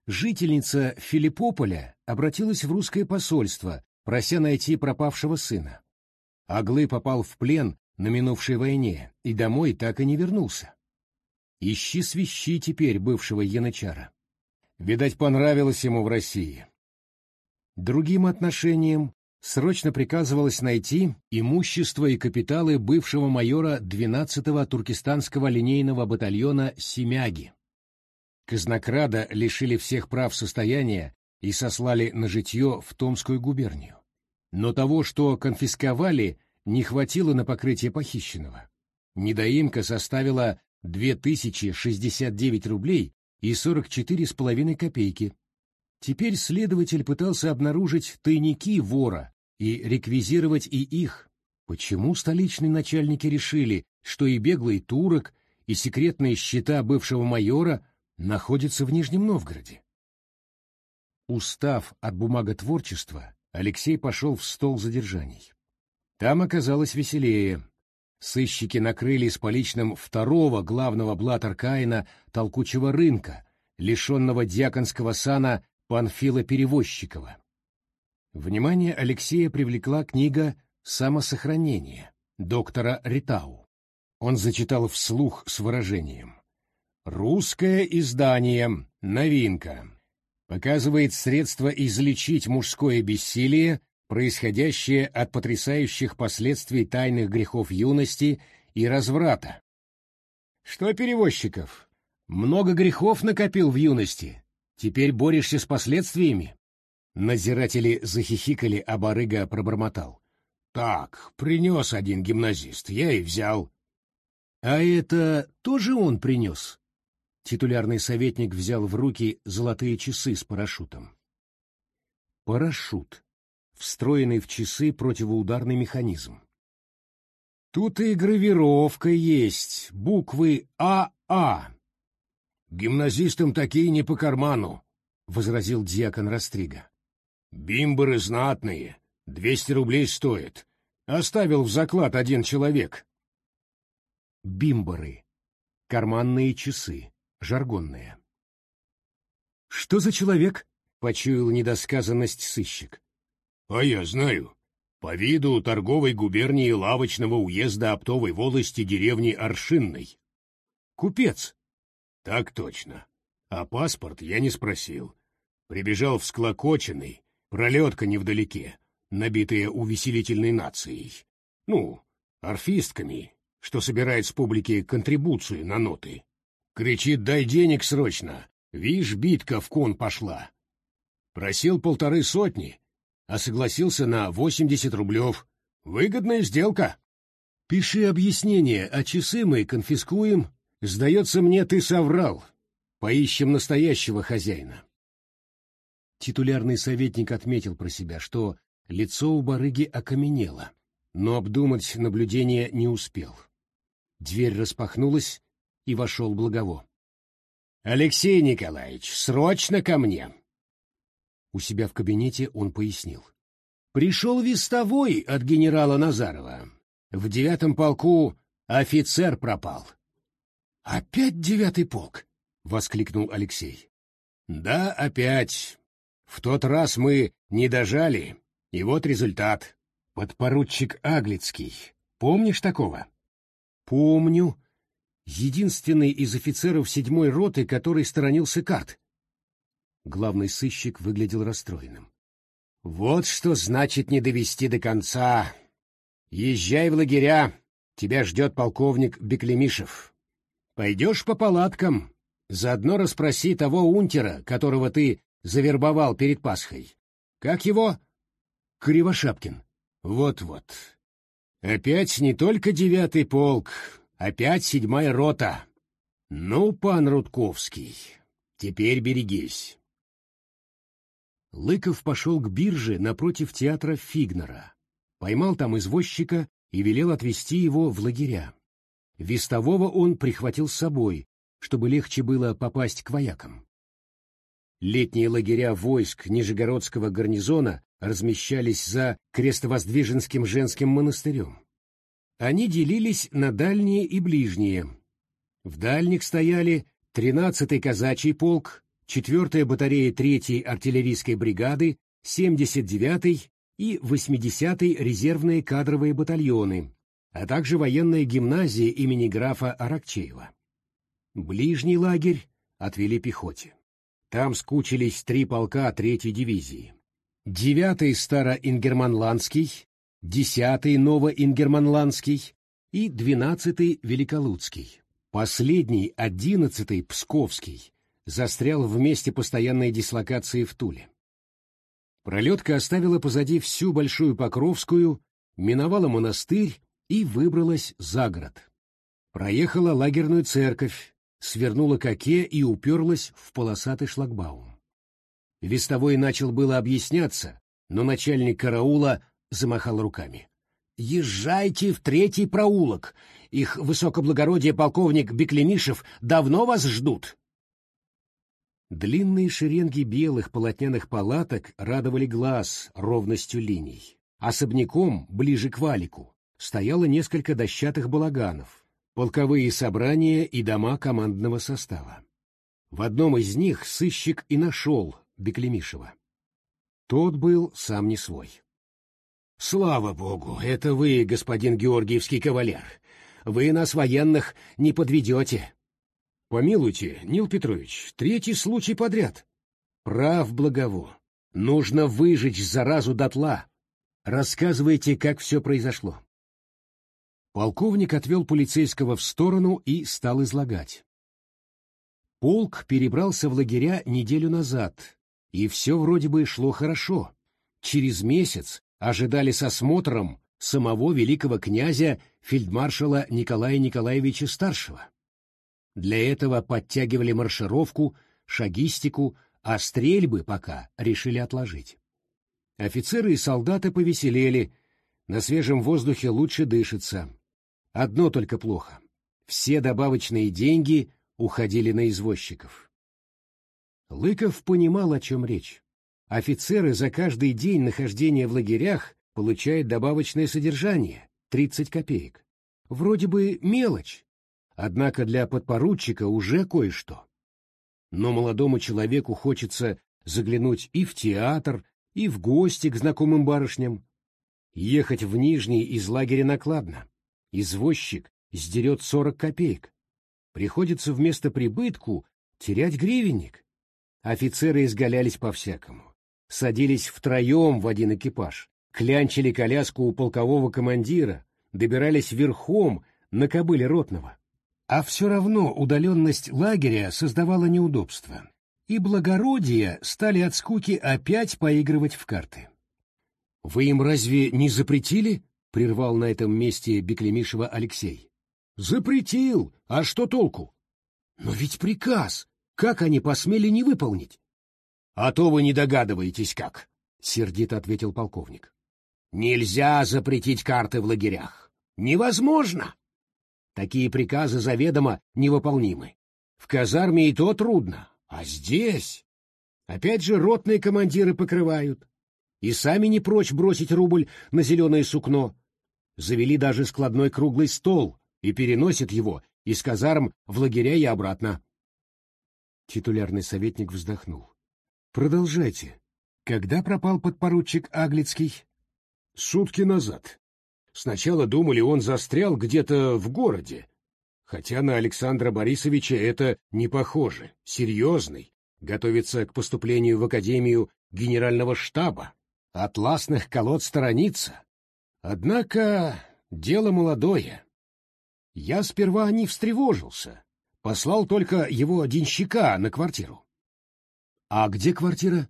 Жительница Филиппополя обратилась в русское посольство, прося найти пропавшего сына. Аглы попал в плен на минувшей войне и домой так и не вернулся. Ищи свищи теперь бывшего янычара. Видать, понравилось ему в России. Другим отношением срочно приказывалось найти имущество и капиталы бывшего майора 12-го туркестанского линейного батальона «Семяги». Казнокрада лишили всех прав состояния и сослали на житье в Томскую губернию. Но того, что конфисковали, не хватило на покрытие похищенного. Недоимка составила 2069 рублей и 44 с половиной копейки. Теперь следователь пытался обнаружить тайники вора и реквизировать и их. Почему столичные начальники решили, что и беглый турок, и секретные счета бывшего майора находятся в Нижнем Новгороде? Устав от бумаготворчества, Алексей пошел в стол задержаний. Там оказалось веселее. Сыщики накрыли с поличным второго главного блата Каина толкучего рынка, лишенного дьяконского сана Панфила Перевозчикова. Внимание Алексея привлекла книга «Самосохранение» доктора Ритау. Он зачитал вслух с выражением. «Русское издание. Новинка. Показывает средства излечить мужское бессилие происходящее от потрясающих последствий тайных грехов юности и разврата. Что, перевозчиков, много грехов накопил в юности, теперь борешься с последствиями? Назиратели захихикали, а барыга пробормотал. Так, принес один гимназист, я и взял. А это тоже он принес? Титулярный советник взял в руки золотые часы с парашютом. Парашют встроенный в часы противоударный механизм. Тут и гравировка есть, буквы АА. Гимназистам такие не по карману, — возразил дьякон Растрига. Бимберы знатные, двести рублей стоят. Оставил в заклад один человек. Бимберы. Карманные часы, жаргонные. Что за человек? — почуял недосказанность сыщик. А я знаю. По виду торговой губернии лавочного уезда Оптовой волости деревни Аршинной. Купец. Так точно. А паспорт я не спросил. Прибежал всклокоченный, пролетка невдалеке, набитая увеселительной нацией. Ну, орфистками, что собирает с публики контрибуцию на ноты. Кричит, дай денег срочно. Вишь, битка в кон пошла. Просил полторы сотни, а согласился на 80 рублев. Выгодная сделка. Пиши объяснение, а часы мы конфискуем. Сдается мне, ты соврал. Поищем настоящего хозяина. Титулярный советник отметил про себя, что лицо у барыги окаменело, но обдумать наблюдение не успел. Дверь распахнулась, и вошел Благово. — Алексей Николаевич, срочно ко мне! У себя в кабинете он пояснил. Пришел вестовой от генерала Назарова. В девятом полку офицер пропал. «Опять девятый полк?» — воскликнул Алексей. «Да, опять. В тот раз мы не дожали, и вот результат. Подпоручик Аглицкий. Помнишь такого?» «Помню. Единственный из офицеров седьмой роты, который сторонился карт». Главный сыщик выглядел расстроенным. Вот что значит не довести до конца. Езжай в лагеря, тебя ждет полковник Беклемишев. Пойдешь по палаткам, заодно расспроси того унтера, которого ты завербовал перед Пасхой. Как его? Кривошапкин. Вот-вот. Опять не только девятый полк, опять седьмая рота. Ну, пан Рудковский, теперь берегись. Лыков пошел к бирже напротив театра Фигнера, поймал там извозчика и велел отвезти его в лагеря. Вестового он прихватил с собой, чтобы легче было попасть к воякам. Летние лагеря войск Нижегородского гарнизона размещались за Крестовоздвиженским женским монастырем. Они делились на дальние и ближние. В дальних стояли 13-й казачий полк, 4-я батарея 3-й артиллерийской бригады, 79-й и 80-й резервные кадровые батальоны, а также военная гимназия имени графа Аракчеева. Ближний лагерь отвели пехоте. Там скучились три полка 3-й дивизии. 9-й Староингерманландский, 10-й Новоингерманландский и 12-й Великолудский. Последний, 11-й Псковский, застрял в месте постоянной дислокации в Туле. Пролетка оставила позади всю Большую Покровскую, миновала монастырь и выбралась за город. Проехала лагерную церковь, свернула к оке и уперлась в полосатый шлагбаум. Вестовой начал было объясняться, но начальник караула замахал руками. «Езжайте в третий проулок. Их высокоблагородие полковник Беклемишев давно вас ждут». Длинные шеренги белых полотняных палаток радовали глаз ровностью линий. Особняком, ближе к валику, стояло несколько дощатых балаганов, полковые собрания и дома командного состава. В одном из них сыщик и нашел Беклемишева. Тот был сам не свой. «Слава богу, это вы, господин Георгиевский кавалер. Вы нас, военных, не подведете», Помилуйте, Нил Петрович, третий случай подряд. Прав Благово. Нужно выжечь заразу дотла. Рассказывайте, как все произошло. Полковник отвел полицейского в сторону и стал излагать. Полк перебрался в лагеря неделю назад, и все вроде бы шло хорошо. Через месяц ожидали с осмотром самого великого князя фельдмаршала Николая Николаевича Старшего. Для этого подтягивали маршировку, шагистику, а стрельбы пока решили отложить. Офицеры и солдаты повеселели, на свежем воздухе лучше дышится. Одно только плохо. Все добавочные деньги уходили на извозчиков. Лыков понимал, о чем речь. Офицеры за каждый день нахождения в лагерях получают добавочное содержание — 30 копеек. Вроде бы мелочь, Однако для подпоручика уже кое-что. Но молодому человеку хочется заглянуть и в театр, и в гости к знакомым барышням. Ехать в Нижний из лагеря накладно. Извозчик сдерет сорок копеек. Приходится вместо прибытку терять гривенник. Офицеры изгалялись по-всякому. Садились втроем в один экипаж, клянчили коляску у полкового командира, добирались верхом на кобыле ротного. А все равно удаленность лагеря создавала неудобства, и благородие стали от скуки опять поигрывать в карты. «Вы им разве не запретили?» — прервал на этом месте Беклемишева Алексей. «Запретил! А что толку?» «Но ведь приказ! Как они посмели не выполнить?» «А то вы не догадываетесь, как!» — сердито ответил полковник. «Нельзя запретить карты в лагерях! Невозможно!» Такие приказы заведомо невыполнимы. В казарме и то трудно, а здесь... Опять же ротные командиры покрывают. И сами не прочь бросить рубль на зеленое сукно. Завели даже складной круглый стол и переносят его из казарм в лагеря и обратно. Титулярный советник вздохнул. Продолжайте. Когда пропал подпоручик Аглицкий? Сутки назад. Сначала думали, он застрял где-то в городе. Хотя на Александра Борисовича это не похоже. Серьезный. Готовится к поступлению в Академию Генерального штаба. Атласных колод сторонится. Однако дело молодое. Я сперва не встревожился. Послал только его денщика на квартиру. А где квартира?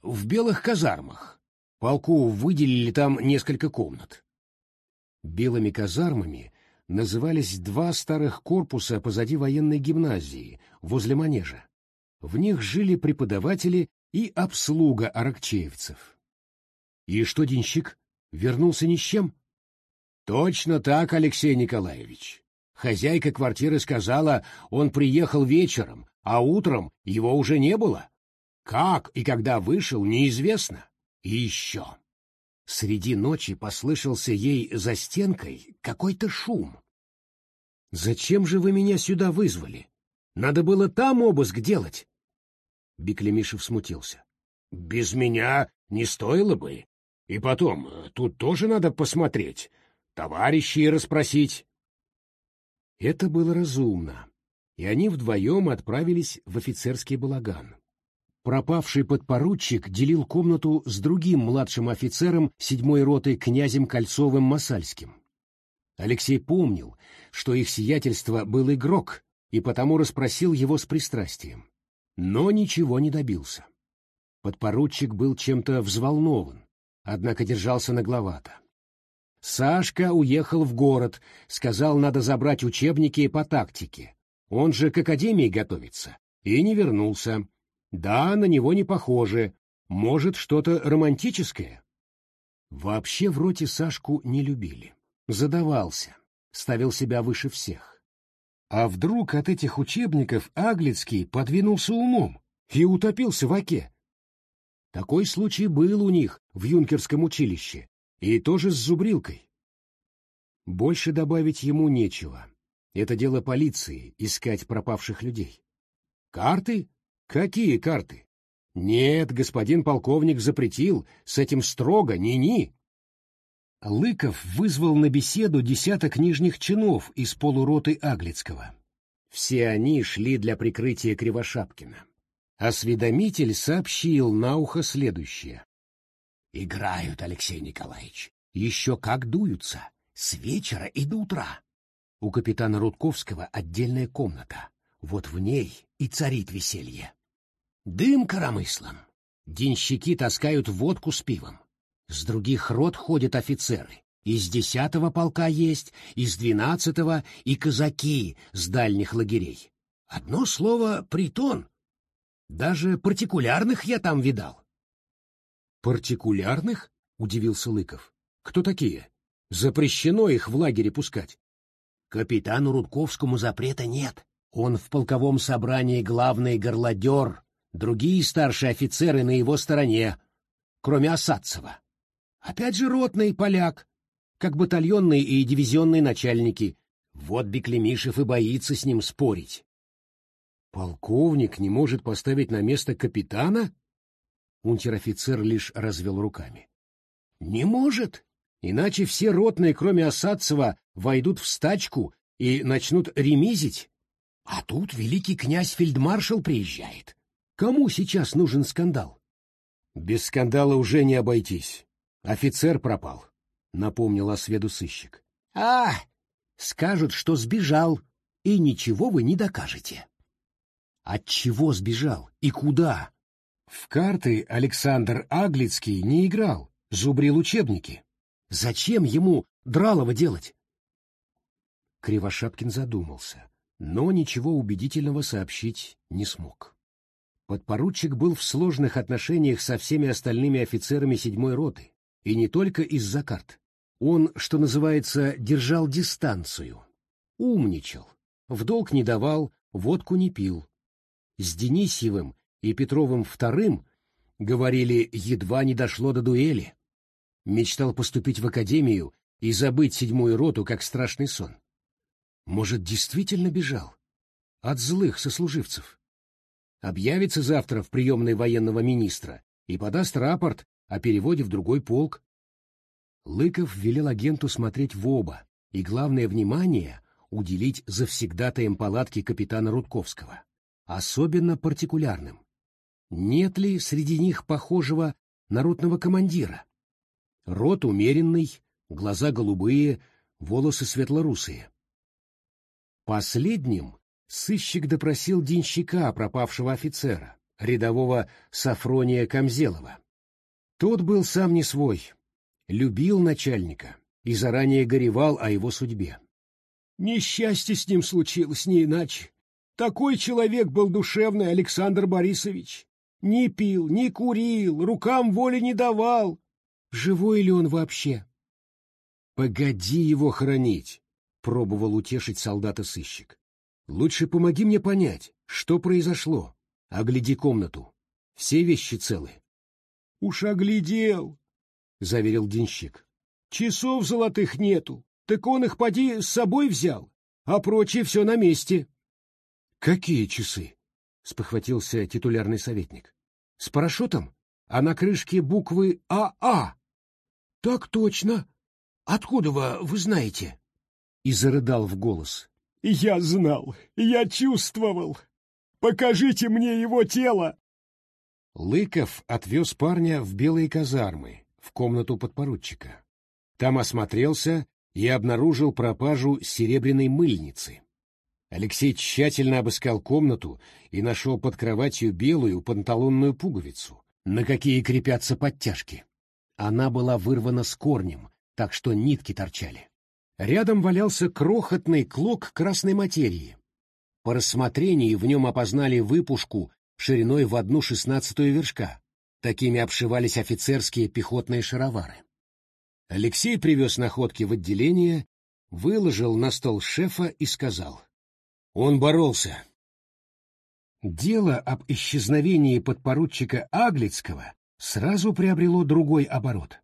В белых казармах. Полку выделили там несколько комнат. Белыми казармами назывались два старых корпуса позади военной гимназии, возле манежа. В них жили преподаватели и обслуга аракчеевцев. И что денщик? Вернулся ни с чем? Точно так, Алексей Николаевич. Хозяйка квартиры сказала, он приехал вечером, а утром его уже не было. Как и когда вышел, неизвестно. И еще. Среди ночи послышался ей за стенкой какой-то шум. «Зачем же вы меня сюда вызвали? Надо было там обыск делать!» Беклемишев смутился. «Без меня не стоило бы. И потом, тут тоже надо посмотреть, товарищей расспросить». Это было разумно, и они вдвоем отправились в офицерский балаган. Пропавший подпоручик делил комнату с другим младшим офицером седьмой роты князем Кольцовым-Масальским. Алексей помнил, что их сиятельство был игрок, и потому расспросил его с пристрастием. Но ничего не добился. Подпоручик был чем-то взволнован, однако держался нагловато. Сашка уехал в город, сказал, надо забрать учебники по тактике. Он же к академии готовится, и не вернулся. Да, на него не похоже. Может, что-то романтическое? Вообще в роте Сашку не любили. Задавался, ставил себя выше всех. А вдруг от этих учебников Аглицкий подвинулся умом и утопился в оке? Такой случай был у них в юнкерском училище, и тоже с зубрилкой. Больше добавить ему нечего. Это дело полиции — искать пропавших людей. Карты? Какие карты? Нет, господин полковник запретил, с этим строго, ни-ни. Лыков вызвал на беседу десяток нижних чинов из полуроты Аглицкого. Все они шли для прикрытия Кривошапкина. Осведомитель сообщил на ухо следующее. «Играют, Алексей Николаевич, еще как дуются, с вечера и до утра. У капитана Рудковского отдельная комната, вот в ней и царит веселье. Дым коромыслом. Денщики таскают водку с пивом. С других рот ходят офицеры. Из десятого полка есть, из двенадцатого и казаки с дальних лагерей. Одно слово — притон. Даже партикулярных я там видал. «Партикулярных?» — удивился Лыков. «Кто такие? Запрещено их в лагере пускать». «Капитану Рудковскому запрета нет. Он в полковом собрании главный горлодер, другие старшие офицеры на его стороне, кроме Осадцева. Опять же ротный поляк, как батальонные и дивизионные начальники. Вот Беклемишев и боится с ним спорить. Полковник не может поставить на место капитана? Унтер-офицер лишь развел руками. Не может, иначе все ротные, кроме Осадцева, войдут в стачку и начнут ремизить. А тут великий князь-фельдмаршал приезжает. Кому сейчас нужен скандал? Без скандала уже не обойтись. Офицер пропал, напомнил осведу сыщик. А, скажут, что сбежал, и ничего вы не докажете. От чего сбежал и куда? В карты Александр Аглицкий не играл, зубрил учебники. Зачем ему Дралова делать? Кривошапкин задумался, но ничего убедительного сообщить не смог. Подпоручик был в сложных отношениях со всеми остальными офицерами седьмой роты, и не только из-за карт. Он, что называется, держал дистанцию. Умничал, в долг не давал, водку не пил. С Денисьевым и Петровым II, говорили, едва не дошло до дуэли. Мечтал поступить в академию и забыть седьмую роту, как страшный сон. Может, действительно бежал? От злых сослуживцев. Объявится завтра в приемной военного министра и подаст рапорт о переводе в другой полк. Лыков велел агенту смотреть в оба и, главное внимание, уделить завсегдатаем палатки капитана Рудковского, особенно партикулярным. Нет ли среди них похожего народного командира? Рот умеренный, глаза голубые, волосы светлорусые. Последним сыщик допросил денщика пропавшего офицера, рядового Сафрония Камзелова. Тот был сам не свой, любил начальника и заранее горевал о его судьбе. Несчастье с ним случилось не иначе. Такой человек был душевный Александр Борисович. Не пил, не курил, рукам воли не давал. Живой ли он вообще? Погоди его хранить, пробовал утешить солдата сыщик. Лучше помоги мне понять, что произошло. Огляди комнату. Все вещи целы. Уж оглядел, заверил денщик. Часов золотых нету, так он их поди с собой взял, а прочее все на месте. Какие часы? спохватился титулярный советник. С парашютом? А на крышке буквы АА. Так точно. Откуда вы, вы знаете? И зарыдал в голос. Я знал, я чувствовал. Покажите мне его тело. Лыков отвез парня в белые казармы, в комнату подпоручика. Там осмотрелся и обнаружил пропажу серебряной мыльницы. Алексей тщательно обыскал комнату и нашел под кроватью белую панталонную пуговицу, на какие крепятся подтяжки. Она была вырвана с корнем, так что нитки торчали. Рядом валялся крохотный клок красной материи. По рассмотрении в нем опознали выпушку шириной в одну шестнадцатую вершка. Такими обшивались офицерские пехотные шаровары. Алексей привез находки в отделение, выложил на стол шефа и сказал. Он боролся. Дело об исчезновении подпоручика Аглицкого сразу приобрело другой оборот.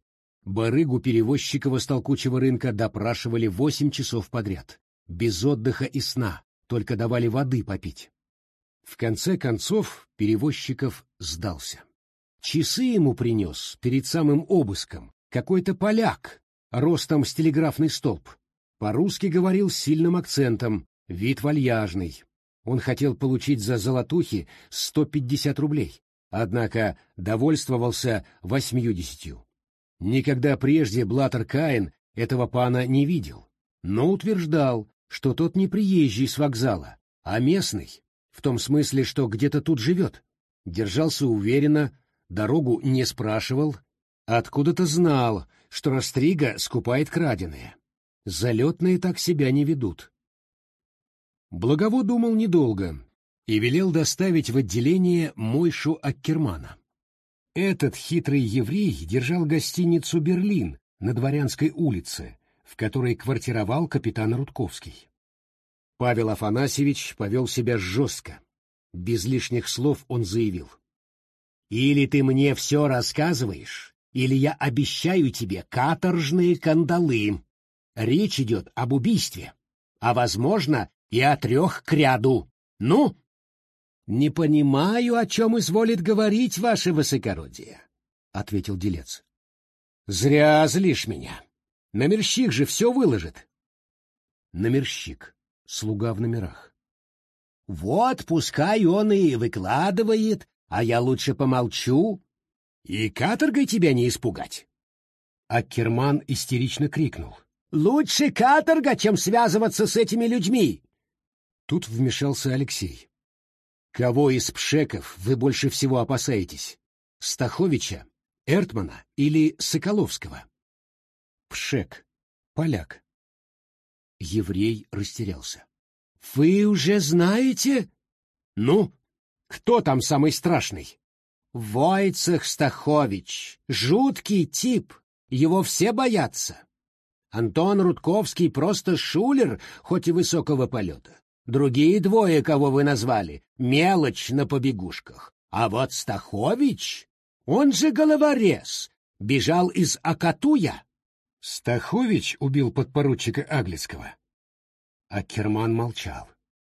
Барыгу перевозчикова с толкучего рынка допрашивали восемь часов подряд, без отдыха и сна, только давали воды попить. В конце концов перевозчиков сдался. Часы ему принес перед самым обыском какой-то поляк, ростом с телеграфный столб. По-русски говорил с сильным акцентом, вид вальяжный. Он хотел получить за золотухи 150 рублей, однако довольствовался восьмидесятью. Никогда прежде Блаттер Каин этого пана не видел, но утверждал, что тот не приезжий с вокзала, а местный, в том смысле, что где-то тут живет. Держался уверенно, дорогу не спрашивал, Откуда-то знал, что Растрига скупает краденое. Залетные так себя не ведут. Благово думал недолго и велел доставить в отделение Мойшу Аккермана. Этот хитрый еврей держал гостиницу «Берлин» на Дворянской улице, в которой квартировал капитан Рудковский. Павел Афанасьевич повел себя жестко. Без лишних слов он заявил. «Или ты мне все рассказываешь, или я обещаю тебе каторжные кандалы. Речь идет об убийстве, а, возможно, и о трех к ряду. Ну? — Не понимаю, о чем изволит говорить ваше высокородие, — ответил делец. — Зря злишь меня. Номерщик же все выложит. Номерщик, слуга в номерах. — Вот пускай он и выкладывает, а я лучше помолчу, и каторгой тебя не испугать. Аккерман истерично крикнул. «Лучше каторга, чем связываться с этими людьми!» Тут вмешался Алексей. «Кого из пшеков вы больше всего опасаетесь? Стаховича, Эртмана или Соколовского?» Пшек. Поляк. Еврей растерялся. «Вы уже знаете?» «Ну, кто там самый страшный?» Войцех Стахович, жуткий тип, его все боятся. Антон Рудковский просто шулер, хоть и высокого полета. Другие двое, кого вы назвали, мелочь на побегушках. А вот Стахович, он же головорез, бежал из Акатуя. Стахович убил подпоручика Аглицкого. А Керман молчал.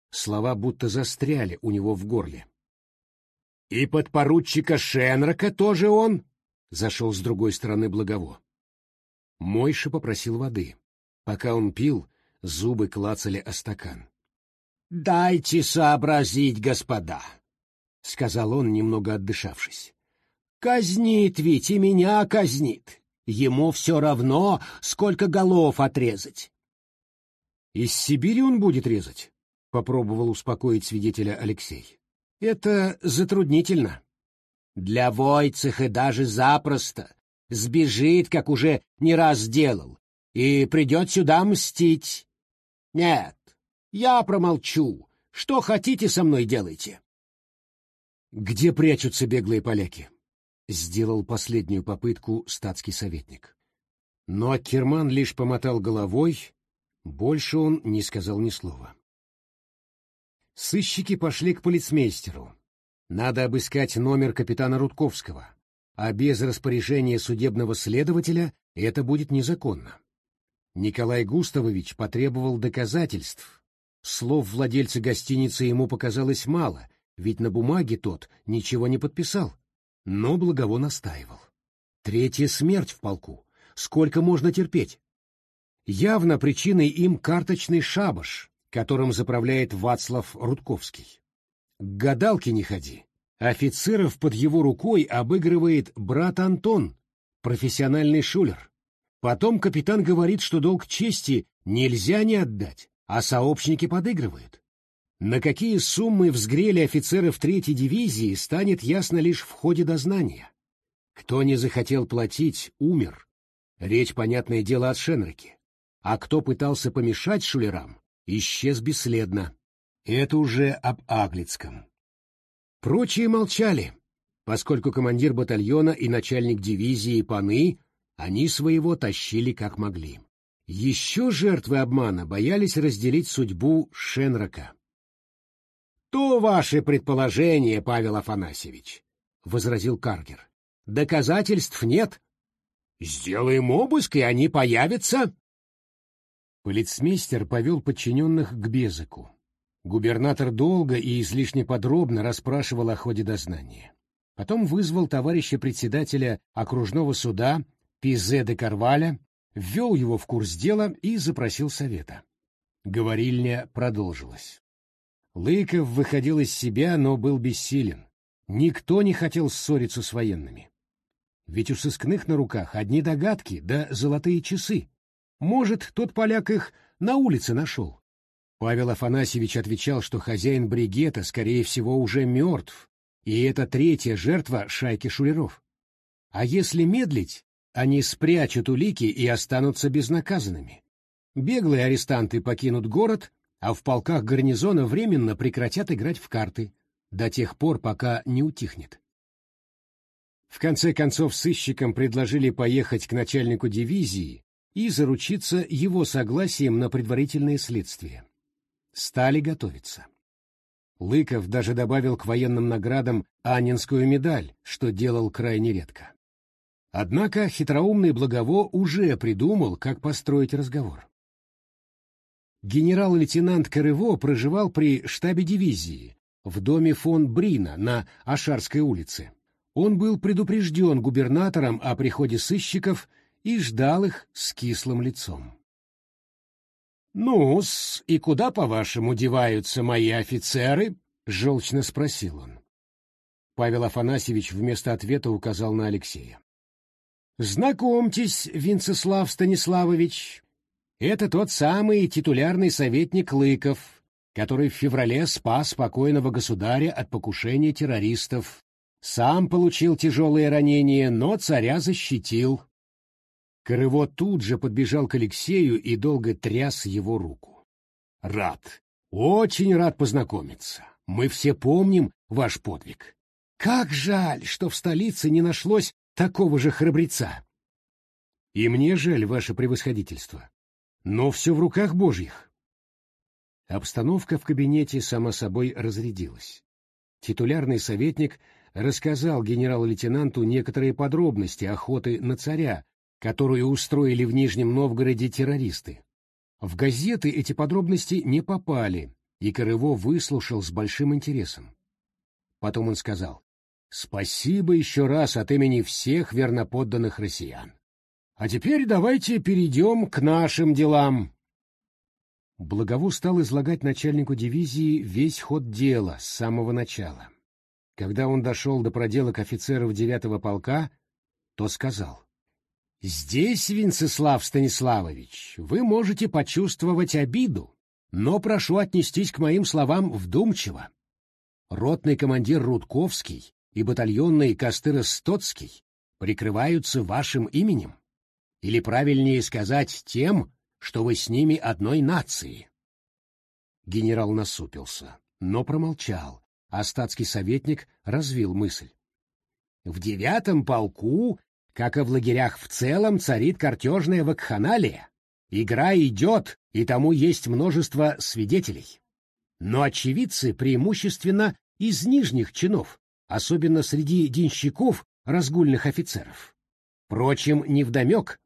Слова будто застряли у него в горле. «И подпоручика Шенрока тоже он?» — зашел с другой стороны Благово. Мойша попросил воды. Пока он пил, зубы клацали о стакан. «Дайте сообразить, господа», — сказал он, немного отдышавшись. «Казнит ведь и меня казнит. Ему все равно, сколько голов отрезать. — Из Сибири он будет резать? — попробовал успокоить свидетеля Алексей. — Это затруднительно. Для Войцеха даже запросто. Сбежит, как уже не раз делал, и придет сюда мстить. Нет, я промолчу. Что хотите со мной делайте. — Где прячутся беглые поляки? Сделал последнюю попытку статский советник. Но Аккерман лишь помотал головой, больше он не сказал ни слова. Сыщики пошли к полицмейстеру. Надо обыскать номер капитана Рудковского, а без распоряжения судебного следователя это будет незаконно. Николай Густавович потребовал доказательств. Слов владельца гостиницы ему показалось мало, ведь на бумаге тот ничего не подписал. Но Благово настаивал. Третья смерть в полку. Сколько можно терпеть? Явно причиной им карточный шабаш, которым заправляет Вацлав Рудковский. К гадалке не ходи. Офицеров под его рукой обыгрывает брат Антон, профессиональный шулер. Потом капитан говорит, что долг чести нельзя не отдать, а сообщники подыгрывают. На какие суммы взгрели офицеров третьей дивизии, станет ясно лишь в ходе дознания. Кто не захотел платить, умер. Речь, понятное дело, от Шенрике. А кто пытался помешать шулерам, исчез бесследно. Это уже об Аглицком. Прочие молчали, поскольку командир батальона и начальник дивизии Паны они своего тащили как могли. Еще жертвы обмана боялись разделить судьбу Шенрока. «То ваше предположение, Павел Афанасьевич», — возразил Каргер. «Доказательств нет. Сделаем обыск, и они появятся». Полицмейстер повел подчиненных к Безыку. Губернатор долго и излишне подробно расспрашивал о ходе дознания. Потом вызвал товарища председателя окружного суда Пизе де Карваля, ввел его в курс дела и запросил совета. Говорильня продолжилась. Лыков выходил из себя, но был бессилен. Никто не хотел ссориться с военными. Ведь у сыскных на руках одни догадки да золотые часы. Может, тот поляк их на улице нашел. Павел Афанасьевич отвечал, что хозяин бригета, скорее всего, уже мертв, и это третья жертва шайки шулеров. А если медлить, они спрячут улики и останутся безнаказанными. Беглые арестанты покинут город, а в полках гарнизона временно прекратят играть в карты до тех пор, пока не утихнет. В конце концов сыщикам предложили поехать к начальнику дивизии и заручиться его согласием на предварительное следствие. Стали готовиться. Лыков даже добавил к военным наградам Анинскую медаль, что делал крайне редко. Однако хитроумный Благово уже придумал, как построить разговор генерал-лейтенант Корыво проживал при штабе дивизии в доме фон Брина на Ашарской улице. Он был предупрежден губернатором о приходе сыщиков и ждал их с кислым лицом. «Ну-с, и куда, по-вашему, деваются мои офицеры?» — желчно спросил он. Павел Афанасьевич вместо ответа указал на Алексея. «Знакомьтесь, Винцеслав Станиславович, это тот самый титулярный советник Лыков, который в феврале спас покойного государя от покушения террористов. Сам получил тяжелые ранения, но царя защитил. Корыво тут же подбежал к Алексею и долго тряс его руку. «Рад, очень рад познакомиться. Мы все помним ваш подвиг. Как жаль, что в столице не нашлось такого же храбреца. И мне жаль, ваше превосходительство. Но все в руках Божьих. Обстановка в кабинете, само собой, разрядилась. Титулярный советник рассказал генерал-лейтенанту некоторые подробности охоты на царя, которую устроили в Нижнем Новгороде террористы. В газеты эти подробности не попали, и Корыво выслушал с большим интересом. Потом он сказал, «Спасибо еще раз от имени всех верноподданных россиян. А теперь давайте перейдем к нашим делам». Благову стал излагать начальнику дивизии весь ход дела с самого начала. Когда он дошел до проделок офицеров девятого полка, то сказал. «Здесь, Венцеслав Станиславович, вы можете почувствовать обиду, но прошу отнестись к моим словам вдумчиво. Ротный командир Рудковский и батальонный Костыра Стоцкий прикрываются вашим именем. Или правильнее сказать тем, что вы с ними одной нации. Генерал насупился, но промолчал, а статский советник развил мысль. В девятом полку, как и в лагерях в целом, царит картежная вакханалия. Игра идет, и тому есть множество свидетелей. Но очевидцы преимущественно из нижних чинов, особенно среди денщиков, разгульных офицеров. Впрочем, невдомек,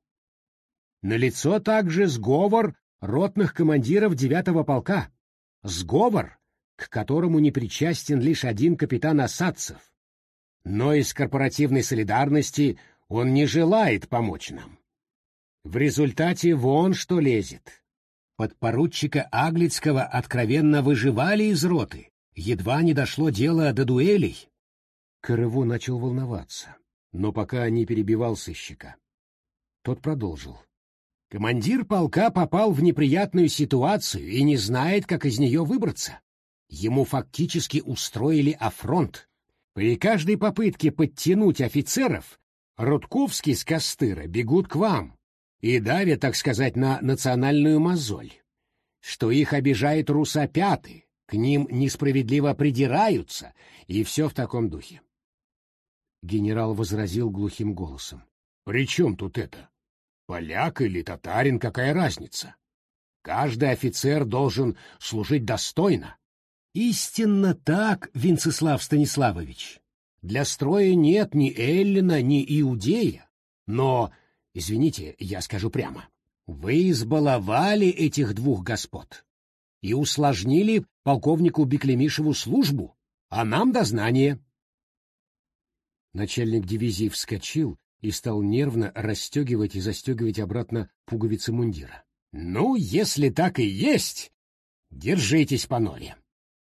Налицо также сговор ротных командиров девятого полка. Сговор, к которому не причастен лишь один капитан Осадцев. Но из корпоративной солидарности он не желает помочь нам. В результате вон что лезет. Подпоручика Аглицкого откровенно выживали из роты. Едва не дошло дело до дуэлей. Корыво начал волноваться, но пока не перебивал сыщика. Тот продолжил. Командир полка попал в неприятную ситуацию и не знает, как из нее выбраться. Ему фактически устроили афронт. При каждой попытке подтянуть офицеров Рудковский с Костыра бегут к вам и давят, так сказать, на национальную мозоль. Что их обижает русопяты, к ним несправедливо придираются, и все в таком духе. Генерал возразил глухим голосом. — При чем тут это? Поляк или татарин, какая разница? Каждый офицер должен служить достойно. Истинно так, Венцеслав Станиславович. Для строя нет ни Эллина, ни Иудея. Но, извините, я скажу прямо, вы избаловали этих двух господ и усложнили полковнику Беклемишеву службу, а нам дознание. Начальник дивизии вскочил и стал нервно расстегивать и застегивать обратно пуговицы мундира. «Ну, если так и есть, держитесь по норе.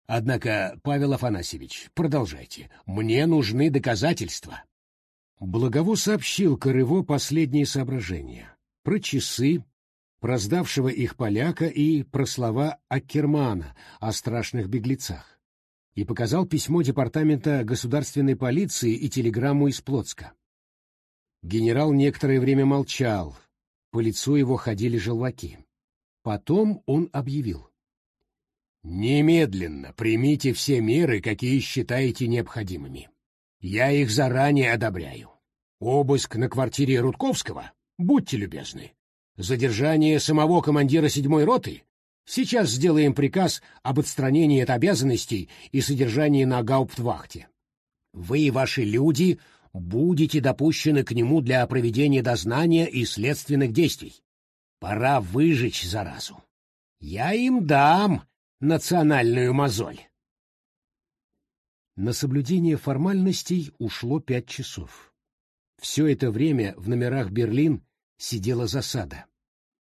Однако, Павел Афанасьевич, продолжайте. Мне нужны доказательства». Благово сообщил Корыво последние соображения. Про часы, про сдавшего их поляка и про слова Аккермана о страшных беглецах. И показал письмо департамента государственной полиции и телеграмму из Плотска. Генерал некоторое время молчал, по лицу его ходили желваки. Потом он объявил. «Немедленно примите все меры, какие считаете необходимыми. Я их заранее одобряю. Обыск на квартире Рудковского? Будьте любезны. Задержание самого командира седьмой роты? Сейчас сделаем приказ об отстранении от обязанностей и содержании на гауптвахте. Вы и ваши люди будете допущены к нему для проведения дознания и следственных действий. Пора выжечь заразу. Я им дам национальную мозоль. На соблюдение формальностей ушло пять часов. Все это время в номерах Берлин сидела засада.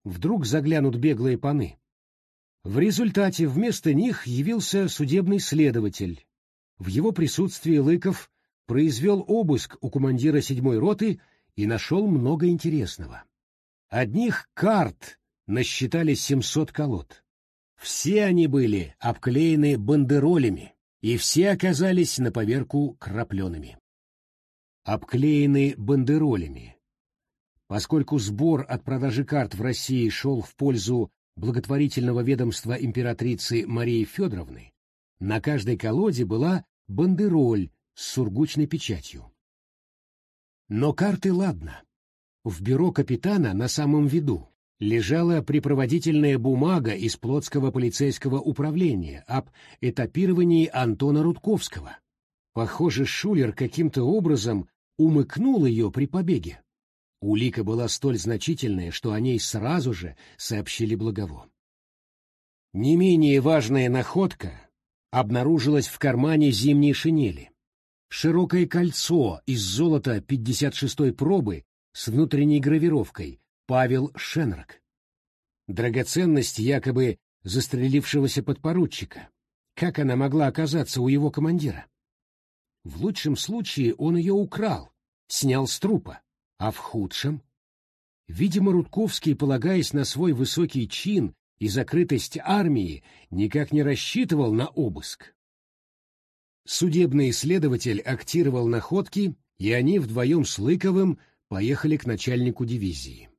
Вдруг заглянут беглые паны. В результате вместо них явился судебный следователь. В его присутствии Лыков произвел обыск у командира седьмой роты и нашел много интересного. Одних карт насчитали 700 колод. Все они были обклеены бандеролями, и все оказались на поверку крапленными. Обклеены бандеролями. Поскольку сбор от продажи карт в России шел в пользу благотворительного ведомства императрицы Марии Федоровны, на каждой колоде была бандероль с сургучной печатью. Но карты ладно. В бюро капитана на самом виду лежала припроводительная бумага из Плотского полицейского управления об этапировании Антона Рудковского. Похоже, Шулер каким-то образом умыкнул ее при побеге. Улика была столь значительная, что о ней сразу же сообщили Благово. Не менее важная находка обнаружилась в кармане зимней шинели. Широкое кольцо из золота 56-й пробы с внутренней гравировкой Павел Шенрак. Драгоценность якобы застрелившегося подпоручика. Как она могла оказаться у его командира? В лучшем случае он ее украл, снял с трупа, а в худшем? Видимо, Рудковский, полагаясь на свой высокий чин и закрытость армии, никак не рассчитывал на обыск. Судебный следователь актировал находки, и они вдвоем с Лыковым поехали к начальнику дивизии.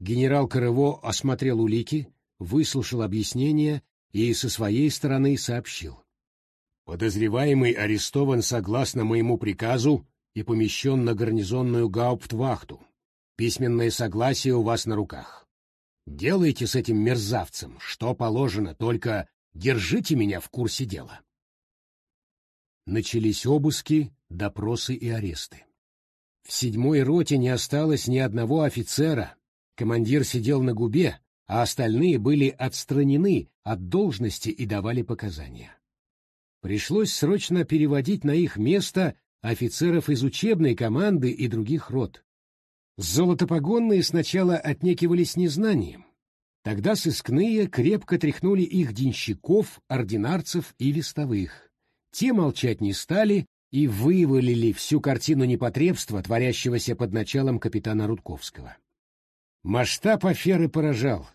Генерал Корыво осмотрел улики, выслушал объяснения и со своей стороны сообщил. Подозреваемый арестован согласно моему приказу и помещен на гарнизонную гауптвахту. Письменное согласие у вас на руках. Делайте с этим мерзавцем, что положено, только держите меня в курсе дела. Начались обыски, допросы и аресты. В седьмой роте не осталось ни одного офицера. Командир сидел на губе, а остальные были отстранены от должности и давали показания. Пришлось срочно переводить на их место офицеров из учебной команды и других рот. Золотопогонные сначала отнекивались незнанием. Тогда сыскные крепко тряхнули их денщиков, ординарцев и вестовых. Те молчать не стали и вывалили всю картину непотребства, творящегося под началом капитана Рудковского. Масштаб аферы поражал.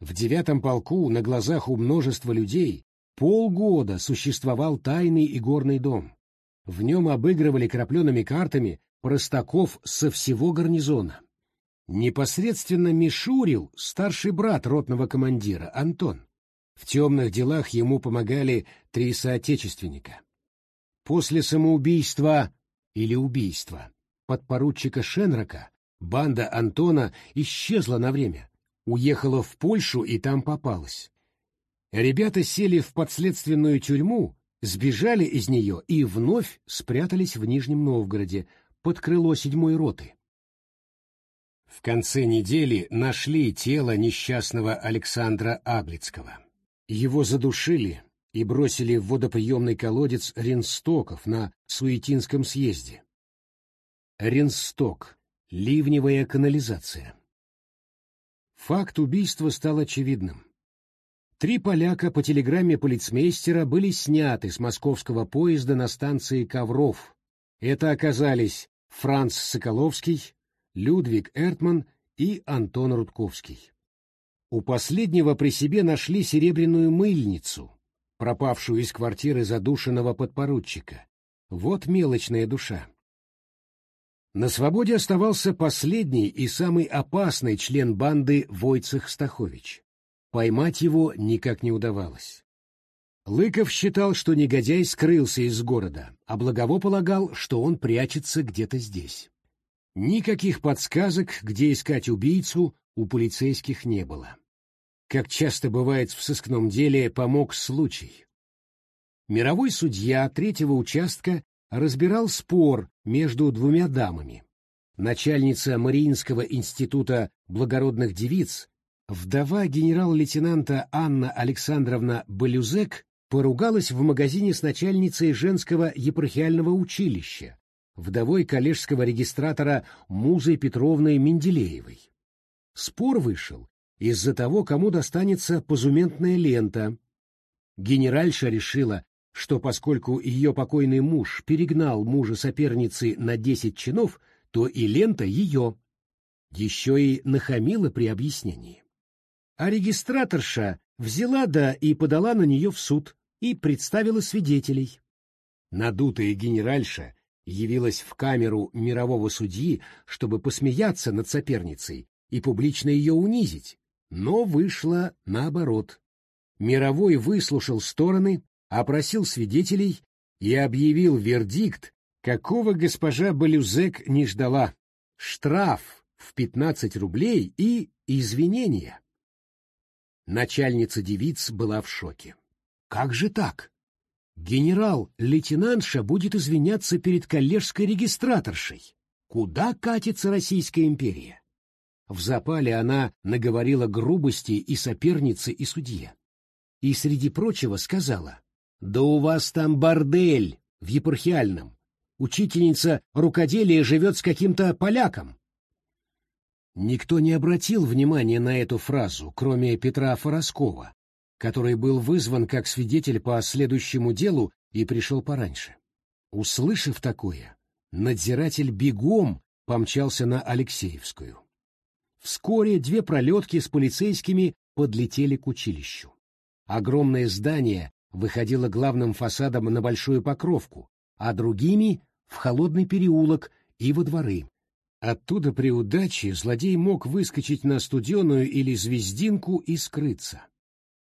В девятом полку на глазах у множества людей полгода существовал тайный игорный дом. В нем обыгрывали крапленными картами простаков со всего гарнизона. Непосредственно мишурил старший брат ротного командира Антон. В темных делах ему помогали три соотечественника. После самоубийства или убийства подпоручика Шенрака банда Антона исчезла на время, уехала в Польшу и там попалась. Ребята сели в подследственную тюрьму, сбежали из нее и вновь спрятались в Нижнем Новгороде под крыло седьмой роты. В конце недели нашли тело несчастного Александра Аглицкого. Его задушили и бросили в водоприемный колодец Ренстоков на Суетинском съезде. Ренсток. Ливневая канализация. Факт убийства стал очевидным. Три поляка по телеграмме полицмейстера были сняты с московского поезда на станции Ковров. Это оказались Франц Соколовский, Людвиг Эртман и Антон Рудковский. У последнего при себе нашли серебряную мыльницу, пропавшую из квартиры задушенного подпоручика. Вот мелочная душа. На свободе оставался последний и самый опасный член банды Войцех Стахович. Поймать его никак не удавалось. Лыков считал, что негодяй скрылся из города, а Благово полагал, что он прячется где-то здесь. Никаких подсказок, где искать убийцу, у полицейских не было. Как часто бывает в сыскном деле, помог случай. Мировой судья третьего участка разбирал спор между двумя дамами. Начальница Мариинского института благородных девиц Вдова генерал-лейтенанта Анна Александровна Балюзек поругалась в магазине с начальницей женского епархиального училища, вдовой коллежского регистратора Музой Петровной Менделеевой. Спор вышел из-за того, кому достанется позументная лента. Генеральша решила, что поскольку ее покойный муж перегнал мужа соперницы на десять чинов, то и лента ее. Еще и нахамила при объяснении а регистраторша взяла да и подала на нее в суд и представила свидетелей. Надутая генеральша явилась в камеру мирового судьи, чтобы посмеяться над соперницей и публично ее унизить, но вышло наоборот. Мировой выслушал стороны, опросил свидетелей и объявил вердикт, какого госпожа Балюзек не ждала. Штраф в 15 рублей и извинения. Начальница девиц была в шоке. Как же так? Генерал-лейтенантша будет извиняться перед коллежской регистраторшей. Куда катится Российская империя? В запале она наговорила грубости и сопернице, и судье. И среди прочего сказала, «Да у вас там бордель в епархиальном. Учительница рукоделия живет с каким-то поляком». Никто не обратил внимания на эту фразу, кроме Петра Фороскова, который был вызван как свидетель по следующему делу и пришел пораньше. Услышав такое, надзиратель бегом помчался на Алексеевскую. Вскоре две пролетки с полицейскими подлетели к училищу. Огромное здание выходило главным фасадом на Большую Покровку, а другими — в холодный переулок и во дворы. Оттуда при удаче злодей мог выскочить на студеную или звездинку и скрыться.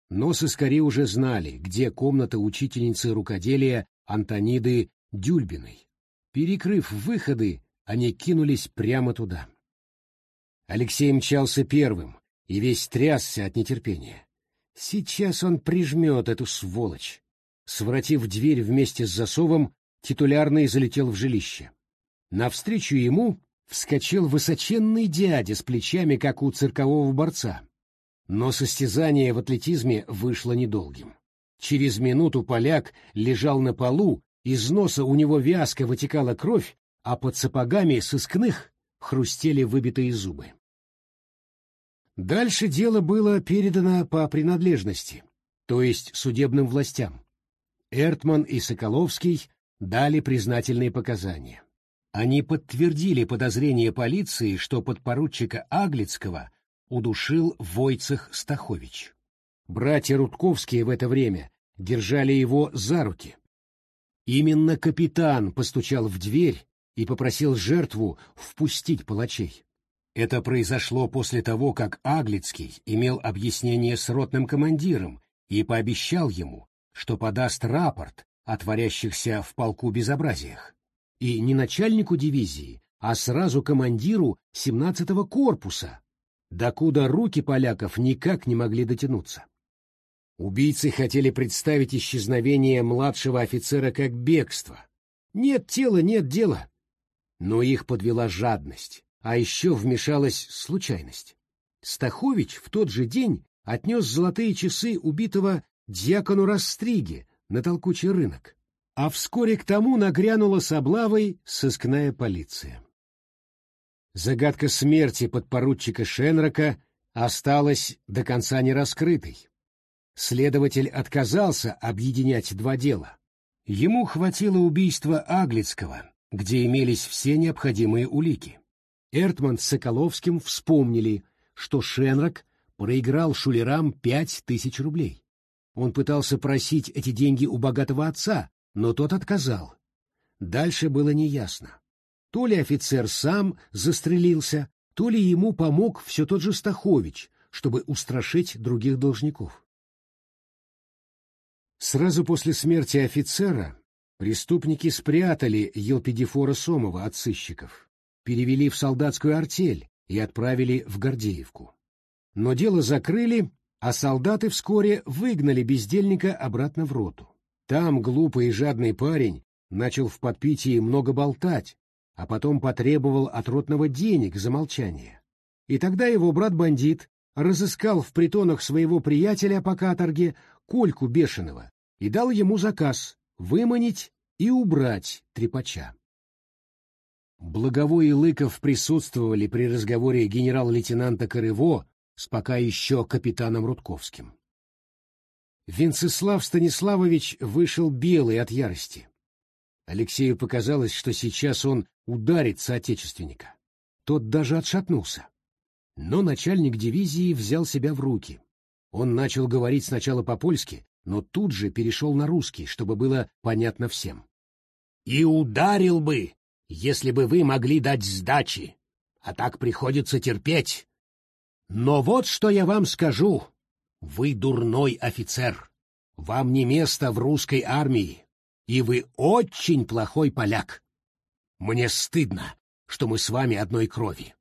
Но сыскари уже знали, где комната учительницы рукоделия Антониды Дюльбиной. Перекрыв выходы, они кинулись прямо туда. Алексей мчался первым и весь трясся от нетерпения. Сейчас он прижмет эту сволочь. Своротив дверь вместе с засовом, титулярный залетел в жилище. Навстречу ему вскочил высоченный дядя с плечами, как у циркового борца. Но состязание в атлетизме вышло недолгим. Через минуту поляк лежал на полу, из носа у него вязко вытекала кровь, а под сапогами сыскных хрустели выбитые зубы. Дальше дело было передано по принадлежности, то есть судебным властям. Эртман и Соколовский дали признательные показания. Они подтвердили подозрение полиции, что подпоручика Аглицкого удушил Войцех Стахович. Братья Рудковские в это время держали его за руки. Именно капитан постучал в дверь и попросил жертву впустить палачей. Это произошло после того, как Аглицкий имел объяснение с ротным командиром и пообещал ему, что подаст рапорт о творящихся в полку безобразиях и не начальнику дивизии, а сразу командиру 17-го корпуса, докуда руки поляков никак не могли дотянуться. Убийцы хотели представить исчезновение младшего офицера как бегство. Нет тела, нет дела. Но их подвела жадность, а еще вмешалась случайность. Стахович в тот же день отнес золотые часы убитого дьякону Растриге на толкучий рынок а вскоре к тому нагрянула с облавой сыскная полиция. Загадка смерти подпоручика Шенрока осталась до конца не раскрытой. Следователь отказался объединять два дела. Ему хватило убийства Аглицкого, где имелись все необходимые улики. Эртман с Соколовским вспомнили, что Шенрок проиграл шулерам пять тысяч рублей. Он пытался просить эти деньги у богатого отца, но тот отказал. Дальше было неясно. То ли офицер сам застрелился, то ли ему помог все тот же Стахович, чтобы устрашить других должников. Сразу после смерти офицера преступники спрятали Елпидифора Сомова от сыщиков, перевели в солдатскую артель и отправили в Гордеевку. Но дело закрыли, а солдаты вскоре выгнали бездельника обратно в роту. Там глупый и жадный парень начал в подпитии много болтать, а потом потребовал от ротного денег за молчание. И тогда его брат-бандит разыскал в притонах своего приятеля по каторге Кольку Бешеного и дал ему заказ выманить и убрать трепача. Благовой и Лыков присутствовали при разговоре генерал-лейтенанта Корыво с пока еще капитаном Рудковским. Венцеслав Станиславович вышел белый от ярости. Алексею показалось, что сейчас он ударит соотечественника. Тот даже отшатнулся. Но начальник дивизии взял себя в руки. Он начал говорить сначала по-польски, но тут же перешел на русский, чтобы было понятно всем. «И ударил бы, если бы вы могли дать сдачи, а так приходится терпеть. Но вот что я вам скажу. Вы дурной офицер. Вам не место в русской армии, и вы очень плохой поляк. Мне стыдно, что мы с вами одной крови.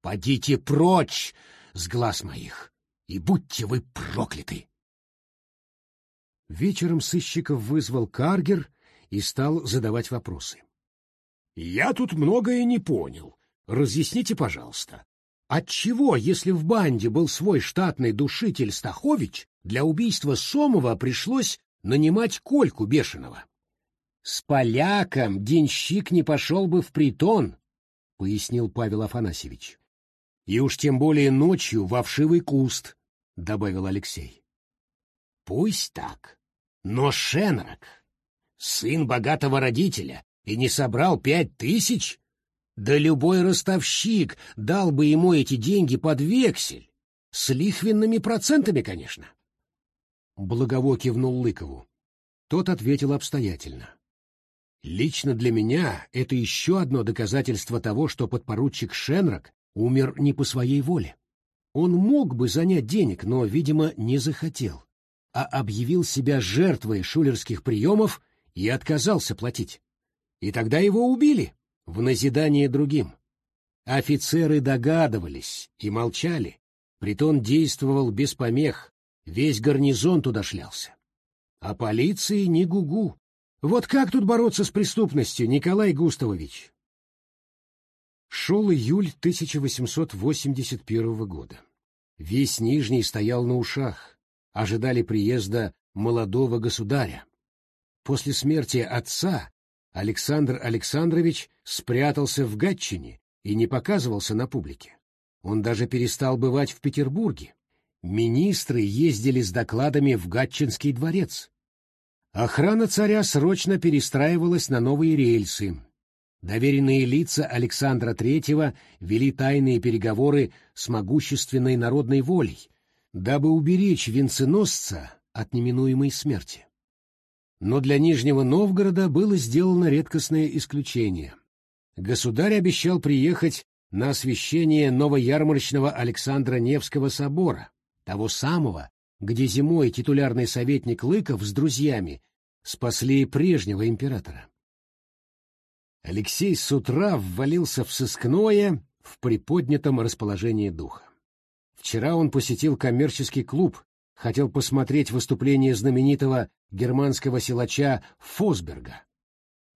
Подите прочь с глаз моих, и будьте вы прокляты. Вечером сыщиков вызвал Каргер и стал задавать вопросы. «Я тут многое не понял. Разъясните, пожалуйста, отчего, если в банде был свой штатный душитель Стахович, для убийства Сомова пришлось нанимать Кольку Бешеного?» «С поляком денщик не пошел бы в притон», — пояснил Павел Афанасьевич. «И уж тем более ночью во вшивый куст», — добавил Алексей. «Пусть так. Но Шенрак, сын богатого родителя, и не собрал пять тысяч? Да любой ростовщик дал бы ему эти деньги под вексель. С лихвенными процентами, конечно. Благово кивнул Лыкову. Тот ответил обстоятельно. Лично для меня это еще одно доказательство того, что подпоручик Шенрак умер не по своей воле. Он мог бы занять денег, но, видимо, не захотел, а объявил себя жертвой шулерских приемов и отказался платить. И тогда его убили, в назидание другим. Офицеры догадывались и молчали. Притон действовал без помех, весь гарнизон туда шлялся. А полиции не гугу. Вот как тут бороться с преступностью, Николай Густавович? Шел июль 1881 года. Весь Нижний стоял на ушах, ожидали приезда молодого государя. После смерти отца Александр Александрович спрятался в Гатчине и не показывался на публике. Он даже перестал бывать в Петербурге. Министры ездили с докладами в Гатчинский дворец. Охрана царя срочно перестраивалась на новые рельсы. Доверенные лица Александра III вели тайные переговоры с могущественной народной волей, дабы уберечь венценосца от неминуемой смерти. Но для Нижнего Новгорода было сделано редкостное исключение. Государь обещал приехать на освящение новоярмарочного Александра Невского собора, того самого, где зимой титулярный советник Лыков с друзьями спасли прежнего императора. Алексей с утра ввалился в сыскное в приподнятом расположении духа. Вчера он посетил коммерческий клуб, хотел посмотреть выступление знаменитого германского силача Фосберга.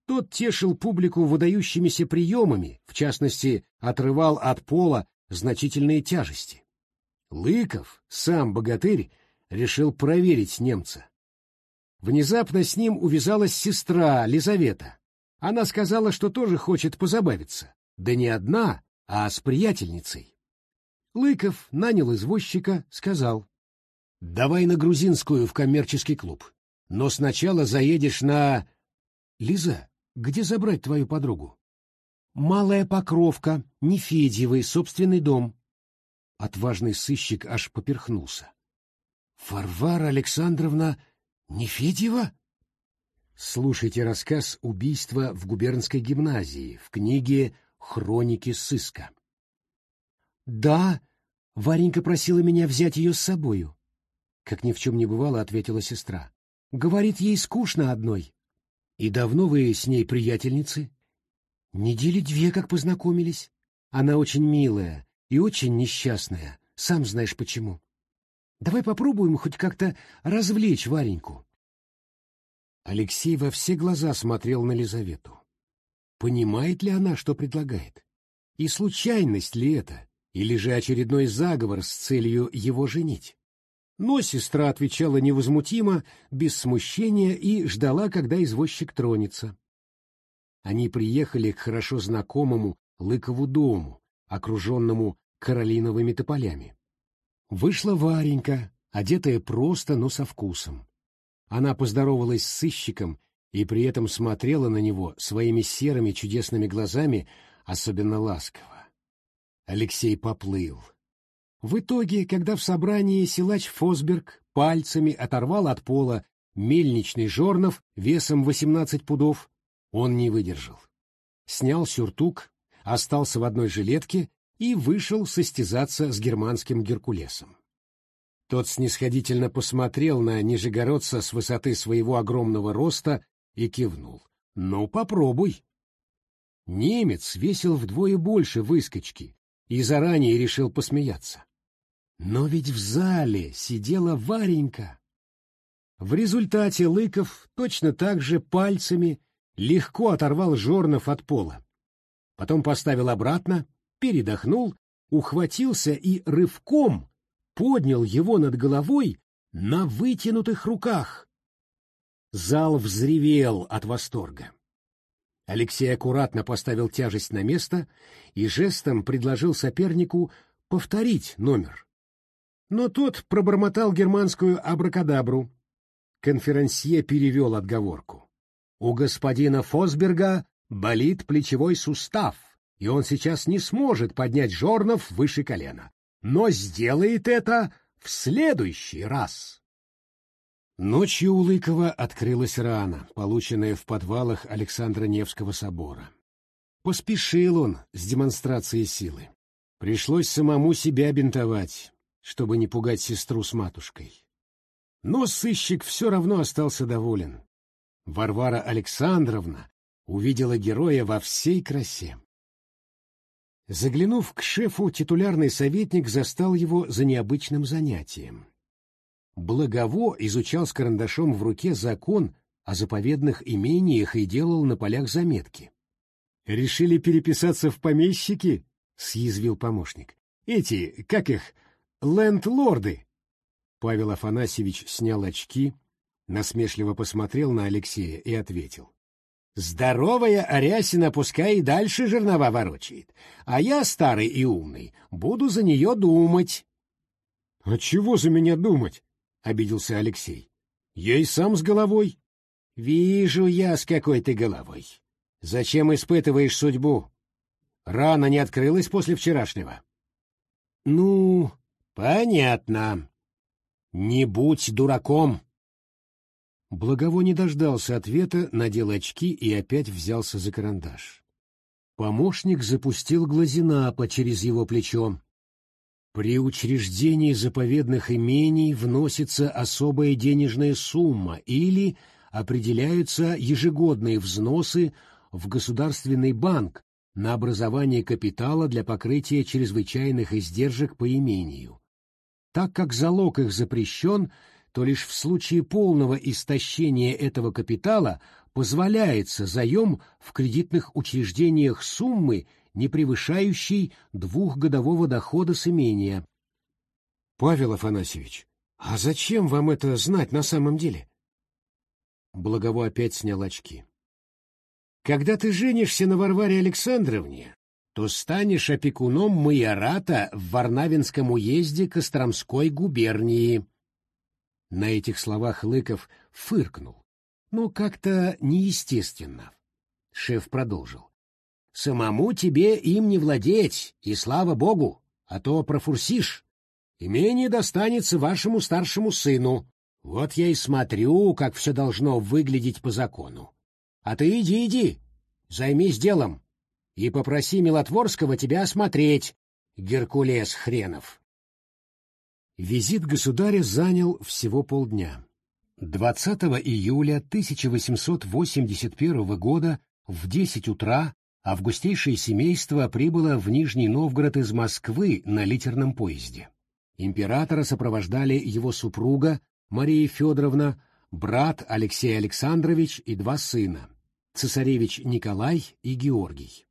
Тот тешил публику выдающимися приемами, в частности, отрывал от пола значительные тяжести. Лыков, сам богатырь, решил проверить немца. Внезапно с ним увязалась сестра Лизавета. Она сказала, что тоже хочет позабавиться. Да не одна, а с приятельницей. Лыков нанял извозчика, сказал, «Давай на грузинскую в коммерческий клуб. Но сначала заедешь на... Лиза, где забрать твою подругу? Малая Покровка, Нефедьевый, собственный дом. Отважный сыщик аж поперхнулся. Варвара Александровна Нефедьева? Слушайте рассказ «Убийство в губернской гимназии» в книге «Хроники сыска». «Да, Варенька просила меня взять ее с собою», — как ни в чем не бывало, ответила сестра. Говорит, ей скучно одной. И давно вы с ней приятельницы? Недели две, как познакомились. Она очень милая и очень несчастная, сам знаешь почему. Давай попробуем хоть как-то развлечь Вареньку. Алексей во все глаза смотрел на Лизавету. Понимает ли она, что предлагает? И случайность ли это, или же очередной заговор с целью его женить? Но сестра отвечала невозмутимо, без смущения и ждала, когда извозчик тронется. Они приехали к хорошо знакомому Лыкову дому, окруженному каролиновыми тополями. Вышла Варенька, одетая просто, но со вкусом. Она поздоровалась с сыщиком и при этом смотрела на него своими серыми чудесными глазами особенно ласково. Алексей поплыл. В итоге, когда в собрании силач Фосберг пальцами оторвал от пола мельничный жорнов весом 18 пудов, он не выдержал. Снял сюртук, остался в одной жилетке и вышел состязаться с германским Геркулесом. Тот снисходительно посмотрел на нижегородца с высоты своего огромного роста и кивнул. «Ну, попробуй». Немец весил вдвое больше выскочки и заранее решил посмеяться. Но ведь в зале сидела Варенька. В результате Лыков точно так же пальцами легко оторвал Жорнов от пола. Потом поставил обратно, передохнул, ухватился и рывком поднял его над головой на вытянутых руках. Зал взревел от восторга. Алексей аккуратно поставил тяжесть на место и жестом предложил сопернику повторить номер. Но тот пробормотал германскую абракадабру. Конферансье перевел отговорку. У господина Фосберга болит плечевой сустав, и он сейчас не сможет поднять жорнов выше колена, но сделает это в следующий раз. Ночью у Лыкова открылась рана, полученная в подвалах Александра Невского собора. Поспешил он с демонстрацией силы. Пришлось самому себя бинтовать, чтобы не пугать сестру с матушкой. Но сыщик все равно остался доволен. Варвара Александровна увидела героя во всей красе. Заглянув к шефу, титулярный советник застал его за необычным занятием. Благово изучал с карандашом в руке закон о заповедных имениях и делал на полях заметки. «Решили переписаться в помещики?» — съязвил помощник. «Эти, как их, ленд-лорды?» Павел Афанасьевич снял очки, насмешливо посмотрел на Алексея и ответил. «Здоровая Арясина пускай и дальше жернова ворочает, а я, старый и умный, буду за нее думать». «А чего за меня думать?» — обиделся Алексей. «Я и сам с головой». «Вижу я, с какой ты головой. Зачем испытываешь судьбу? Рана не открылась после вчерашнего?» «Ну, понятно. Не будь дураком». Благово не дождался ответа, надел очки и опять взялся за карандаш. Помощник запустил глазинапа через его плечо. При учреждении заповедных имений вносится особая денежная сумма или определяются ежегодные взносы в Государственный банк на образование капитала для покрытия чрезвычайных издержек по имению. Так как залог их запрещен, то лишь в случае полного истощения этого капитала позволяется заем в кредитных учреждениях суммы не превышающий двухгодового дохода с имения. Павел Афанасьевич, а зачем вам это знать на самом деле? Благово опять снял очки. Когда ты женишься на Варваре Александровне, то станешь опекуном майората в Варнавинском уезде Костромской губернии. На этих словах Лыков фыркнул, но как-то неестественно. Шеф продолжил. Самому тебе им не владеть, и слава богу, а то профурсишь. Имение достанется вашему старшему сыну. Вот я и смотрю, как все должно выглядеть по закону. А ты иди, иди, займись делом и попроси Милотворского тебя осмотреть, Геркулес хренов. Визит государя занял всего полдня. 20 июля 1881 года в 10 утра августейшее семейство прибыло в Нижний Новгород из Москвы на литерном поезде. Императора сопровождали его супруга Мария Федоровна, брат Алексей Александрович и два сына, цесаревич Николай и Георгий.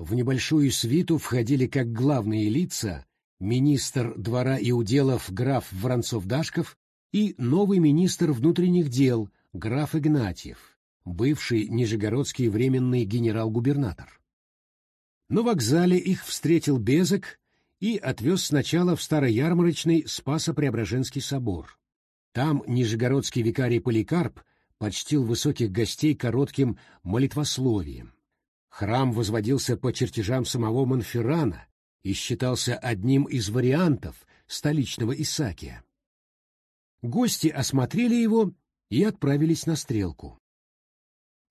В небольшую свиту входили как главные лица министр двора и уделов граф Воронцов-Дашков и новый министр внутренних дел граф Игнатьев, бывший нижегородский временный генерал-губернатор. На вокзале их встретил Безок и отвез сначала в Староярмарочный Спасо-Преображенский собор. Там нижегородский викарий Поликарп почтил высоких гостей коротким молитвословием. Храм возводился по чертежам самого Монферрана и считался одним из вариантов столичного Исаакия. Гости осмотрели его и отправились на стрелку.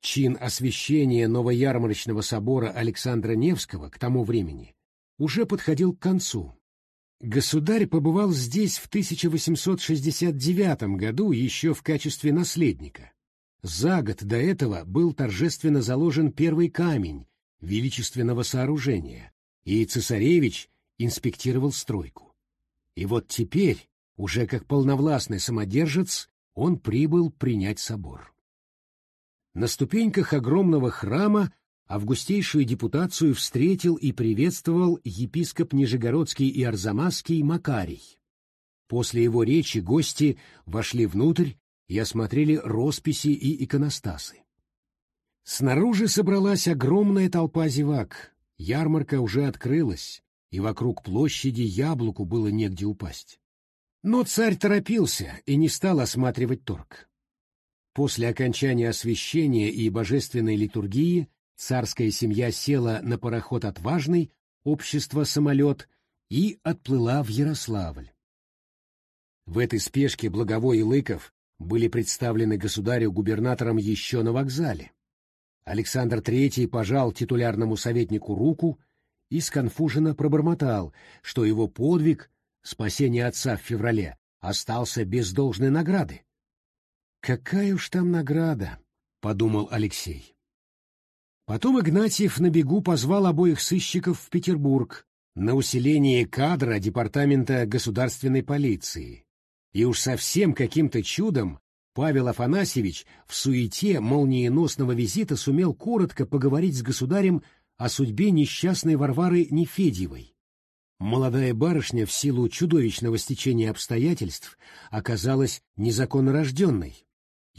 Чин освящения Новоярмарочного собора Александра Невского к тому времени уже подходил к концу. Государь побывал здесь в 1869 году еще в качестве наследника. За год до этого был торжественно заложен первый камень величественного сооружения, и цесаревич инспектировал стройку. И вот теперь, уже как полновластный самодержец, он прибыл принять собор. На ступеньках огромного храма августейшую депутацию встретил и приветствовал епископ Нижегородский и Арзамасский Макарий. После его речи гости вошли внутрь и осмотрели росписи и иконостасы. Снаружи собралась огромная толпа зевак, ярмарка уже открылась, и вокруг площади яблоку было негде упасть. Но царь торопился и не стал осматривать торг. После окончания освящения и божественной литургии царская семья села на пароход «Отважный», общество «Самолет» и отплыла в Ярославль. В этой спешке Благовой и Лыков были представлены государю губернатором еще на вокзале. Александр III пожал титулярному советнику руку и сконфуженно пробормотал, что его подвиг, спасение отца в феврале, остался без должной награды. «Какая уж там награда!» — подумал Алексей. Потом Игнатьев на бегу позвал обоих сыщиков в Петербург на усиление кадра Департамента государственной полиции. И уж совсем каким-то чудом Павел Афанасьевич в суете молниеносного визита сумел коротко поговорить с государем о судьбе несчастной Варвары Нефедьевой. Молодая барышня в силу чудовищного стечения обстоятельств оказалась незаконно рожденной,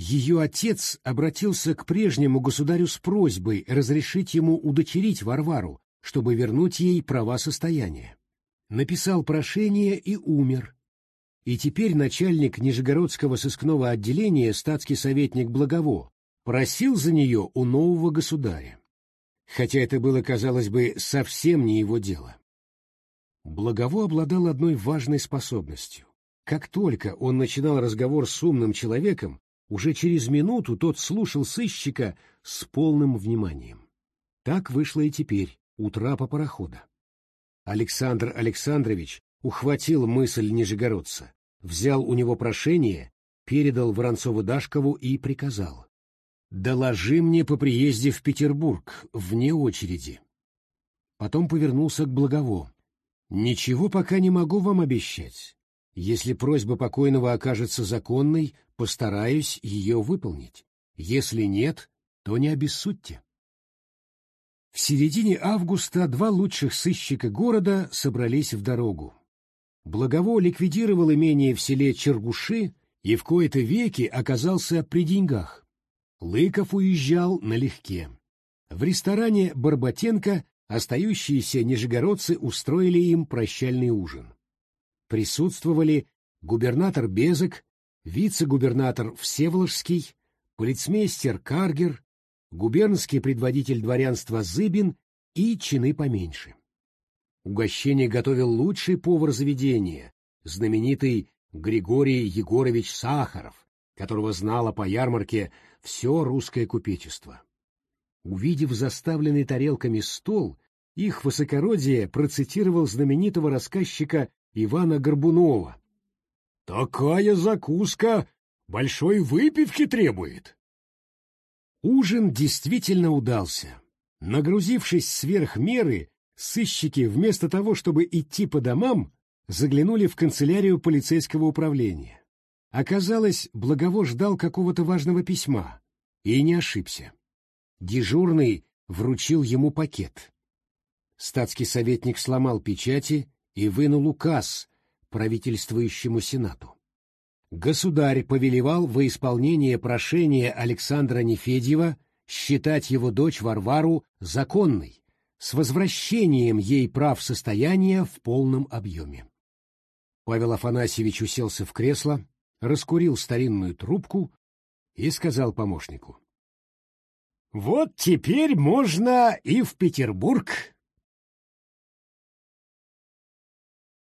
ее отец обратился к прежнему государю с просьбой разрешить ему удочерить Варвару, чтобы вернуть ей права состояния. Написал прошение и умер. И теперь начальник Нижегородского сыскного отделения, статский советник Благово, просил за нее у нового государя. Хотя это было, казалось бы, совсем не его дело. Благово обладал одной важной способностью. Как только он начинал разговор с умным человеком, уже через минуту тот слушал сыщика с полным вниманием. Так вышло и теперь, у трапа парохода. Александр Александрович ухватил мысль нижегородца, взял у него прошение, передал Воронцову-Дашкову и приказал. «Доложи мне по приезде в Петербург, вне очереди». Потом повернулся к Благово. «Ничего пока не могу вам обещать. Если просьба покойного окажется законной, постараюсь ее выполнить. Если нет, то не обессудьте. В середине августа два лучших сыщика города собрались в дорогу. Благово ликвидировал имение в селе Чергуши и в кои-то веки оказался при деньгах. Лыков уезжал налегке. В ресторане «Барбатенко» остающиеся нижегородцы устроили им прощальный ужин присутствовали губернатор Безок, вице-губернатор Всеволожский, полицмейстер Каргер, губернский предводитель дворянства Зыбин и чины поменьше. Угощение готовил лучший повар заведения, знаменитый Григорий Егорович Сахаров, которого знало по ярмарке все русское купечество. Увидев заставленный тарелками стол, их высокородие процитировал знаменитого рассказчика Ивана Горбунова. «Такая закуска большой выпивки требует». Ужин действительно удался. Нагрузившись сверх меры, сыщики вместо того, чтобы идти по домам, заглянули в канцелярию полицейского управления. Оказалось, Благово ждал какого-то важного письма. И не ошибся. Дежурный вручил ему пакет. Статский советник сломал печати и вынул указ правительствующему Сенату. Государь повелевал во исполнение прошения Александра Нефедьева считать его дочь Варвару законной, с возвращением ей прав состояния в полном объеме. Павел Афанасьевич уселся в кресло, раскурил старинную трубку и сказал помощнику. «Вот теперь можно и в Петербург